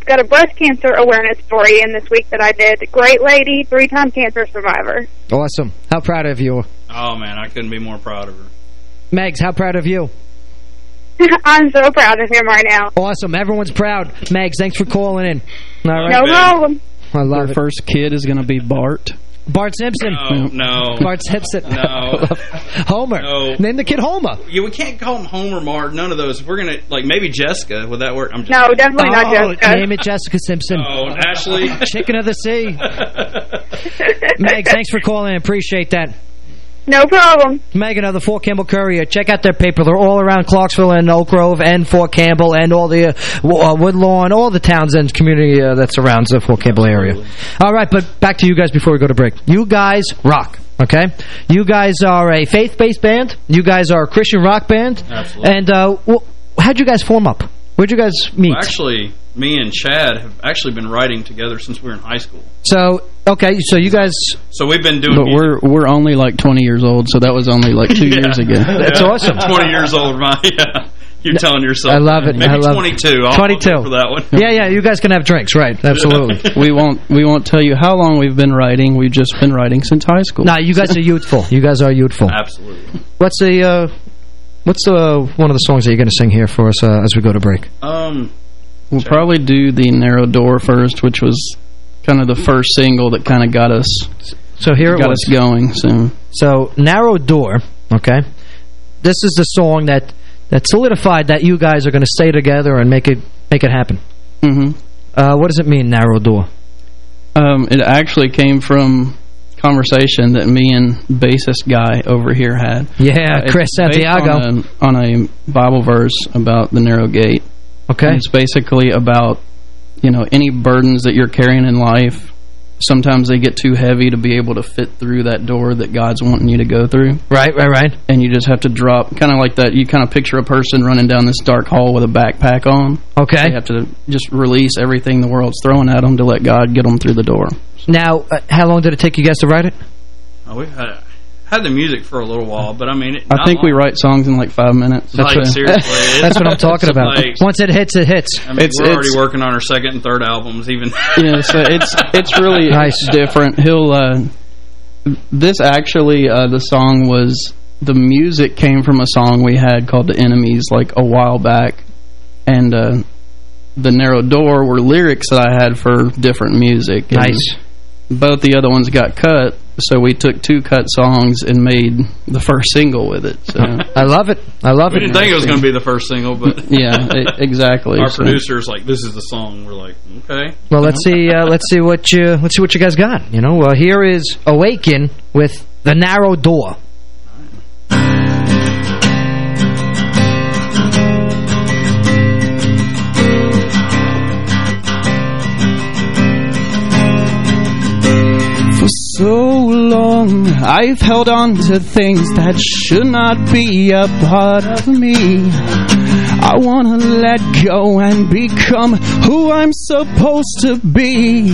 got a breast cancer awareness story in this week that I did. Great lady, three time cancer survivor. Awesome. How proud of you? Oh, man, I couldn't be more proud of her. Megs, how proud of you? *laughs* I'm so proud of him right now. Awesome. Everyone's proud. Megs, thanks for calling in. All right. No problem. I love Their it. first kid is going to be Bart. Bart Simpson. No, no. *laughs* Bart Simpson. No. *laughs* Homer. No. Name the kid Homer. Yeah, we can't call him Homer, Mark. None of those. If we're gonna like maybe Jessica. Would that work? I'm just No, definitely not Oh, Jessica. name it Jessica Simpson. Oh, Ashley. *laughs* Chicken of the sea. Meg, thanks for calling in. Appreciate that. No problem. Megan of the Fort Campbell Courier. Check out their paper. They're all around Clarksville and Oak Grove and Fort Campbell and all the uh, uh, Woodlawn, all the towns and community uh, that surrounds the Fort Campbell area. All right, but back to you guys before we go to break. You guys rock, okay? You guys are a faith-based band. You guys are a Christian rock band. Absolutely. And uh, wh how'd you guys form up? Where'd you guys meet? Well, actually, me and Chad have actually been writing together since we were in high school. So, okay, so you guys... So we've been doing But music. we're we're only like 20 years old, so that was only like two *laughs* Yeah. years ago. That's Yeah. awesome. 20 years old, right? *laughs* Yeah. You're telling yourself. I love it. Maybe I love 22. It. 22. I'll for that one. Yeah, yeah, you guys can have drinks, right. *laughs* Absolutely. we won't we won't tell you how long we've been writing. We've just been writing since high school. Nah, you guys are youthful. You guys are youthful. Absolutely. What's the uh, what's the one of the songs that you're going to sing here for us uh, as we go to break? Um, We'll probably do the Narrow Door first, which was kind of the first single that kind of got us So here it got was. us going. So So Narrow Door, okay. This is the song that that solidified that you guys are going to stay together and make it make it happen. hmm Uh, what does it mean, Narrow Door? um, it actually came from conversation that me and bassist guy over here had. Yeah, Uh, Chris Santiago. On a, on a Bible verse about the narrow gate. Okay. And it's basically about, you know, any burdens that you're carrying in life. Sometimes they get too heavy to be able to fit through that door that God's wanting you to go through. Right, right, right. And you just have to drop, kind of like that, you kind of picture a person running down this dark hall with a backpack on. Okay. You have to just release everything the world's throwing at them to let God get them through the door. Now, uh, how long did it take you guys to write it? oh, we've had, had the music for a little while, but I mean, it, I not think we write songs in like five minutes. Like, seriously. *laughs* That's what I'm talking *laughs* about. Like, Once it hits, it hits. I mean, It's- we're already working on our second and third albums, even. yeah, so *laughs* it's it's really Nice. different. He'll uh, this actually uh, the song was the music came from a song we had called "The Enemies" like a while back, and uh, the narrow door were lyrics that I had for different music. And Nice. Both the other ones got cut, so we took two cut songs and made the first single with it. So I love it. I love We it. didn't think it was going to be the first single, but *laughs* yeah, exactly. our So- producer's like, "This is the song." We're like, "Okay." Well, let's see. Uh, let's see what you let's see what you guys got. You know, uh, here is "Awaken" with the narrow door. So long, I've held on to things that should not be a part of me. I wanna let go and become who I'm supposed to be.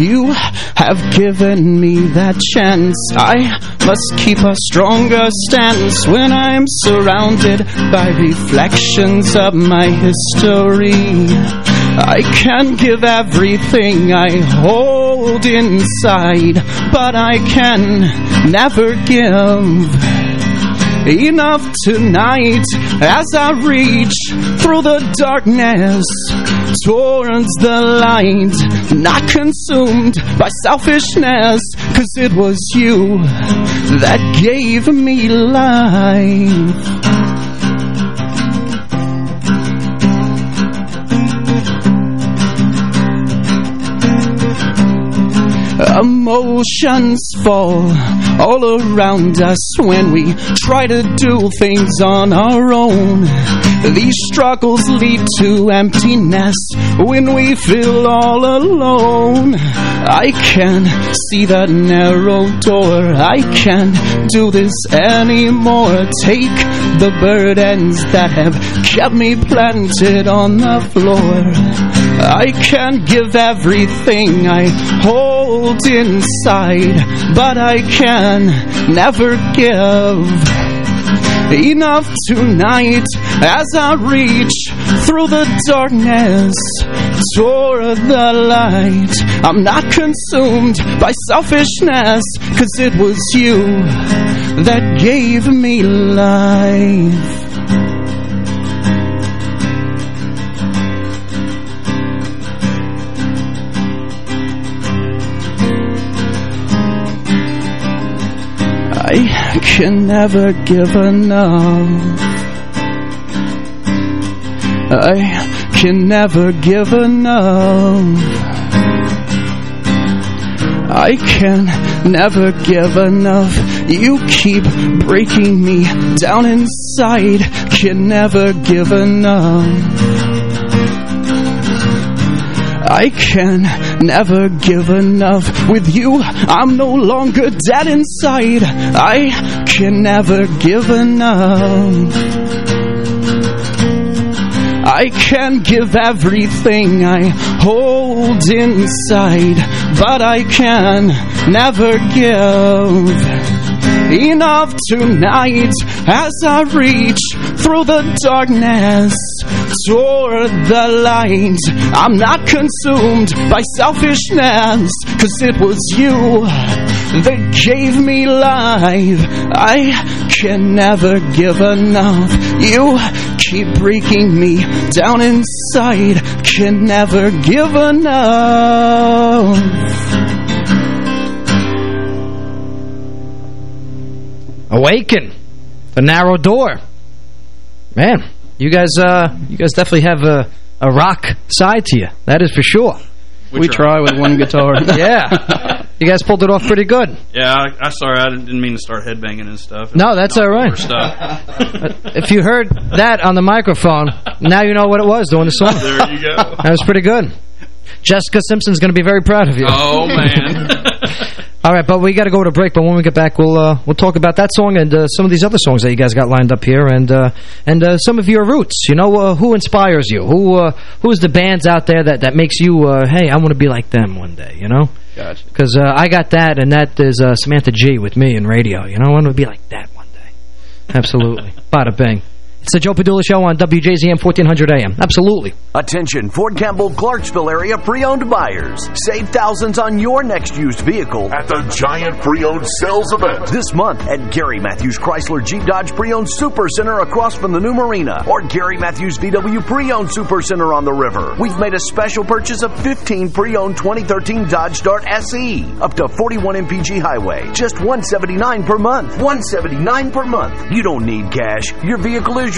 You have given me that chance. I must keep a stronger stance when I'm surrounded by reflections of my history. I can give everything I hold inside, but I can never give enough tonight as I reach through the darkness towards the light. Not consumed by selfishness, cause it was you that gave me life. Emotions fall all around us when we try to do things on our own. These struggles lead to emptiness when we feel all alone. I can see that narrow door. I can't do this anymore. Take the burdens that have kept me planted on the floor. I can't give everything I hold inside, but I can never give enough tonight as I reach through the darkness toward the light. I'm not consumed by selfishness, cause it was you that gave me life. Can never give enough. I can never give enough. I can never give enough. You keep breaking me down inside. Can never give enough. I can never give enough. With you, I'm no longer dead inside. I can never give enough. I can give everything I hold inside, but I can never give enough tonight as I reach through the darkness toward the light. I'm not consumed by selfishness, cause it was you that gave me life. I can never give enough. You keep breaking me down inside, can never give enough. Awaken. The narrow door. Man, you guys uh you guys definitely have a, a rock side to you. That is for sure. We, we try. with one guitar. *laughs* yeah. You guys pulled it off pretty good. Yeah, I, I sorry, I didn't mean to start headbanging and stuff. No, that's all right. *laughs* if you heard that on the microphone, now you know what it was doing the song. There you go. That was pretty good. Jessica Simpson's going to be very proud of you. Oh, man. *laughs* All right, but we got to go to break. But when we get back, we'll uh, we'll talk about that song and uh, some of these other songs that you guys got lined up here, and uh, and uh, some of your roots. You know, uh, who inspires you? Who uh, who's the bands out there that that makes you? hey, I want to be like them one day. You know. Gotcha. Because I got that, and that is Samantha G with me in radio. You know, I want to be like that one day. Absolutely. Bada bing. It's the Joe Padula Show on WJZM 1400 AM. Absolutely. Attention, Fort Campbell, Clarksville area pre-owned buyers. Save thousands on your next used vehicle at the Giant Pre-Owned Sales Event. This month at Gary Matthews Chrysler Jeep Dodge Pre-Owned Super Center across from the new marina or Gary Matthews VW Pre-Owned Super Center on the river. We've made a special purchase of 15 pre-owned 2013 Dodge Dart SE up to 41 MPG highway. Just 179 per month. 179 per month. You don't need cash. Your vehicle is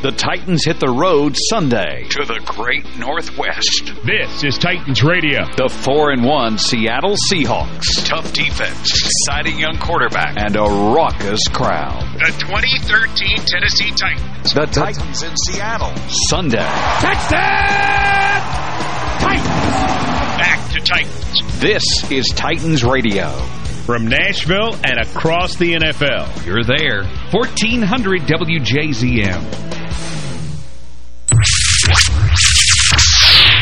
The Titans hit the road Sunday to the Great Northwest. This is Titans Radio. The 4 and 1 Seattle Seahawks. Tough defense, exciting young quarterback, and a raucous crowd. The 2013 Tennessee Titans. The Titans in Seattle. Sunday. Touchdown! Titans! Back to Titans. This is Titans Radio. From Nashville and across the NFL. You're there. 1400 WJZM.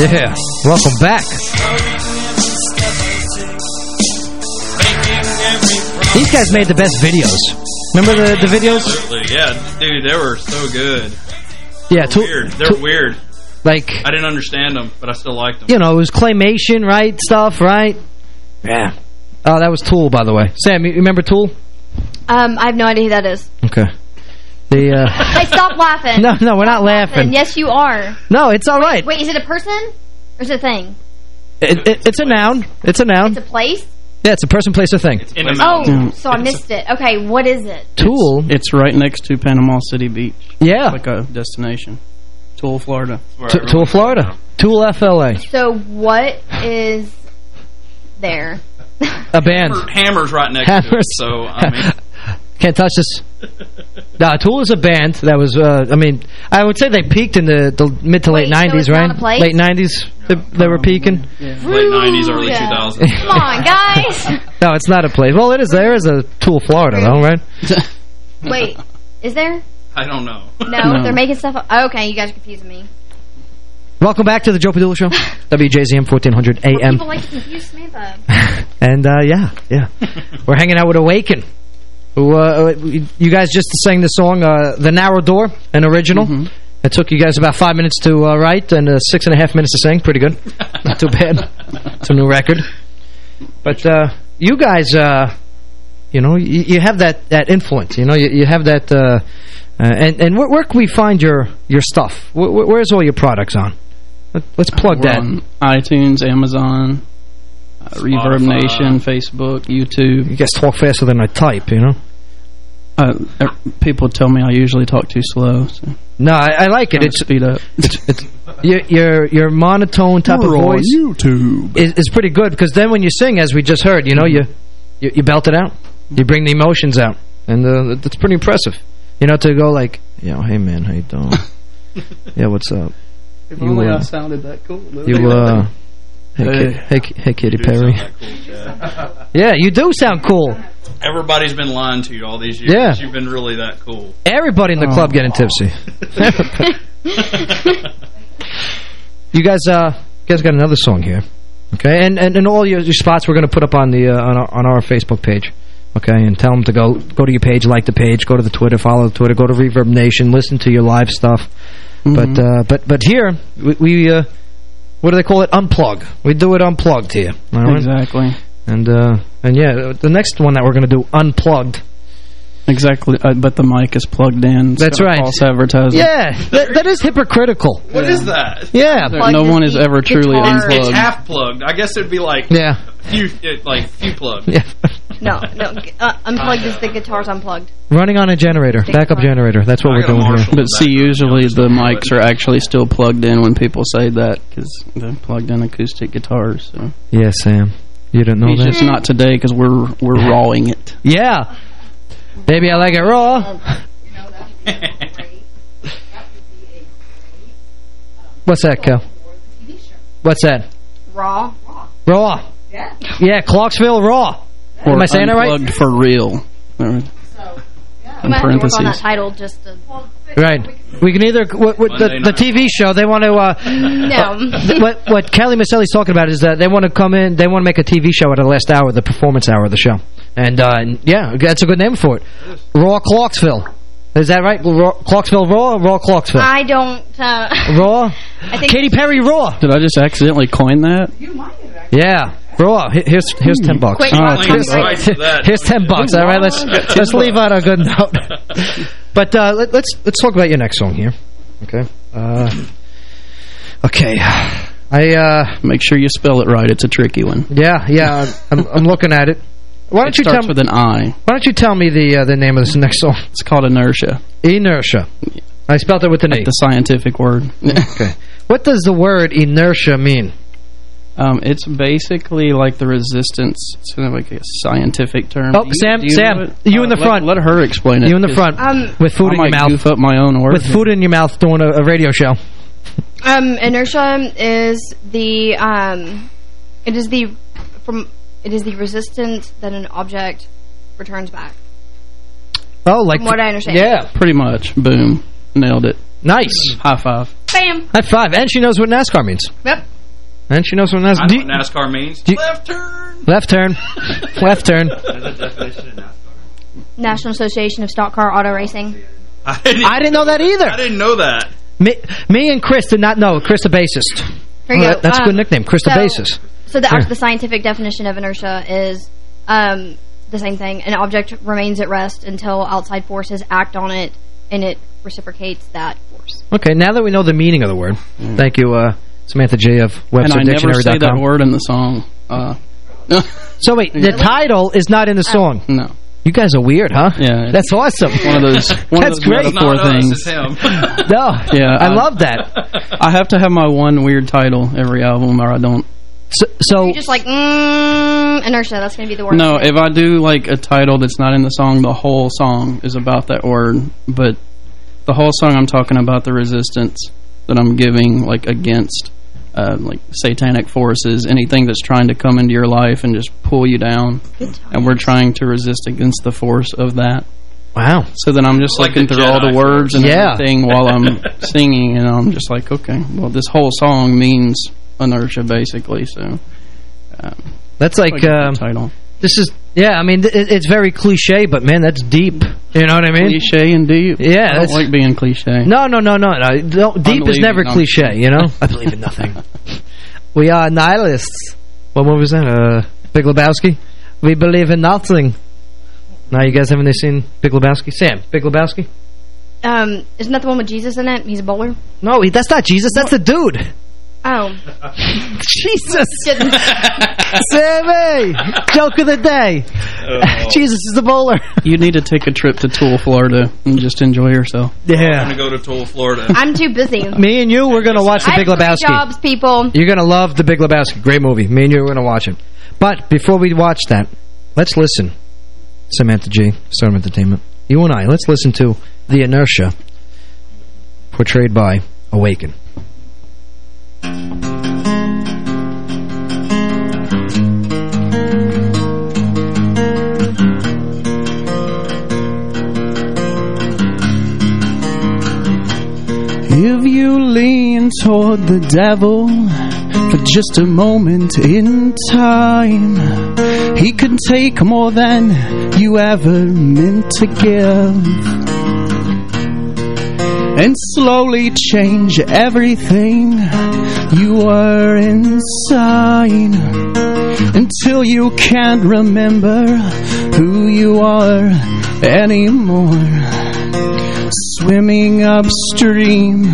Yeah, welcome back. These guys made the best videos. Remember the, the videos? Absolutely, yeah, dude, they were so good. Yeah, They're weird. They're weird. Like, I didn't understand them, but I still liked them. you know, it was claymation, right? Stuff, right? Yeah. Oh, that was Tool, by the way. Sam, you remember Tool? Um, I have no idea who that is. Okay. The, uh... Hey, stop laughing. *laughs* no, no, we're not laughing. Yes, you are. No, it's all right. Wait, is it a person? Or is it a thing? It, it, it's a noun. It's a noun. It's a place? Yeah, it's a person, place, or thing. Oh, so I missed it. Okay, what is it? Tool. It's right next to Panama City Beach. Yeah. Like a destination. Tool, Florida. Tool, Florida. Tool, FLA. So what is there? A band. Hammer, Hammer's right next to Hammers. it, so, I mean... Can't touch this. nah, Tool is a band that was, uh, I mean, I would say they peaked in the, the mid to late Wait, so 90s, it's right? place? Late 90s, they, they were peaking. Late 90s, early Yeah. 2000s. Come on, guys. *laughs* No, it's not a place. Well, it is. There is a Tool, Florida, though, right? *laughs* Wait, is there? I don't know. No, they're making stuff up. Oh, okay, you guys are confusing me. Welcome back to the Joe Padula Show, *laughs* WJZM 1400 AM. People like to confuse Samantha. And, uh, yeah, yeah. We're hanging out with Awaken. Who, uh, you guys just sang the song, uh, The Narrow Door, an original. It took you guys about five minutes to uh, write and uh, six and a half minutes to sing. Pretty good. *laughs* Not too bad. It's a new record. But uh, you guys, uh, you know, you, you have that, that influence. You know, you, you have that... Uh, uh, and and where, where can we find your, your stuff? Where, where- where's all your products on? Let, let's plug that. on iTunes, Amazon, uh, Reverb Nation, Facebook, YouTube. You guys talk faster than I type, you know? Uh, er, people tell me I usually talk too slow. So No, I, I like it. It's speed up. It's, it's your your your monotone type We're of on voice. YouTube. Is, is pretty good because then when you sing, as we just heard, you know, you you, you belt it out. You bring the emotions out, and uh, that's pretty impressive. You know, to go like, you know, hey man, how you doing? *laughs* yeah, what's up? If You, only uh, I sounded that cool. You uh, *laughs* hey, Hey. Ki- hey, hey, Katy Perry. cool, Yeah, you do sound cool. Everybody's been lying to you all these years. Yeah. You've been really that cool. Everybody in the Oh. club getting tipsy. *laughs* you guys, uh, you guys got another song here, okay? And and, and all your, your spots we're going to put up on the uh, on our on our Facebook page. Okay, and tell them to go go to your page, like the page, go to the Twitter, follow the Twitter, go to Reverb Nation, listen to your live stuff. Mm-hmm. But uh, but but here we, we uh, what do they call it? Unplug. We do it unplugged here. all right? Exactly. And uh, and yeah, the next one that we're going to do unplugged. Exactly, uh, but the mic is plugged in. It's That's right. False advertising. Yeah, that, that is hypocritical. What is that? Yeah, There- no one is ever truly It's, it's unplugged. half plugged. I guess it'd be like Yeah. Few, uh, like few plugged. Yeah. *laughs* No, no. Uh, unplugged is the guitar's unplugged. Running on a generator, backup generator. That's what we're doing here. But see, usually the mics are actually still plugged in when people say that because they're plugged in acoustic guitars. So. Yeah, Sam. You didn't know He's that? just not today because we're we're rawing it. Yeah. Baby, I like it raw. *laughs* What's that, Kel? What's that? Raw. Raw. Yeah. Yeah, Clarksville Raw. Or Am I saying that right? unplugged for real. Or- We In might have to work on that parentheses. title just to... Right. We can either what, what the, the TV show they want to uh *laughs* No. what what Kelly Maselli's talking about is that they want to come in they want to make a TV show at the last hour the performance hour of the show. And uh yeah, that's a good name for it. Raw Clarksville. Is that right? Raw, Clarksville Raw or Raw Clarksville? I don't... Uh, Raw? *laughs* I think Katy Perry Raw. Did I just accidentally coin that? Yeah. Raw. He- Here's here's 10 bucks. Quick, quick, *laughs* ten quick. bucks. Here's, here's 10 bucks. All right, let's Got *laughs* 10 let's leave out a good note. *laughs* But uh, let, let's let's talk about your next song here. Okay. Uh, okay. I uh, make sure you spell it right. It's a tricky one. Yeah, yeah. I'm I'm looking at it. Why don't It you tell starts me with an I. Why don't you tell me the uh, the name of this next song? It's called Inertia. Inertia. I spelled it with an Like E. the scientific word. okay. What does the word inertia mean? Um, it's basically like the resistance. It's kind of like a scientific term. Oh, you- Sam, you Sam, know it? you in the let- front. Let, her explain it. You in the front Um, with food I in your might mouth. goof up my own word. With food in your mouth doing a, a radio show. Um, inertia is the um, it is the from it is the resistance that an object returns back. Oh, like From what I understand. Yeah, Pretty much. Boom. Nailed it. Nice. High five. Bam. High five. And she knows what NASCAR means. Yep. And she knows what I NASCAR. know Do what you- NASCAR means. do you- Left turn. left turn. *laughs* left turn. National Association of Stock Car Auto Racing. I didn't, I didn't know that either. I didn't know that. Me, me and Chris did not know. Chris the bassist. Here you go. that- that's a Um, good nickname. Chris the so- bassist. So the, Here. the scientific definition of inertia is um, the same thing. An object remains at rest until outside forces act on it, and it reciprocates that force. Okay, now that we know the meaning of the word, thank you, uh, Samantha G. of And I never say that word in the song. Uh, *laughs* So wait, *laughs* the title is not in the song. no. You guys are weird, huh? Yeah. That's awesome. One of those. *laughs* One That's of those great. metaphor Not us, things. it's him. No, Yeah, I I- love that. I have to have my one weird title every album, or I don't. So, so You're just like, mm, inertia, that's going to be the word. No, if I do like a title that's not in the song, the whole song is about that word. But the whole song, I'm talking about the resistance that I'm giving, like against, uh, like satanic forces, anything that's trying to come into your life and just pull you down. And we're trying to resist against the force of that. wow. So then I'm just Like looking the through all the Jedi words and Yeah. everything while I'm *laughs* singing, and I'm just like, okay, well, this whole song means inertia, basically. So um, That's like, like a um, title. this is, yeah, I mean, it, it's very cliche, but man, that's deep. You know what I mean? Cliche and deep. Yeah, I don't like being cliche. No, no, no, no, no. Don't- Deep is never cliche, you know? *laughs* I believe in nothing. *laughs* we are nihilists. What movie was that? Uh, Big Lebowski? We believe in nothing. Now, you guys haven't seen Big Lebowski? Sam, Big Lebowski? Um, isn't that the one with Jesus in it? He's a bowler? No, he, that's not Jesus. That's the dude. Oh. *laughs* Jesus. *laughs* Sammy! Joke of the day. Oh. *laughs* Jesus is the bowler. You need to take a trip to Tool, Florida, and just enjoy yourself. I'm Yeah. going to go to Tool, Florida. I'm too busy. Me and you, we're going to watch The Big Lebowski. jobs, people. You're going to love The Big Lebowski. Great movie. Me and you are going to watch it. But before we watch that, let's listen. Samantha G, Stardom Entertainment. You and I, let's listen to The Inertia, portrayed by Awaken. Toward the devil for just a moment in time. He can take more than you ever meant to give. And slowly change everything you were inside until you can't remember who you are anymore. Swimming upstream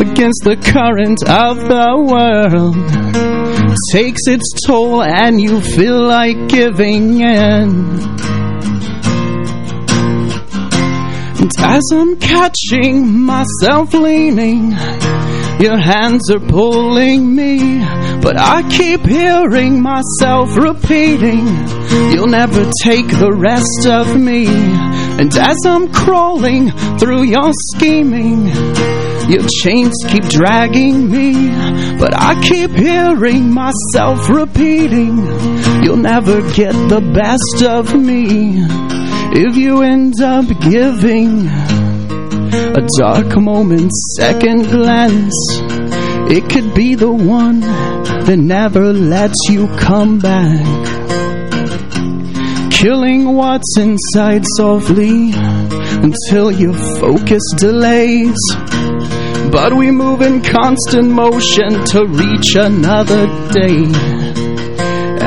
against the current of the world takes its toll and you feel like giving in. And as I'm catching myself leaning, your hands are pulling me, but I keep hearing myself repeating, You'll never take the rest of me. And as I'm crawling through your scheming, your chains keep dragging me, but I keep hearing myself repeating, You'll never get the best of me if you end up giving a dark moment, second glance. It could be the one that never lets you come back. Killing what's inside softly until your focus delays. But we move in constant motion to reach another day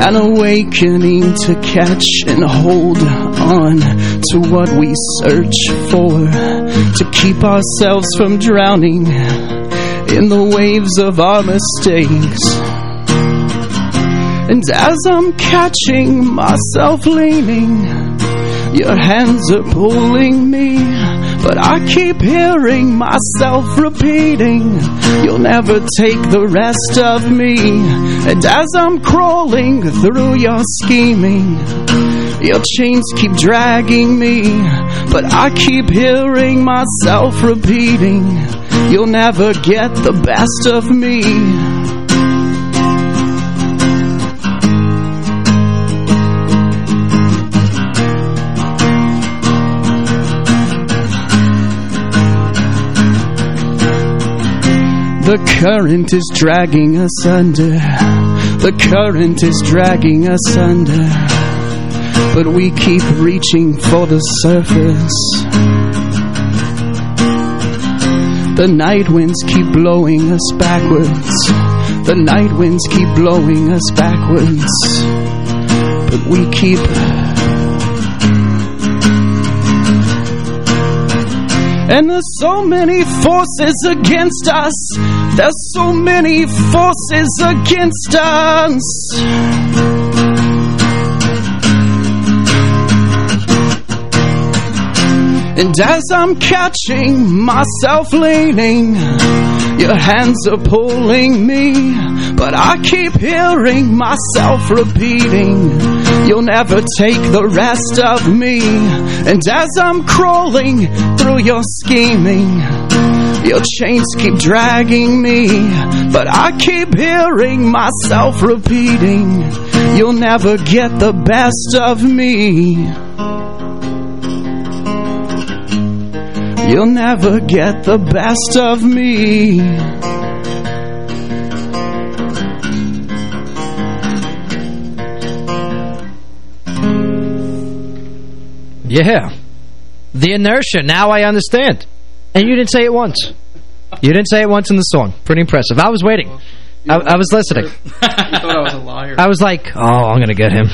an awakening to catch and hold on to what we search for, to keep ourselves from drowning in the waves of our mistakes. And as I'm catching myself leaning, your hands are pulling me, but I keep hearing myself repeating, You'll never take the rest of me. And as I'm crawling through your scheming, your chains keep dragging me, but I keep hearing myself repeating, You'll never get the best of me. The current is dragging us under. The current is dragging us under. But we keep reaching for the surface. The night winds keep blowing us backwards. The night winds keep blowing us backwards. But we keep And there's so many forces against us. There's so many forces against us. And as I'm catching myself leaning, your hands are pulling me, but I keep hearing myself repeating, You'll never take the rest of me. And as I'm crawling through your scheming, your chains keep dragging me, but I keep hearing myself repeating, You'll never get the best of me. You'll never get the best of me. Yeah. The inertia. Now I understand. And you didn't say it once. You didn't say it once in the song. Pretty impressive. I was waiting. I, I was listening. you thought I was a liar. I was like, oh, I'm going to get him.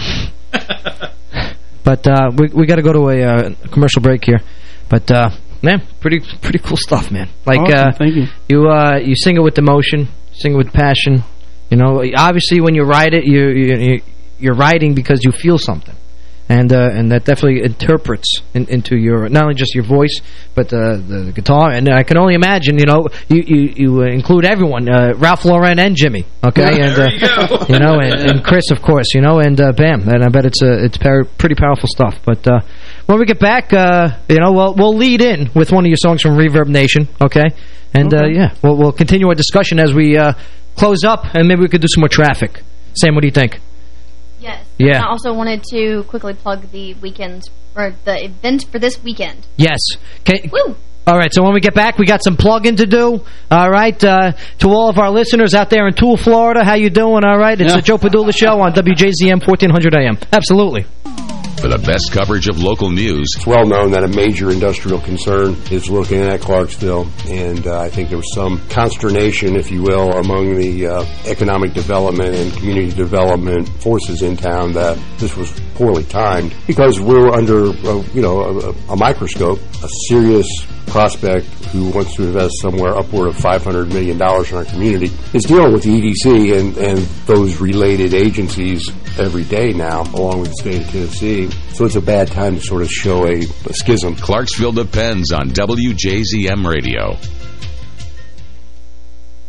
but uh, we we got to go to a uh, commercial break here. But uh, man, pretty pretty cool stuff, man. Like Awesome, uh, thank you. You uh, you sing it with emotion, sing it with passion. You know, obviously when you write it, you, you you're writing because you feel something. And uh, and that definitely interprets in, into your not only just your voice but uh, the, the guitar. And I can only imagine you know you you, you include everyone uh, Ralph Lauren and Jimmy okay? And There uh, you *laughs* you know and, and Chris of course you know and uh, bam. And I bet it's uh, it's pretty powerful stuff. But uh, when we get back uh, you know we'll we'll lead in with one of your songs from Reverb Nation okay? And uh, Okay. yeah we'll we'll continue our discussion as we uh, close up and maybe we could do some more traffic. Sam what do you think. Yeah. And I also wanted to quickly plug the weekends or the event for this weekend. Yes. Can, Woo! All right, so when we get back, we got some plug-in to do. All right, uh, to all of our listeners out there in Tool, Florida, how you doing? All right, it's Yeah. the Joe Padula Show on WJZM 1400 AM. Absolutely. For the best coverage of local news, It's well known that a major industrial concern is looking at Clarksville, and uh, I think there was some consternation, if you will, among the uh, economic development and community development forces in town that this was poorly timed because we're under, uh, you know, a, a microscope, a serious prospect who wants to invest somewhere upward of $500 million in our community is dealing with the EDC and, and those related agencies every day now, along with the state of Tennessee. So it's a bad time to sort of show a, a schism. Clarksville depends on WJZM Radio.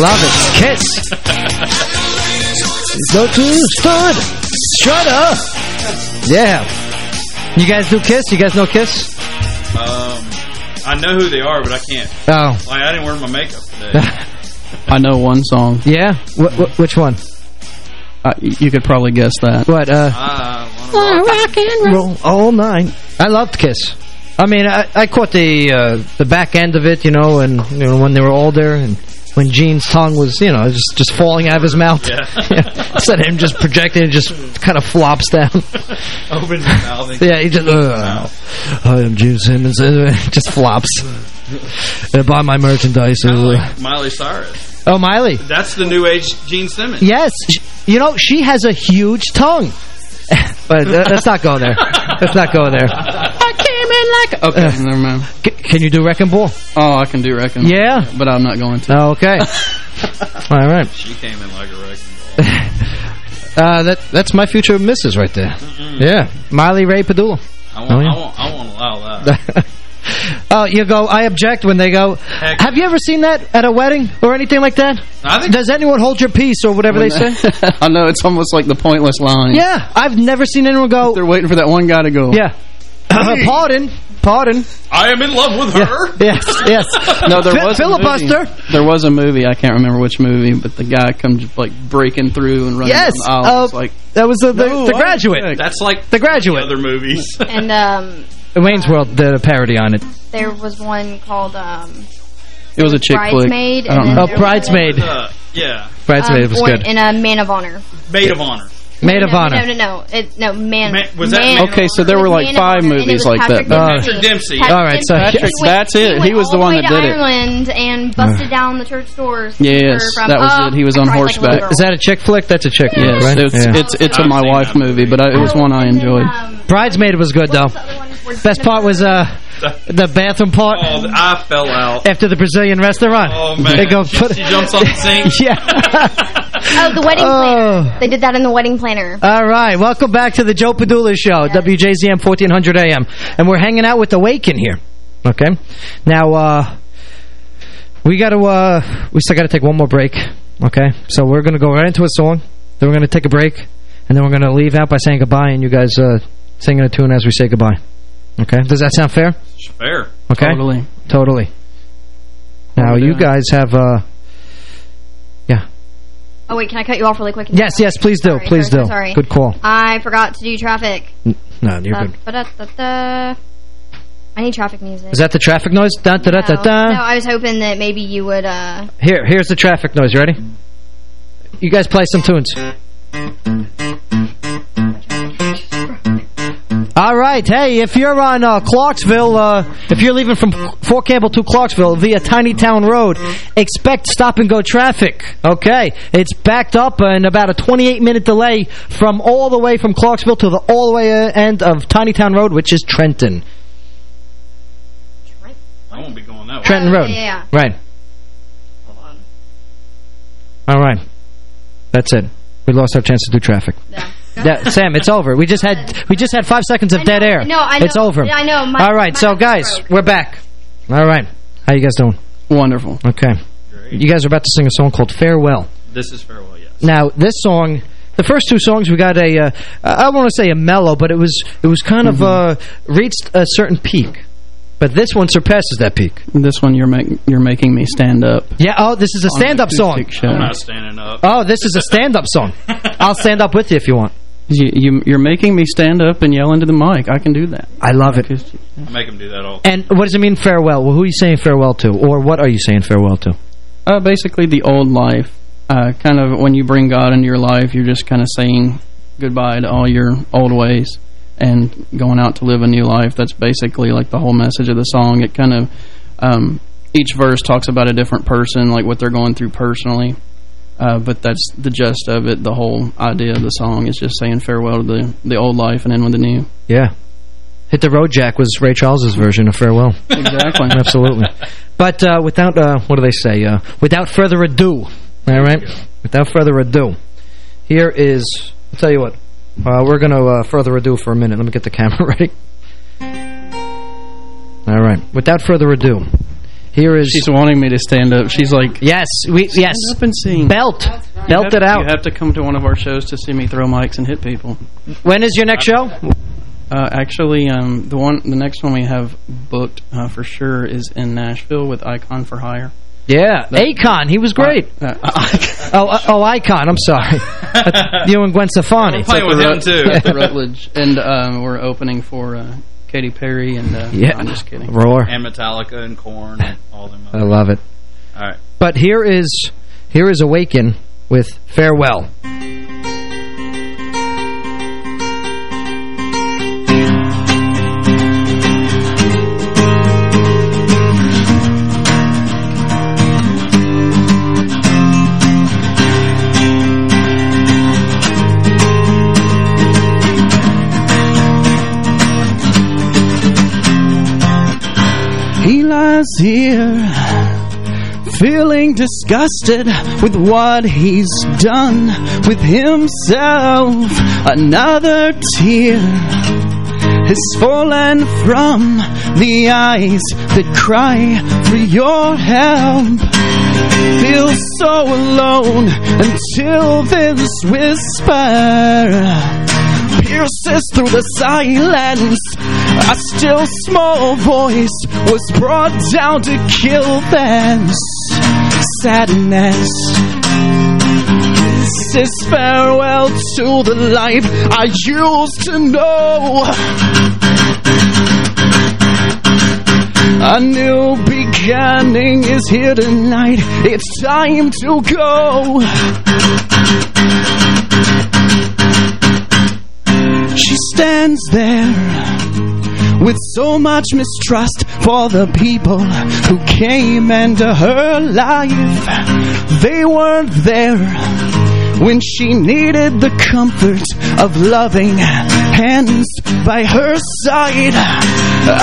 Love it. Kiss. Go to stud. Shut up. Yeah. You guys do Kiss? You guys know Kiss? Um, I know who they are, but I can't. Oh. Like, I didn't wear my makeup today. *laughs* I know one song. Yeah? Wh wh which one? Uh, you could probably guess that. What? Uh, uh, rock and roll all night. I loved Kiss. I mean, I, I caught the uh, the back end of it, you know, and you know when they were older, and when Gene's tongue was, you know, just just falling out of his mouth. Yeah. *laughs* Instead of him just projecting, it just kind of flops down. *laughs* Open your mouth. and- *laughs* yeah, he just. Uh, I am Gene Simmons. Just flops. Uh, buy my merchandise. Uh, Miley Cyrus. oh, Miley. That's the new age Gene Simmons. Yes. You know, she has a huge tongue. but uh, let's not go there. Let's not go there. I came in like... Okay, never mind. Can you do Wrecking Ball? Oh, I can do Wrecking Yeah? But I'm not going to. Oh, okay. *laughs* All right. She came in like a wrecking *laughs* Uh, that That's my future missus right there. Yeah. Miley Ray Padula. I won't, Oh, yeah. I won't, I won't allow that. *laughs* Oh, you go, I object when they go, have you ever seen that at a wedding or anything like that? I think Does anyone hold your peace or whatever they say? I know, it's almost like the pointless line. Yeah, I've never seen anyone go... They're waiting for that one guy to go. Yeah. *coughs* *coughs* pardon, pardon. I am in love with her. *laughs* Yes, yes. No, there was filibuster. A movie. There was a movie. I can't remember which movie, but the guy comes like breaking through and running Yes, down the aisle. uh, It's like That was the, the, No, the graduate. object. That's like The graduate. other movies. *laughs* And um, Wayne's World did a parody on it. there was one called um, it was a chick flick. Bridesmaid. I don't know. Oh, there was Bridesmaid. Uh, yeah. Bridesmaid um, was good. And a Man of Honor. Maid of Honor. Maid of no, Honor. No, no, no. It, no, Man. Ma- was that man Man Okay, so there were like five Honor, movies was like Patrick that. Uh, Patrick Dempsey. All right, so Dempsey. Patrick, He went- that's it. He went was the one that to did it. Ireland and busted *sighs* down the church doors. Yes, from, that was oh, it. He was I on cried like horseback. Is that a chick flick? That's a chick flick, Yes, right? it's Yeah. it's it's a I've my wife movie, but I, it was one I And then, enjoyed. um, Bridesmaid was good, though. what's the other one where Best part was uh, *laughs* the bathroom part Oh, I fell out. after the Brazilian restaurant. Oh, man. They go She- put she jumps on the *laughs* sink. yeah. Oh, the wedding Oh. planner. They did that in the wedding planner. All right, welcome back to the Joe Padula Show, WJZM 1400 AM. And we're hanging out with Awaken here, okay? Now, uh, we got to, uh, we still got to take one more break, okay? So we're going to go right into a song, then we're going to take a break, and then we're going to leave out by saying goodbye, and you guys uh, singing a tune as we say goodbye. Okay? Does that sound fair? Fair. Okay? Totally. Totally. Now, you guys have, uh, yeah. Oh, wait, can I cut you off really quick? Yes, yes, please do, Sorry, please sorry, do. Sorry. Good call. I forgot to do traffic. No, you're Uh, good. ba-da-da-da. I need traffic music. Is that the traffic noise? Da, da, da, da, da. no, I was hoping that maybe you would, uh... Here, here's the traffic noise. You ready? You guys play some tunes. All right. Hey, if you're on uh, Clarksville, uh, if you're leaving from Fort Campbell to Clarksville via Tiny Town Road, expect stop-and-go traffic. Okay. It's backed up and about a 28-minute delay from all the way from Clarksville to the all the way uh, end of Tiny Town Road, which is Trenton. I won't be going that way. Trenton Road. yeah, yeah. Right. All right. That's it. We lost our chance to do traffic. Yeah. Yeah, Sam, it's over. We just had we just had five seconds of dead air. No, I know. It's over. I know. My, All right, so guys, broke. we're back. All right. How you guys doing? Wonderful. Okay. You guys are about to sing a song called Farewell. This is farewell, yes. Now, this song, the first two songs, we got a, uh, I want to say a mellow, but it was it was kind of uh, reached a certain peak. But this one surpasses that peak. This one you're make, you're making me stand up. Yeah, oh, this is a stand-up song. show. I'm not standing up. Oh, this is a stand-up song. *laughs* I'll stand up with you if you want. You, you, you're making me stand up and yell into the mic. I can do that. I love it. I make him do that all. And what does it mean farewell? Well, who are you saying farewell to? Or what are you saying farewell to? Uh, basically, the old life. Uh, kind of when you bring God into your life, you're just kind of saying goodbye to all your old ways and going out to live a new life. That's basically like the whole message of the song. It kind of um, each verse talks about a different person, like what they're going through personally. Uh, but that's the gist of it. The whole idea of the song is just saying farewell to the the old life and in with the new. Yeah. Hit the Road Jack was Ray Charles's version of Farewell. Exactly. *laughs* Absolutely. But uh, without, uh, what do they say? Uh, without further ado, all right? Without further ado, here is, I'll tell you what, uh, we're going to uh, further ado for a minute. Let me get the camera *laughs* ready. All right. Without further ado, here is... She's wanting me to stand up. She's like, Yes, we yes. Stand up and sing. Belt. You Belt have- it out. You have to come to one of our shows to see me throw mics and hit people. When is your next show? Uh, actually, um, the one, the next one we have booked uh, for sure is in Nashville with Icon for Hire. Yeah, That- Akon. He was great. Uh, *laughs* oh, uh, oh, Icon. I'm sorry. *laughs* You and Gwen Stefani. It's at the Rut- at the Rutledge, and um, we're opening for uh, Katy Perry and. Uh, Yeah. I'm just kidding. Roar. And Metallica and Korn and all them. I love it. All right. But here is here is Awaken with Farewell. Ear, feeling disgusted with what he's done with himself. Another tear has fallen from the eyes that cry for your help. Feel so alone until this whisper pierces through the silence. A still small voice was brought down to kill this sadness. This is farewell to the life I used to know. A new beginning is here tonight. It's time to go. She stands there with so much mistrust for the people who came into her life. They weren't there when she needed the comfort of loving hands by her side.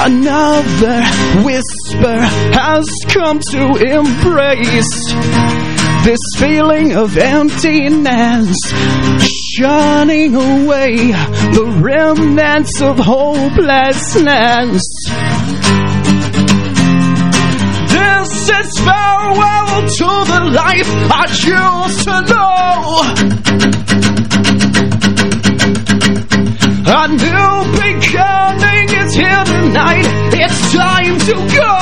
Another whisper has come to embrace this feeling of emptiness, shunning away the remnants of hopelessness. This is farewell to the life I used to know. A new beginning is here tonight. It's time to go.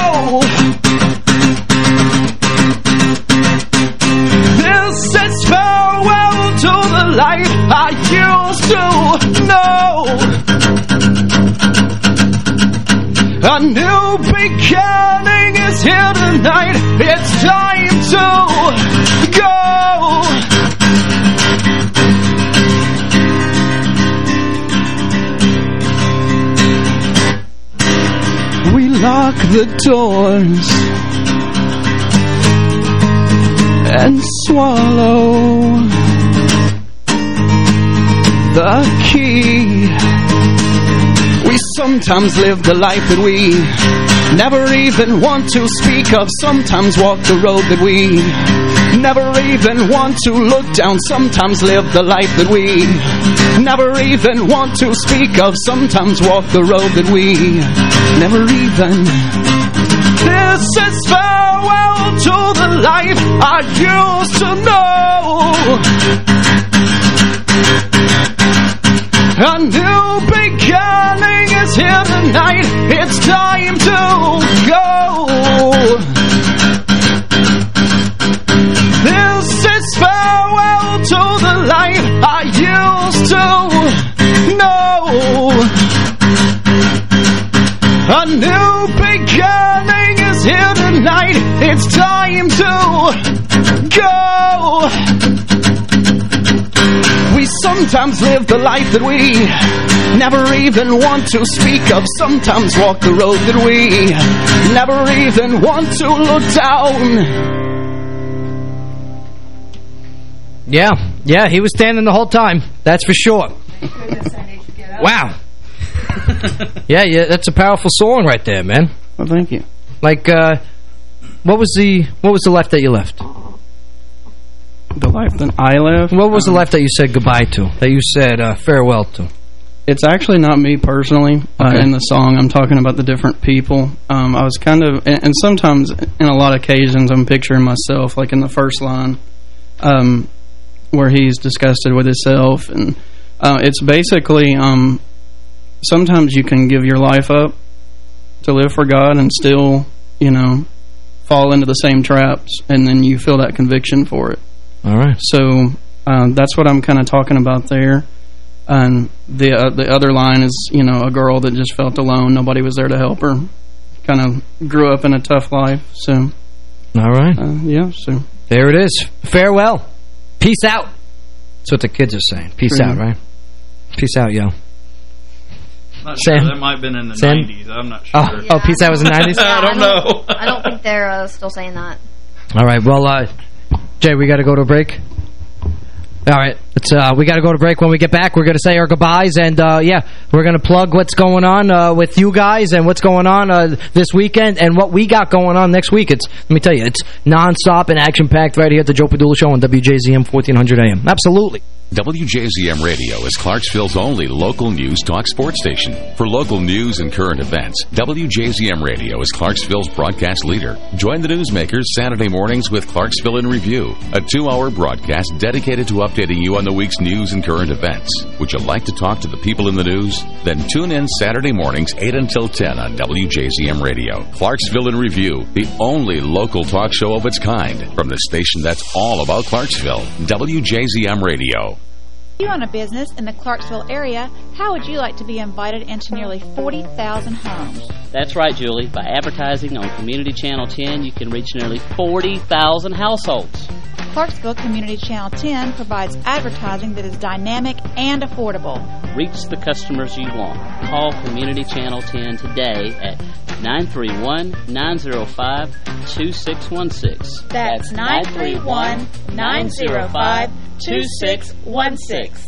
I used to know. A new beginning is here tonight. It's time to go. We lock the doors and swallow the key. We sometimes live the life that we never even want to speak of. Sometimes walk the road that we never even want to look down. Sometimes live the life that we never even want to speak of. Sometimes walk the road that we never even. This is farewell to the life I used to know. A new beginning is here tonight. It's time to go. This is farewell to the life I used to know. A new beginning is here tonight. It's time to go. We sometimes live the life that we never even want to speak of. Sometimes walk the road that we never even want to look down. Yeah, yeah, he was standing the whole time. That's for sure. *laughs* Wow. *laughs* yeah, yeah, that's a powerful song right there, man. Well, thank you. Like, uh, what was the what was the life that you left? The life that I live. What was the life that you said goodbye to? That you said uh, farewell to? It's actually not me personally uh, in the song. I'm talking about the different people. Um, I was kind of, and, and sometimes in a lot of occasions, I'm picturing myself, like in the first line, um, where he's disgusted with himself. And uh, it's basically, um, sometimes you can give your life up to live for God and still, you know, fall into the same traps, and then you feel that conviction for it. All right. So um, that's what I'm kind of talking about there. And the uh, the other line is, you know, a girl that just felt alone. Nobody was there to help her. Kind of grew up in a tough life. So, All right. uh, yeah, so. There it is. Farewell. Peace out. That's what the kids are saying. Peace True. out, right? Peace out, yo. Not Sam? sure. That might have been in the Sam? 90s. I'm not sure. Oh, oh peace out was in the *laughs* 90s? I don't know. I don't think they're uh, still saying that. All right, well, uh, Jay, we got to go to a break. All right. It's, uh, we got to go to break. When we get back, we're going to say our goodbyes. And, uh, yeah, we're going to plug what's going on uh, with you guys and what's going on uh, this weekend and what we got going on next week. It's Let me tell you, it's nonstop and action-packed right here at the Joe Padula Show on WJZM 1400 AM. Absolutely. WJZM Radio is Clarksville's only local news talk sports station. For local news and current events, WJZM Radio is Clarksville's broadcast leader. Join the newsmakers Saturday mornings with Clarksville in Review, a two-hour broadcast dedicated to updating you on the week's news and current events. Would you like to talk to the people in the news? Then tune in Saturday mornings 8 until 10 on WJZM Radio. Clarksville in Review, the only local talk show of its kind from the station that's all about Clarksville, WJZM Radio. If you own a business in the Clarksville area, how would you like to be invited into nearly 40,000 homes? That's right, Julie. By advertising on Community Channel 10, you can reach nearly 40,000 households. Clarksville Community Channel 10 provides advertising that is dynamic and affordable. Reach the customers you want. Call Community Channel 10 today at 931-905-2616. That's 931-905-2616.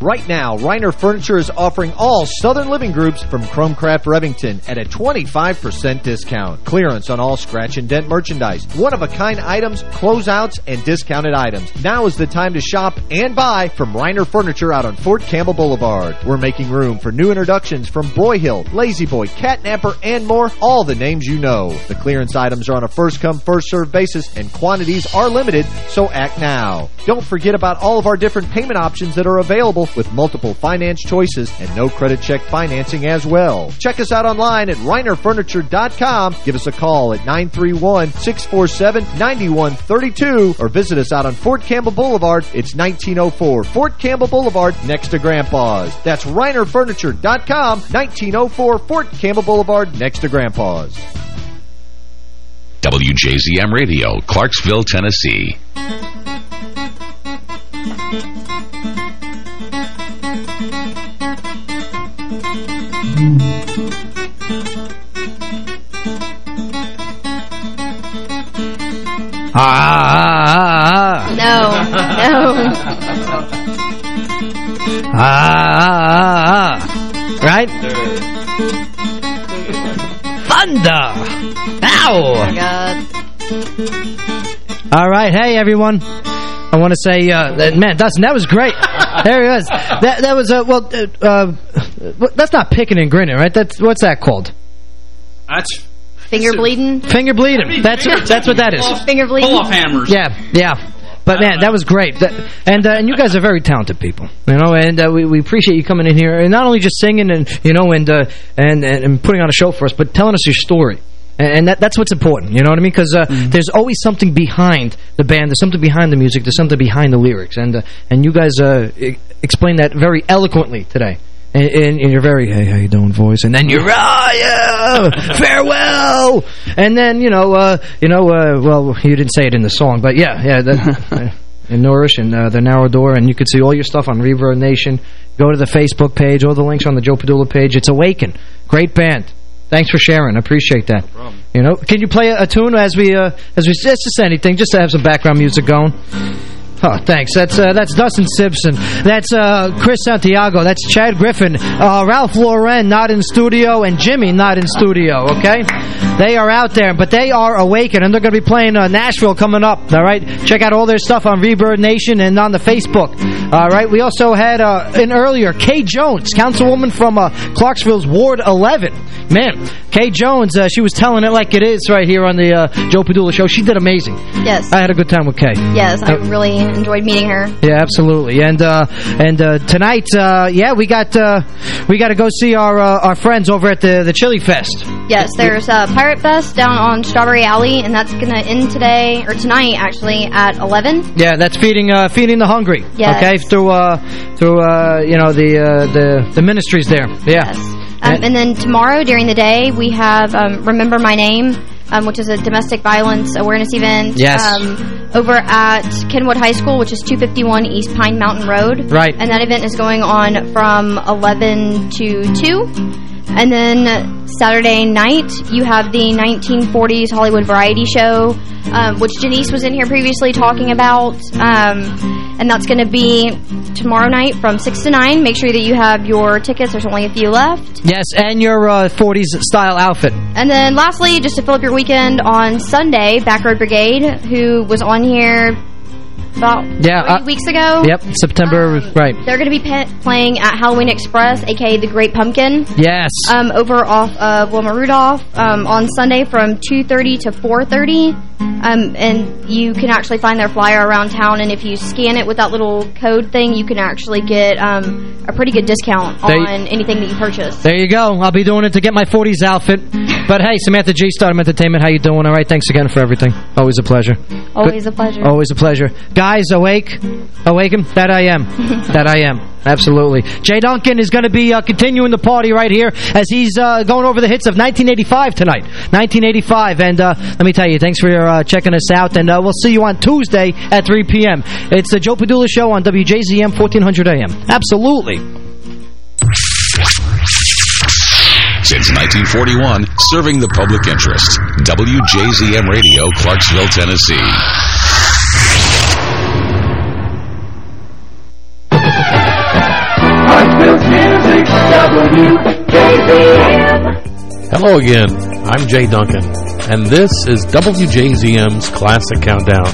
Right now, Reiner Furniture is offering all Southern Living Groups from Chromcraft Revington at a 25% discount. Clearance on all scratch and dent merchandise, one-of-a-kind items, closeouts, and discounted items. Now is the time to shop and buy from Reiner Furniture out on Fort Campbell Boulevard. We're making room for new introductions from Broyhill, La-Z-Boy, Catnapper, and more, all the names you know. The clearance items are on a first-come, first-served basis, and quantities are limited, so act now. Don't forget about all of our different payment options that are available with multiple finance choices and no credit check financing as well. Check us out online at reinerfurniture.com. Give us a call at 931-647-9132 or visit us out on Fort Campbell Boulevard. It's 1904 Fort Campbell Boulevard next to Grandpa's. That's reinerfurniture.com, 1904 Fort Campbell Boulevard next to Grandpa's. WJZM Radio, Clarksville, Tennessee. Ah, ah, ah, No, *laughs* no. ah. ah, ah, ah. Right? Thunder! Ow! Oh my God. All right, hey everyone. I want to say, uh, that, man, Dustin, that was great. *laughs* there he was. That that was uh, well, uh, uh, that's not picking and grinning, right? That's what's that called? That's Finger bleeding? Finger bleeding. That's that's what that is. Finger bleeding? Pull off hammers. Yeah, yeah. But man, that was great. That, and uh, and you guys are very talented people, you know. And uh, we we appreciate you coming in here and not only just singing and you know and uh, and and putting on a show for us, but telling us your story. And that, that's what's important, you know what I mean? Because uh, mm -hmm. there's always something behind the band. There's something behind the music. There's something behind the lyrics. And uh, and you guys uh, explained that very eloquently today. In, in, your very, hey, how you doing voice. And then you're, ah, yeah, farewell. And then, you know, uh, you know, uh, well, you didn't say it in the song, but yeah, yeah, that, *laughs* in Nourish and uh, the Narrow Door, and you can see all your stuff on Reverb Nation. Go to the Facebook page, all the links on the Joe Padula page. It's Awaken. Great band. Thanks for sharing. I appreciate that. No you know, can you play a, a tune as we uh, as we just, just anything, just to have some background music going? Oh, thanks. That's uh, that's Dustin Simpson. That's uh, Chris Santiago. That's Chad Griffin. Uh, Ralph Lauren not in studio, and Jimmy not in studio. Okay, they are out there, but they are awakened, and they're going to be playing uh, Nashville coming up. All right, check out all their stuff on Reverb Nation and on the Facebook. All right, we also had uh, an earlier Kay Jones, councilwoman from uh, Clarksville's Ward 11. Man, Kay Jones, she was telling it like it is right here on the Joe Padula show. She did amazing. Yes, I had a good time with Kay. Yes, I really enjoyed meeting her. Yeah, absolutely. And uh, and uh, tonight, uh, yeah, we got uh, we got to go see our uh, our friends over at the the Chili Fest. Yes, there's uh, Pirate Fest down on Strawberry Alley, and that's going to end today or tonight actually at 11. Yeah, that's feeding feeding the hungry. Yes. Okay, through through you know the the the ministries there. Yeah. Yes. Um, and then tomorrow during the day we have um, Remember My Name um, which is a domestic violence awareness event. Yes. Um, over at Kenwood High School, which is 251 East Pine Mountain Road. Right. And that event is going on from 11 to 2. And then Saturday night, you have the 1940s Hollywood Variety Show, um, which Janice was in here previously talking about. Um, and that's going to be tomorrow night from 6 to 9. Make sure that you have your tickets. There's only a few left. Yes, and your uh, 40s style outfit. And then lastly, just to fill up your weekend, on Sunday, Backroad Brigade, who was on here about yeah, uh, weeks ago. Yep, September, um, right. They're going to be playing at Halloween Express, a.k.a. The Great Pumpkin. Yes. Um, over off of Wilma Rudolph um, on Sunday from 2.30 to 4.30. Um, and you can actually find their flyer around town, and if you scan it with that little code thing, you can actually get um, a pretty good discount there on anything that you purchase. There you go. I'll be doing it to get my 40s outfit. *laughs* but hey, Samantha G, Stardom Entertainment, how you doing? All right, thanks again for everything. Always a pleasure. Always good. a pleasure. Always a pleasure. Guys, awake? Awaken? That I am. *laughs* that I am. Absolutely. Jay Duncan is going to be uh, continuing the party right here as he's uh, going over the hits of 1985 tonight. 1985. And uh, let me tell you, thanks for uh, checking us out. And uh, we'll see you on Tuesday at 3 p.m. It's the Joe Padula Show on WJZM 1400 AM. Absolutely. Since 1941, serving the public interest. WJZM Radio, Clarksville, Tennessee. Hello again, I'm Jay Duncan, and this is WJZM's Classic Countdown.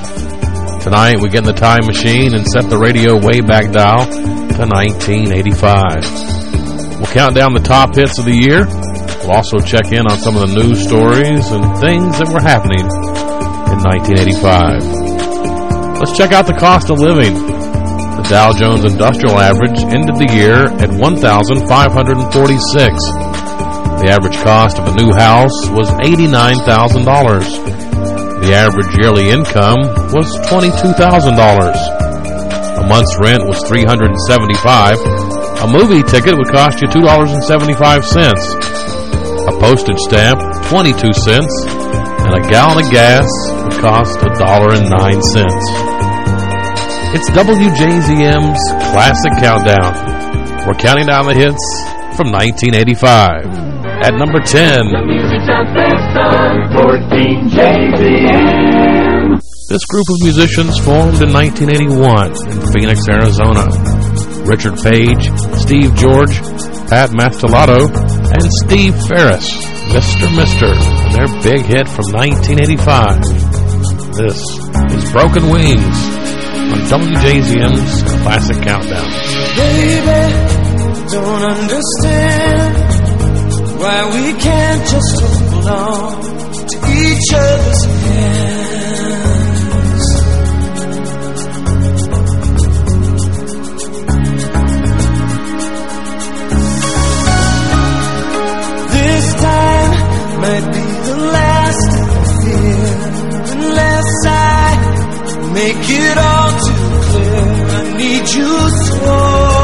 Tonight we get in the time machine and set the radio way back dial to 1985. We'll count down the top hits of the year. We'll also check in on some of the news stories and things that were happening in 1985. Let's check out the cost of living the Dow Jones Industrial Average ended the year at 1,546. The average cost of a new house was $89,000. The average yearly income was $22,000. A month's rent was $375. A movie ticket would cost you $2.75. A postage stamp, 22 cents. And a gallon of gas would cost $1.09. It's WJZM's Classic Countdown. We're counting down the hits from 1985. At number 10. This group of musicians formed in 1981 in Phoenix, Arizona. Richard Page, Steve George, Pat Mastelotto, and Steve Farris, Mr. Mister, their big hit from 1985. This is Broken Wings on WJZM's Classic Countdown. Baby, don't understand why we can't just hold on to each other's hands. This time might be make it all too clear. I need you so.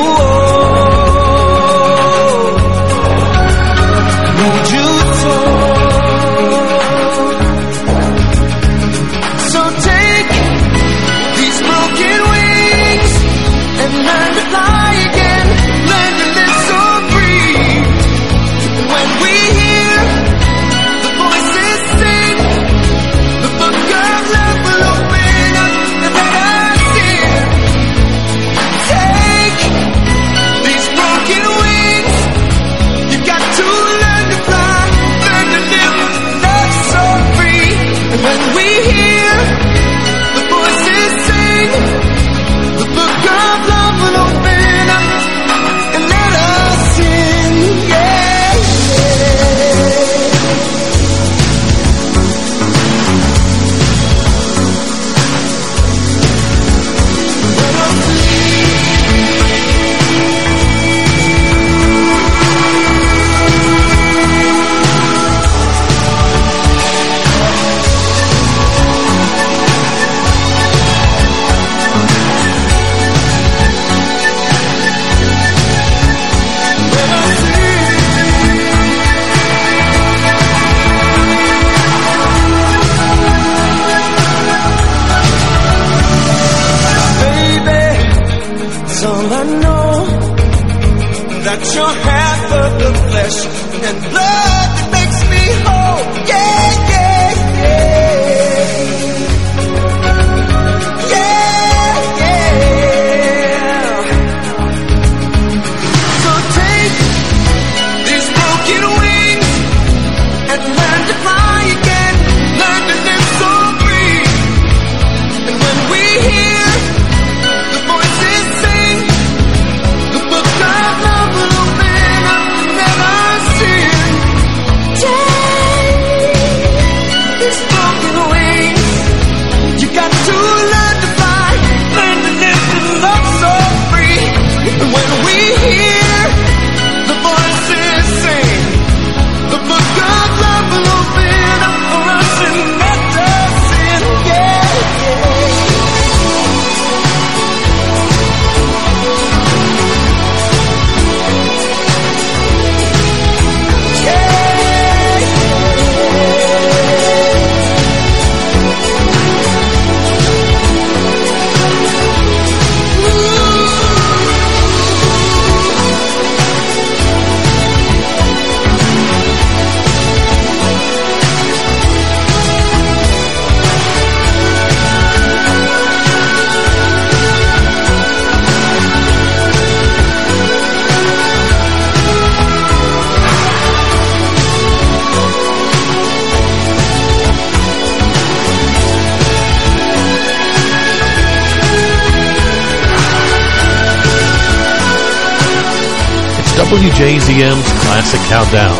WJZM's Classic Countdown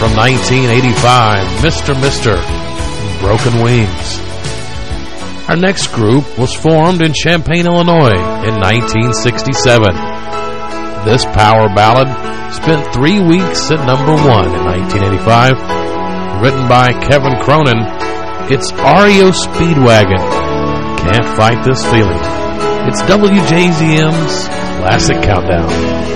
from 1985, Mr. Mister, Broken Wings. Our next group was formed in Champaign, Illinois in 1967. This power ballad spent three weeks at number one in 1985. Written by Kevin Cronin, it's REO Speedwagon. Can't fight this feeling. It's WJZM's Classic Countdown.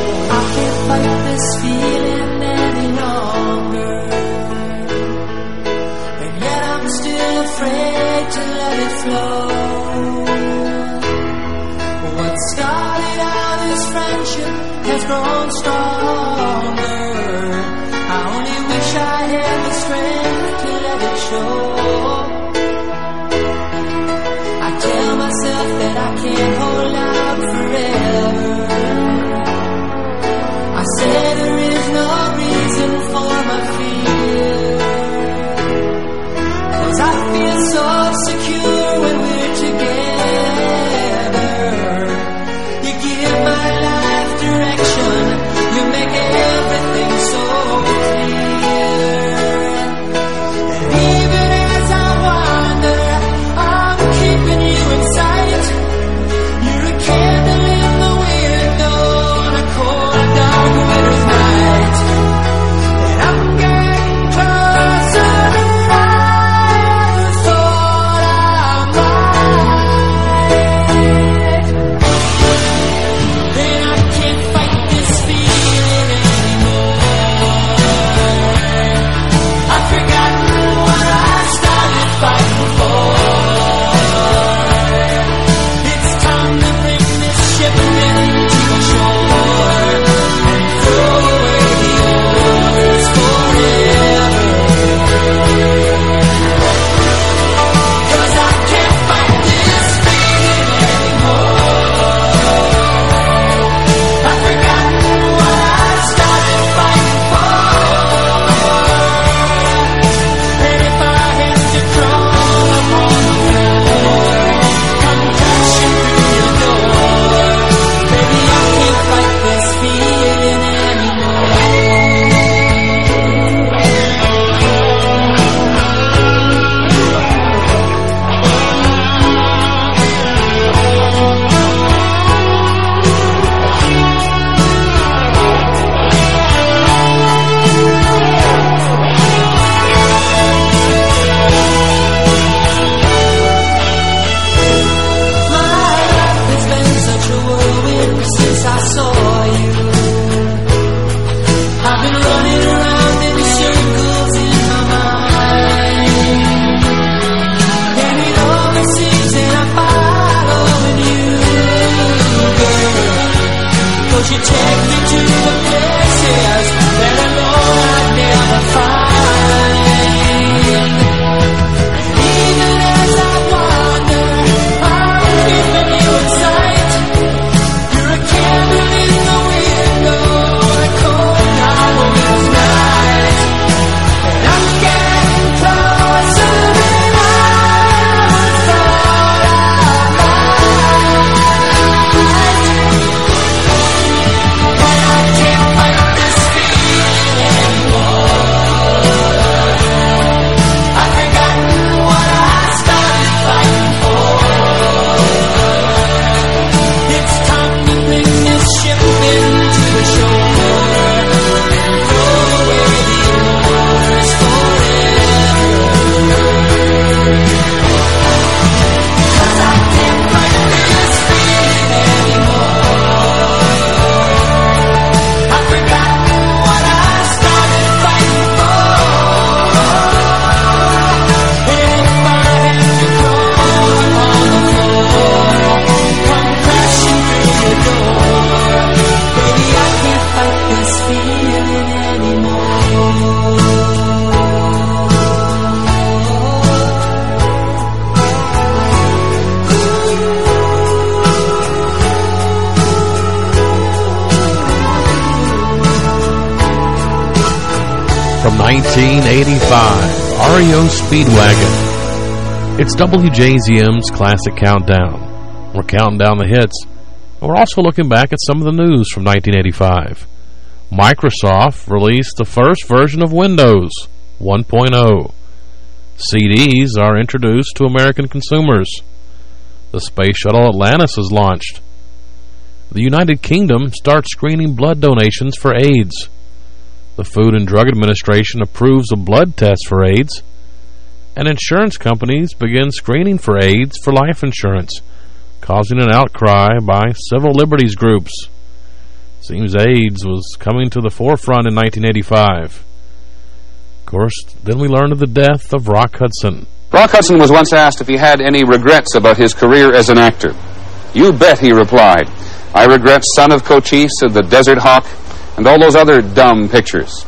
It's WJZM's Classic Countdown. We're counting down the hits. And we're also looking back at some of the news from 1985. Microsoft released the first version of Windows 1.0. CDs are introduced to American consumers. The Space Shuttle Atlantis is launched. The United Kingdom starts screening blood donations for AIDS. The Food and Drug Administration approves a blood test for AIDS. And insurance companies begin screening for AIDS for life insurance, causing an outcry by civil liberties groups. Seems AIDS was coming to the forefront in 1985. Of course, then we learned of the death of Rock Hudson. Rock Hudson was once asked if he had any regrets about his career as an actor. You bet, he replied. I regret Son of Cochise and The Desert Hawk and all those other dumb pictures.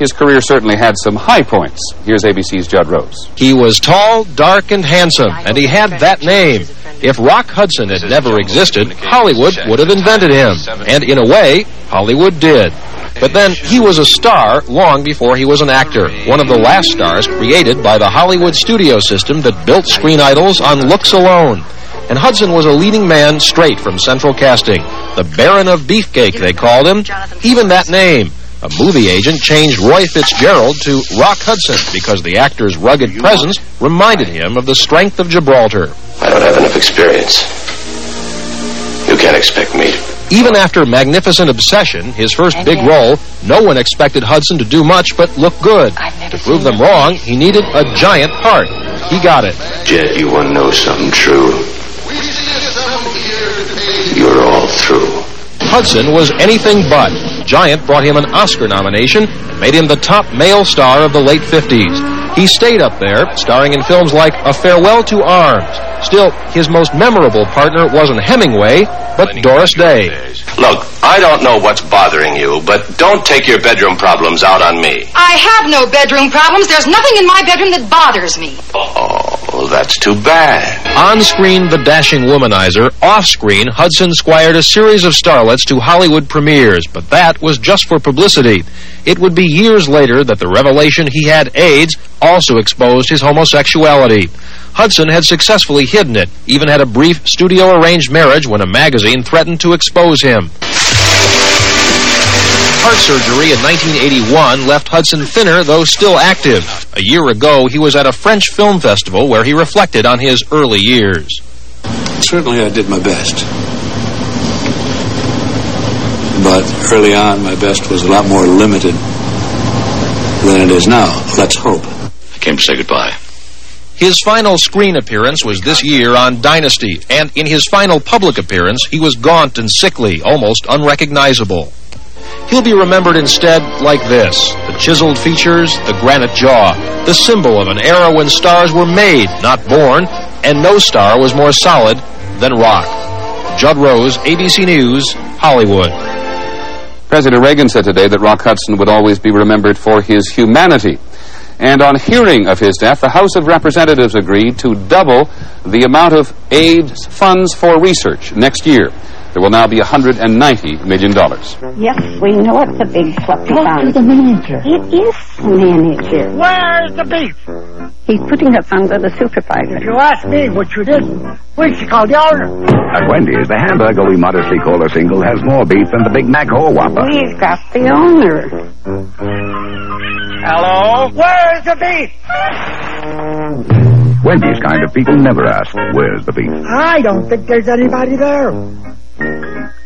His career certainly had some high points. Here's ABC's Judd Rose. He was tall, dark, and handsome, and he had that name. If Rock Hudson had never existed, Hollywood would have invented him. And in a way, Hollywood did. But then, he was a star long before he was an actor, one of the last stars created by the Hollywood studio system that built screen idols on looks alone. And Hudson was a leading man straight from Central Casting. The Baron of Beefcake, they called him. Even that name. A movie agent changed Roy Fitzgerald to Rock Hudson because the actor's rugged presence reminded him of the strength of Gibraltar. I don't have enough experience. You can't expect me to. Even after Magnificent Obsession, his first big role, no one expected Hudson to do much but look good. To prove them wrong, he needed a giant part. He got it. Jed, you want to know something true? You're all through. Hudson was anything but. Giant brought him an Oscar nomination and made him the top male star of the late 50s. He stayed up there, starring in films like A Farewell to Arms. Still, his most memorable partner wasn't Hemingway, but Doris Day. Look, I don't know what's bothering you, but don't take your bedroom problems out on me. I have no bedroom problems. There's nothing in my bedroom that bothers me. Oh, that's too bad. On screen, the dashing womanizer. Off screen, Hudson squired a series of starlets to Hollywood premieres, but that was just for publicity. It would be years later that the revelation he had AIDS also exposed his homosexuality. Hudson had successfully hidden it, even had a brief studio-arranged marriage when a magazine threatened to expose him. Heart surgery in 1981 left Hudson thinner, though still active. A year ago, he was at a French film festival where he reflected on his early years. Certainly I did my best. But early on, my best was a lot more limited than it is now. Let's hope. I came to say goodbye. His final screen appearance was this year on Dynasty, and in his final public appearance, he was gaunt and sickly, almost unrecognizable. He'll be remembered instead like this, the chiseled features, the granite jaw, the symbol of an era when stars were made, not born, and no star was more solid than rock. Judd Rose, ABC News, Hollywood. President Reagan said today that Rock Hudson would always be remembered for his humanity. And on hearing of his death, the House of Representatives agreed to double the amount of AIDS funds for research next year. There will now be $190 million. Yes, we know it's a big fluffy Talk fund. to the manager. It is the manager. Where's the beef? He's putting us under the supervisor. If you ask me, which you didn't, we should call the owner. At Wendy's, the hamburger we modestly call a single has more beef than the Big Mac or Whopper. We've got the owner. Hello? Where's the beef? Wendy's kind of people never ask, where's the beef? I don't think there's anybody there.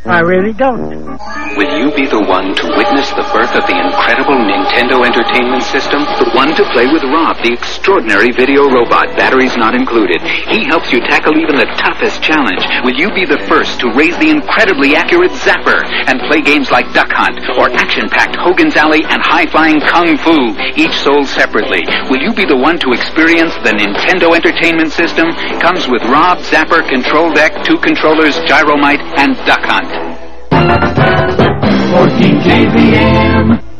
I really don't. Will you be the one to witness the birth of the incredible Nintendo Entertainment System? The one to play with Rob, the extraordinary video robot, batteries not included. He helps you tackle even the toughest challenge. Will you be the first to raise the incredibly accurate Zapper and play games like Duck Hunt or action-packed Hogan's Alley and high-flying Kung Fu, each sold separately? Will you be the one to experience the Nintendo Entertainment System? Comes with Rob, Zapper, Control Deck, two controllers, Gyromite, and Duck Hunt.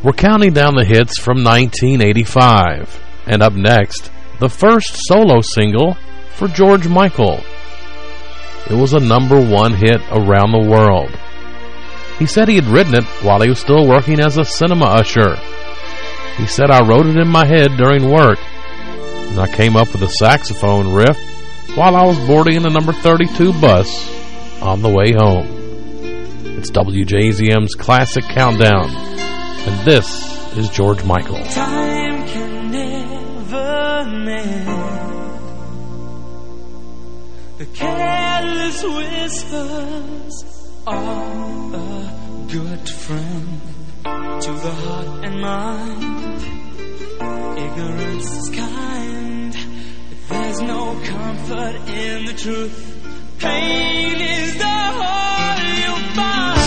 We're counting down the hits from 1985. And up next, the first solo single for George Michael. It was a number one hit around the world. He said he had written it while he was still working as a cinema usher. He said, I wrote it in my head during work, and I came up with a saxophone riff while I was boarding the number 32 bus on the way home. It's WJZM's Classic Countdown. And this is George Michael. Time can never end. The careless whispers Of a good friend to the heart and mind. Ignorance is kind. But there's no comfort in the truth. Pain is the heart. Bye.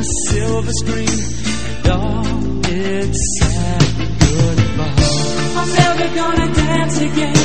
a silver screen, and all inside goodbye. I'm never gonna dance again.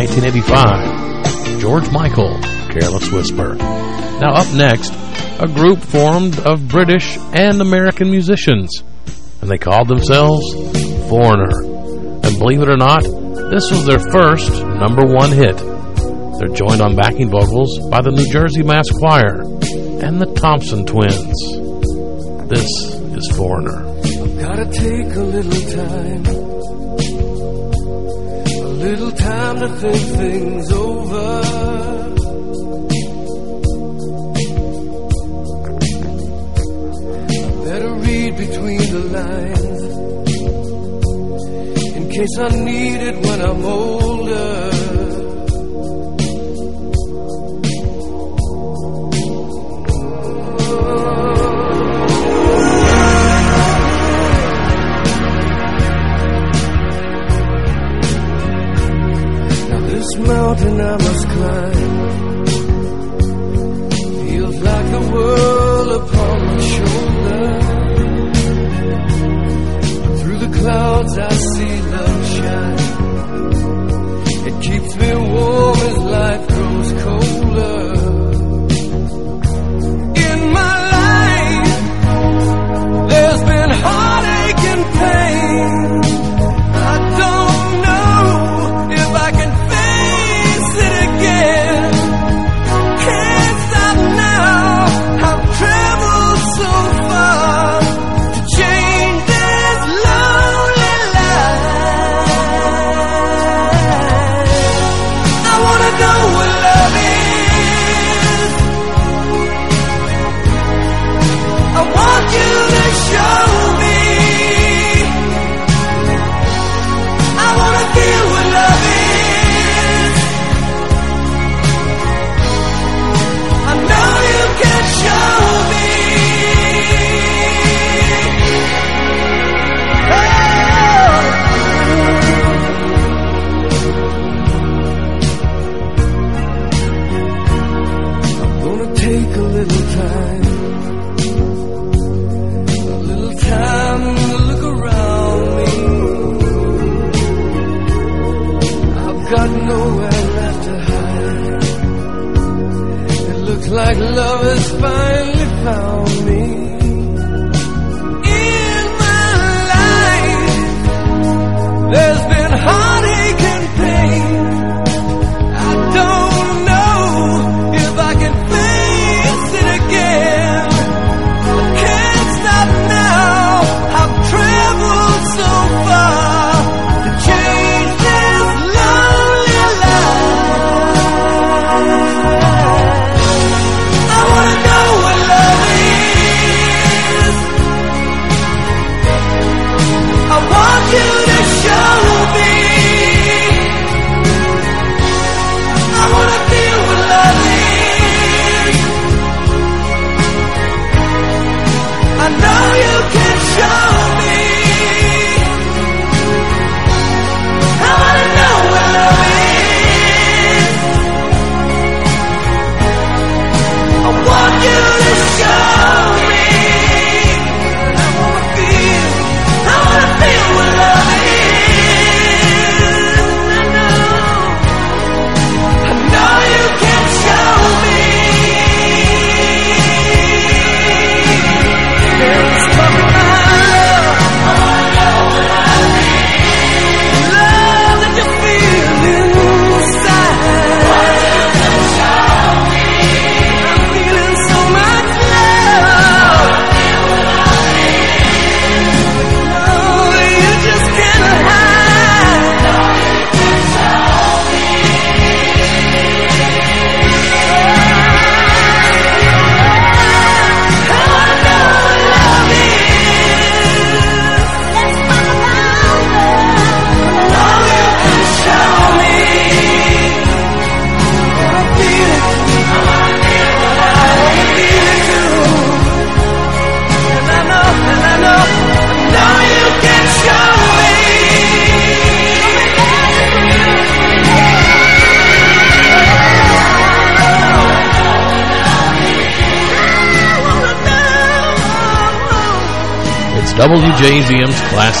1985. George Michael, Careless Whisper. Now up next, a group formed of British and American musicians, and they called themselves Foreigner. And believe it or not, this was their first number one hit. They're joined on backing vocals by the New Jersey Mass Choir and the Thompson Twins. case I need it when I'm older.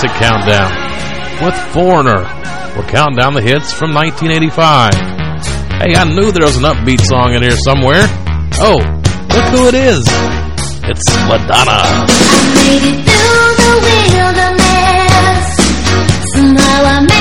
Classic Countdown with Foreigner. We're counting down the hits from 1985. Hey, I knew there was an upbeat song in here somewhere. Oh, look who it is. It's Madonna. I made it through the wilderness. Somehow I made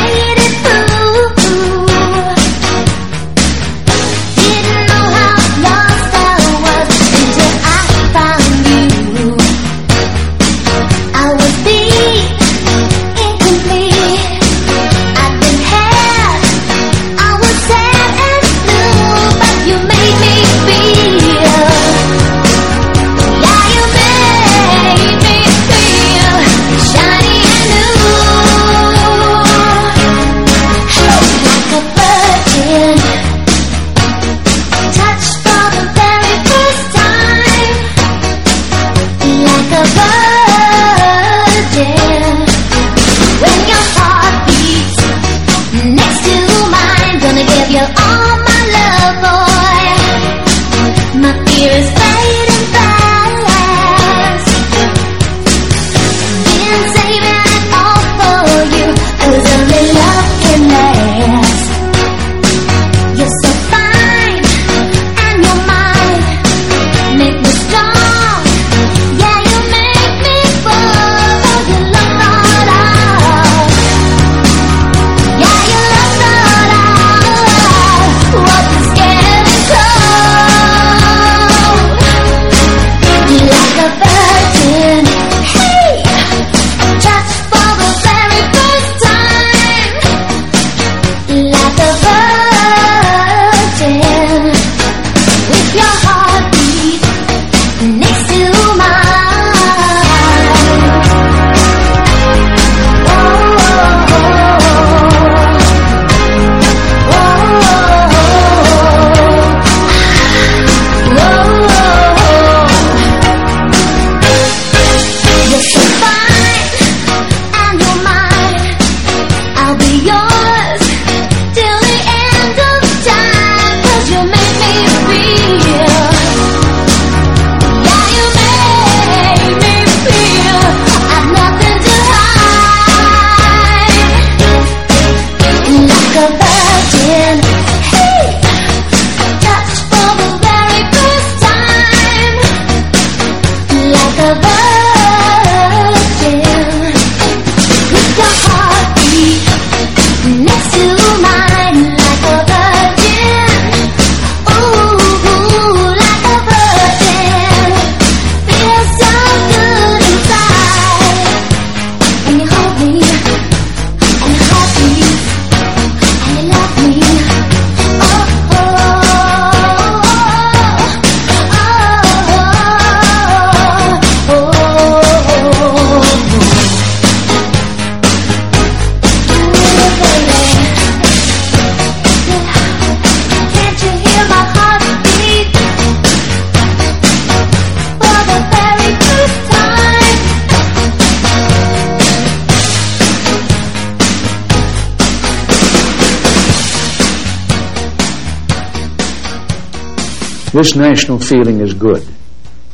This national feeling is good,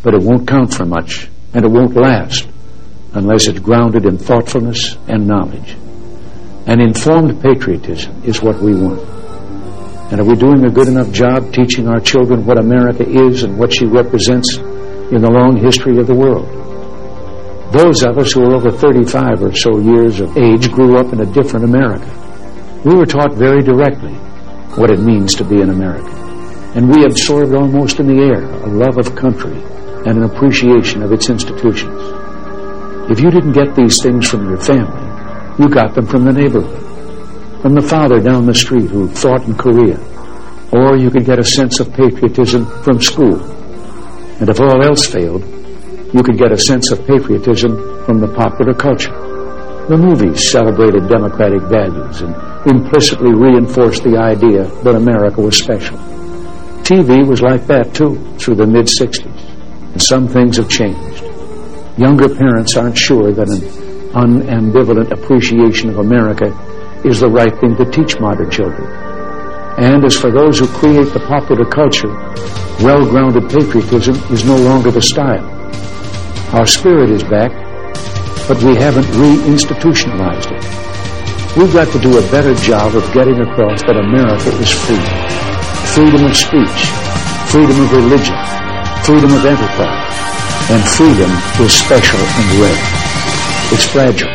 but it won't count for much, and it won't last unless it's grounded in thoughtfulness and knowledge. An informed patriotism is what we want. And are we doing a good enough job teaching our children what America is and what she represents in the long history of the world? Those of us who are over 35 or so years of age grew up in a different America. We were taught very directly what it means to be an American. And we absorbed almost in the air a love of country and an appreciation of its institutions. If you didn't get these things from your family, you got them from the neighborhood, from the father down the street who fought in Korea, or you could get a sense of patriotism from school. And if all else failed, you could get a sense of patriotism from the popular culture. The movies celebrated democratic values and implicitly reinforced the idea that America was special. TV was like that, too, through the mid-60s. And some things have changed. Younger parents aren't sure that an unambivalent appreciation of America is the right thing to teach modern children. And as for those who create the popular culture, well-grounded patriotism is no longer the style. Our spirit is back, but we haven't reinstitutionalized it. We've got to do a better job of getting across that America is free. Freedom of speech, freedom of religion, freedom of enterprise, and freedom is special and rare. It's fragile.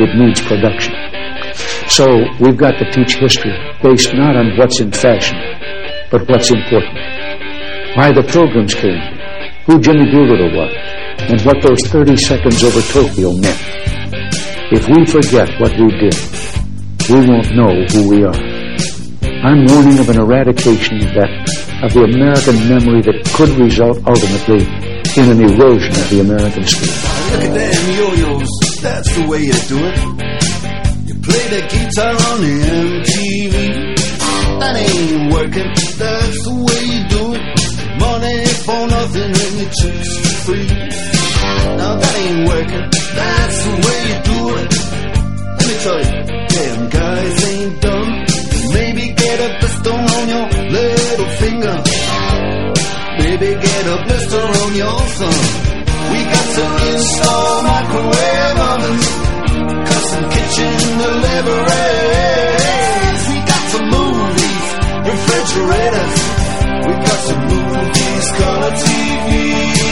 It needs production. So we've got to teach history based not on what's in fashion, but what's important. Why the pilgrims came, who Jimmy Doolittle was, and what those 30 seconds over Tokyo meant. If we forget what we did, we won't know who we are. I'm warning of an eradication of that, of the American memory that could result ultimately in an erosion of the American spirit. Look at them yo-yos, that's the way you do it. You play the guitar on MTV. That ain't working, that's the way you do it. Money for nothing and your chicks for free. Now that ain't working, that's the way you do it. Let me tell you, damn guys finger. Maybe get a blister on your thumb. We got to install microwave ovens, custom kitchen deliveries. We got move these refrigerators. We got move these color TVs.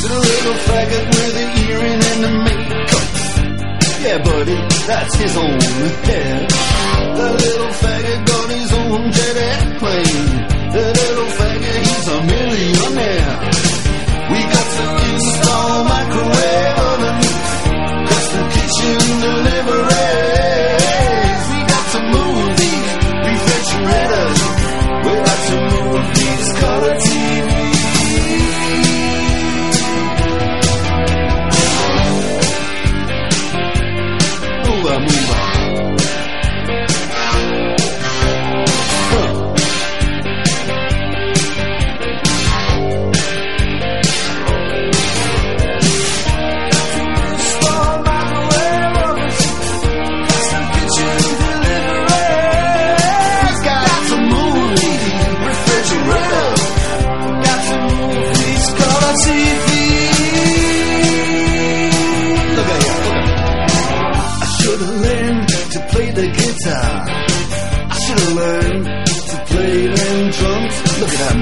To the little faggot with the earring and makeup. Yeah, buddy, that's his own hair. The little faggot got his own jet airplane. The little faggot, he's a millionaire.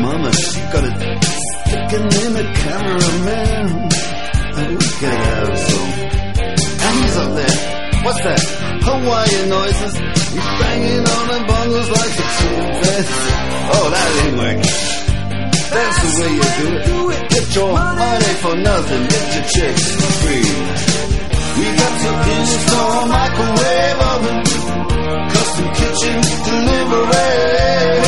Mama, she got it sticking in the cameraman. And we gotta have some. And he's up there. What's that? Hawaiian noises. He's banging on the bongos like a chimpanzee. Oh, that ain't working. That's the way you do it. do it. Get your money for nothing. Get your chicks for free. We got to install microwave oven, custom kitchen delivery.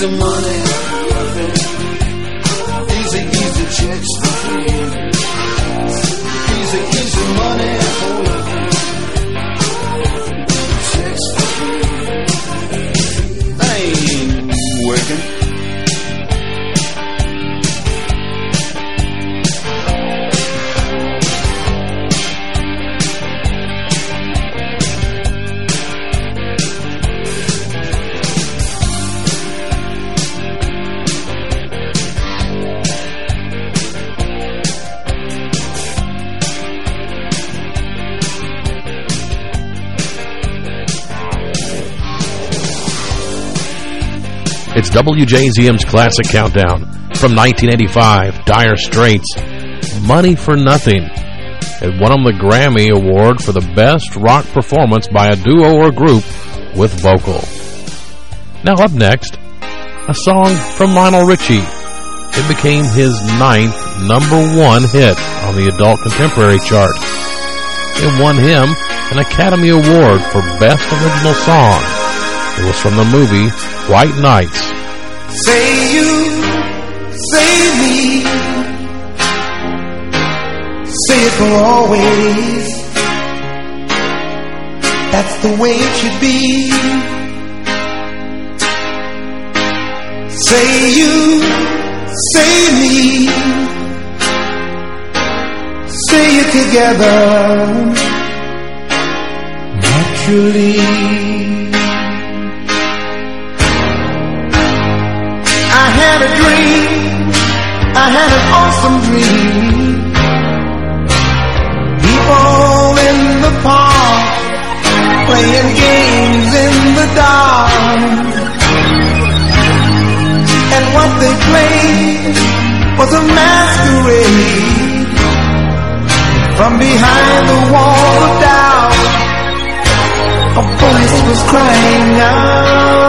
Easy money. WJZM's Classic Countdown from 1985, Dire Straits, Money for Nothing. It won them the Grammy Award for the Best Rock Performance by a Duo or Group with Vocal. Now up next, a song from Lionel Richie. It became his ninth number one hit on the adult contemporary chart. It won him an Academy Award for Best Original Song. It was from the movie White Nights. Say you, say me, say it for always. That's the way it should be. Say you, say me, say it together, naturally. I had an awesome dream. People in the park, playing games in the dark. And what they played was a masquerade. From behind the wall of doubt, a voice was crying out.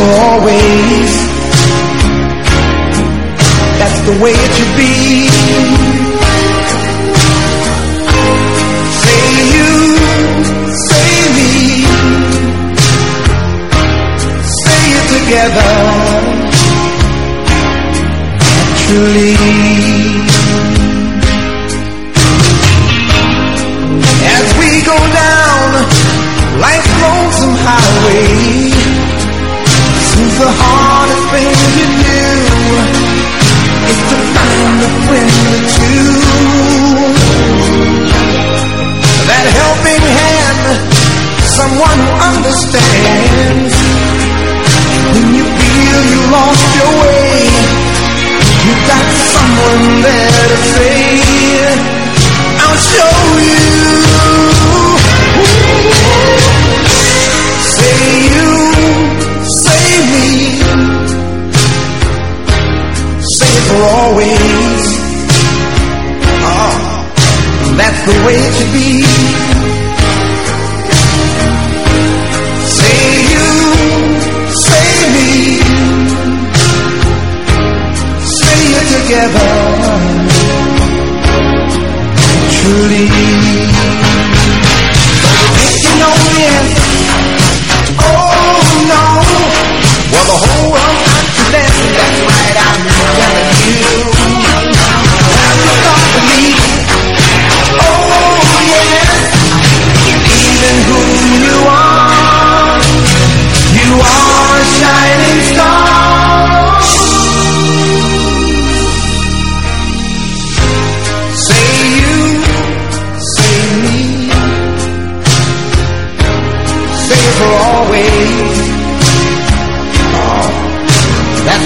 Always. That's the way it should be. Say you, say me, say it together. Naturally. As we go down life's lonesome highway, the hardest thing to do is to find a friend or two. That helping hand, someone who understands. When you feel you lost your way, you got someone there to say, I'll show you. For always. Oh, that's the way it should be. Say you, say me, say it together. Truly. If you know the answer,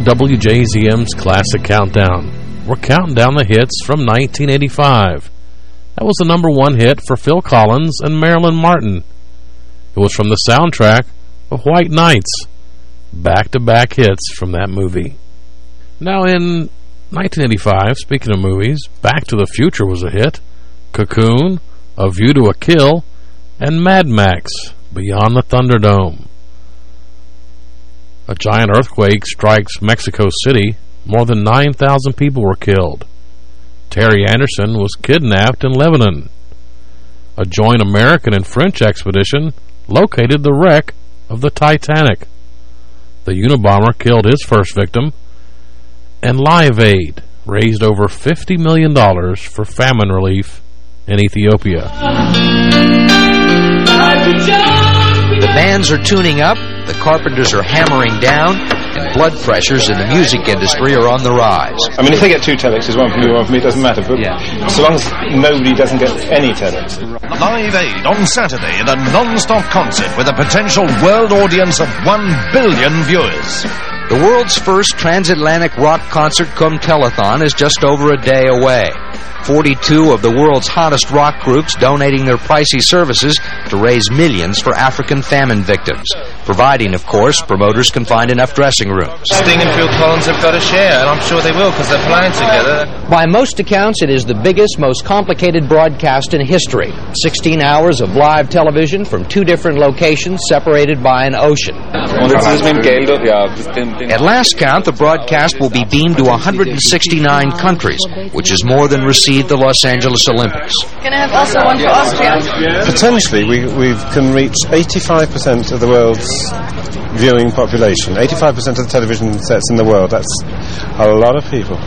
To WJZM's Classic Countdown. We're counting down the hits from 1985. That was the number one hit for Phil Collins and Marilyn Martin. It was from the soundtrack of White Nights. Back-to-back hits from that movie. Now in 1985, speaking of movies, Back to the Future was a hit. Cocoon, A View to a Kill, and Mad Max, Beyond the Thunderdome. A giant earthquake strikes Mexico City. More than 9,000 people were killed. Terry Anderson was kidnapped in Lebanon. A joint American and French expedition located the wreck of the Titanic. The Unabomber killed his first victim. And Live Aid raised over $50 million for famine relief in Ethiopia. The bands are tuning up, the carpenters are hammering down, and blood pressures in the music industry are on the rise. I mean, if they get two telexes, one for you, one for me, it doesn't matter. But yeah. so long as nobody doesn't get any telex. Live Aid on Saturday in a non-stop concert with a potential world audience of 1 billion viewers. The world's first transatlantic rock concert cum telethon is just over a day away. 42 of the world's hottest rock groups donating their pricey services to raise millions for African famine victims, providing, of course, promoters can find enough dressing rooms. Sting and Phil Collins have got a share, and I'm sure they will because they're playing together. By most accounts, it is the biggest, most complicated broadcast in history. 16 hours of live television from two different locations separated by an ocean. At last count, the broadcast will be beamed to 169 countries, which is more than received the Los Angeles Olympics. Can I have also one for Austria? Potentially, we we can reach 85% of the world's viewing population. 85% of the television sets in the world. That's a lot of people.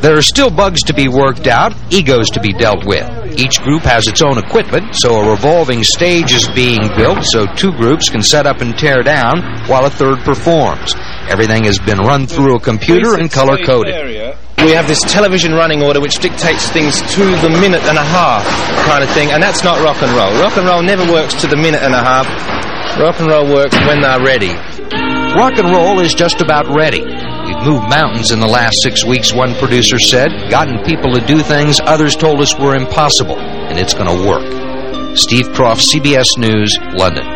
There are still bugs to be worked out, egos to be dealt with. Each group has its own equipment, so a revolving stage is being built so two groups can set up and tear down while a third performs. Everything has been run through a computer and color-coded. We have this television running order which dictates things to the minute and a half kind of thing, and that's not rock and roll. Rock and roll never works to the minute and a half. Rock and roll works when they're ready. Rock and roll is just about ready. We've moved mountains in the last six weeks, one producer said, gotten people to do things others told us were impossible, and it's going to work. Steve Kroft, CBS News, London.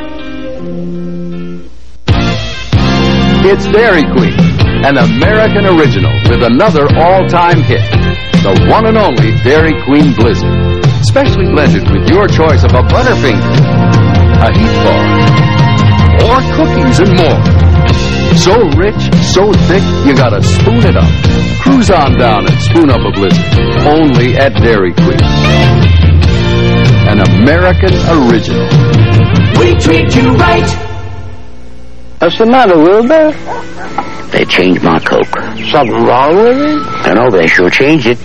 It's Dairy Queen, an American original with another all-time hit. The one and only Dairy Queen Blizzard. Specially blended with your choice of a Butterfinger, a Heath Bar, or cookies and more. So rich, so thick, you gotta spoon it up. Cruise on down and spoon up a Blizzard. Only at Dairy Queen. An American original. We treat you right. What's the matter, Wilbur? They changed my Coke. Something wrong with it? I know they sure changed it.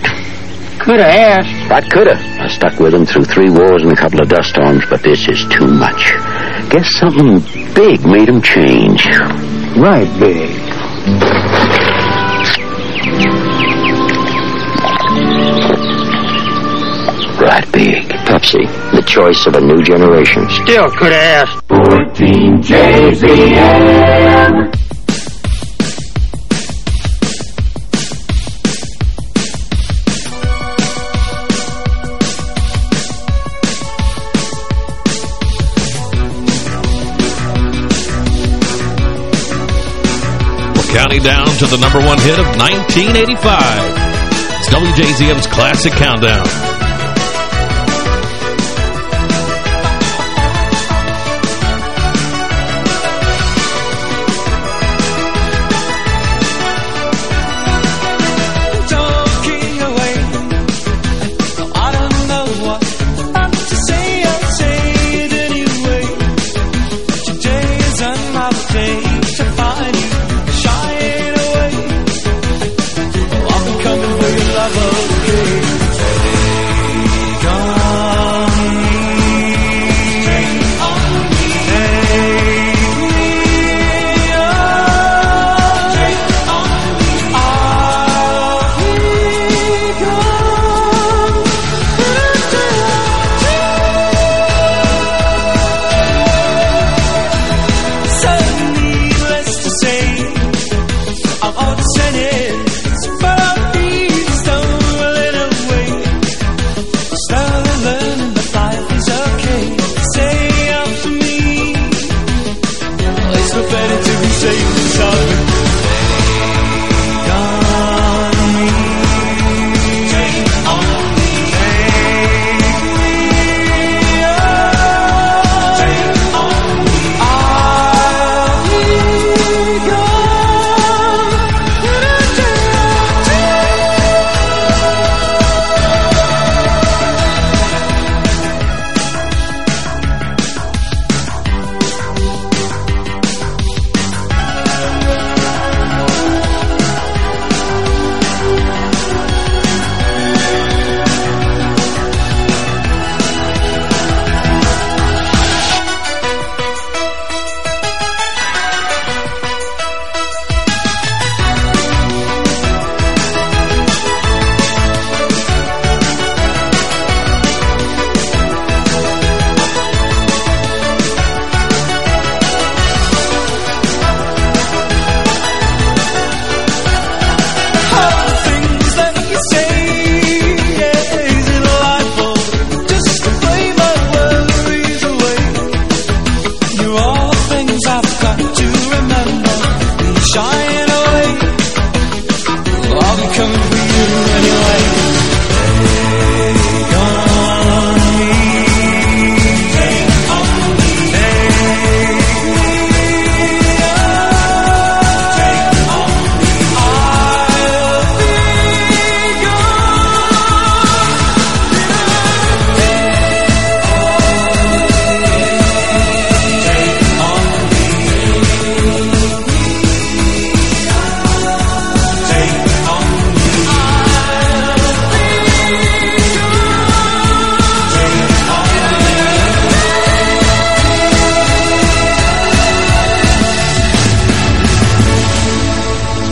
Could have asked. I coulda. I stuck with them through three wars and a couple of dust storms, but this is too much. Guess something big made them change. Right, big. Right big. Pepsi, the choice of a new generation. Still could have asked. 14 JZM. We're down to the number one hit of 1985. It's WJZM's Classic Countdown.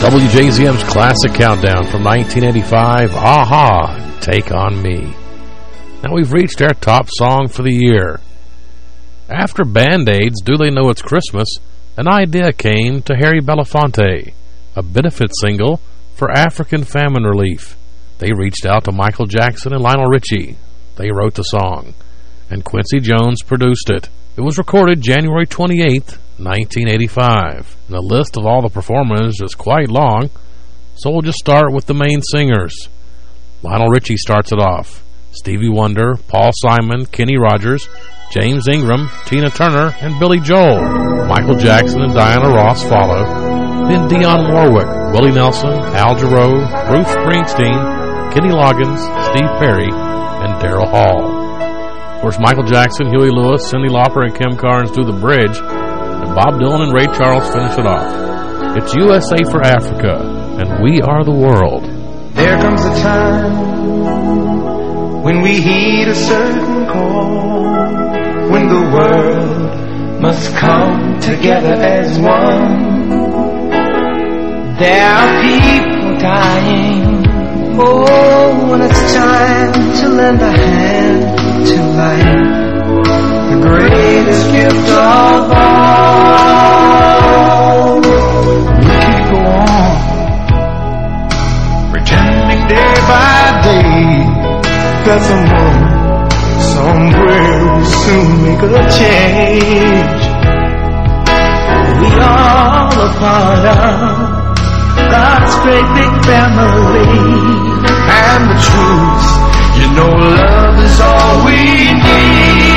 WJZM's Classic Countdown from 1985, a-ha, Take On Me. Now we've reached our top song for the year. After Band Aid's, Do They Know It's Christmas, an idea came to Harry Belafonte, a benefit single for African famine relief. They reached out to Michael Jackson and Lionel Richie. They wrote the song, and Quincy Jones produced it. It was recorded January 28th, 1985. And the list of all the performers is quite long, so we'll just start with the main singers. Lionel Richie starts it off. Stevie Wonder, Paul Simon, Kenny Rogers, James Ingram, Tina Turner, and Billy Joel. Michael Jackson and Diana Ross follow. Then Dionne Warwick, Willie Nelson, Al Jarreau, Bruce Springsteen, Kenny Loggins, Steve Perry, and Daryl Hall. Of course, Michael Jackson, Huey Lewis, Cyndi Lauper, and Kim Carnes do the bridge, and Bob Dylan and Ray Charles finish it off. It's USA for Africa, and we are the world. There comes a time when we heed a certain call, when the world must come together as one. There are people dying, oh, when it's time to lend a hand to life the greatest gift of all. We go on pretending day by day that someone somewhere will soon make a change. We all are part of God's great big family, and the truth, you know, love is all we need.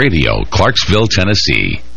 Playing Clarksville, Football.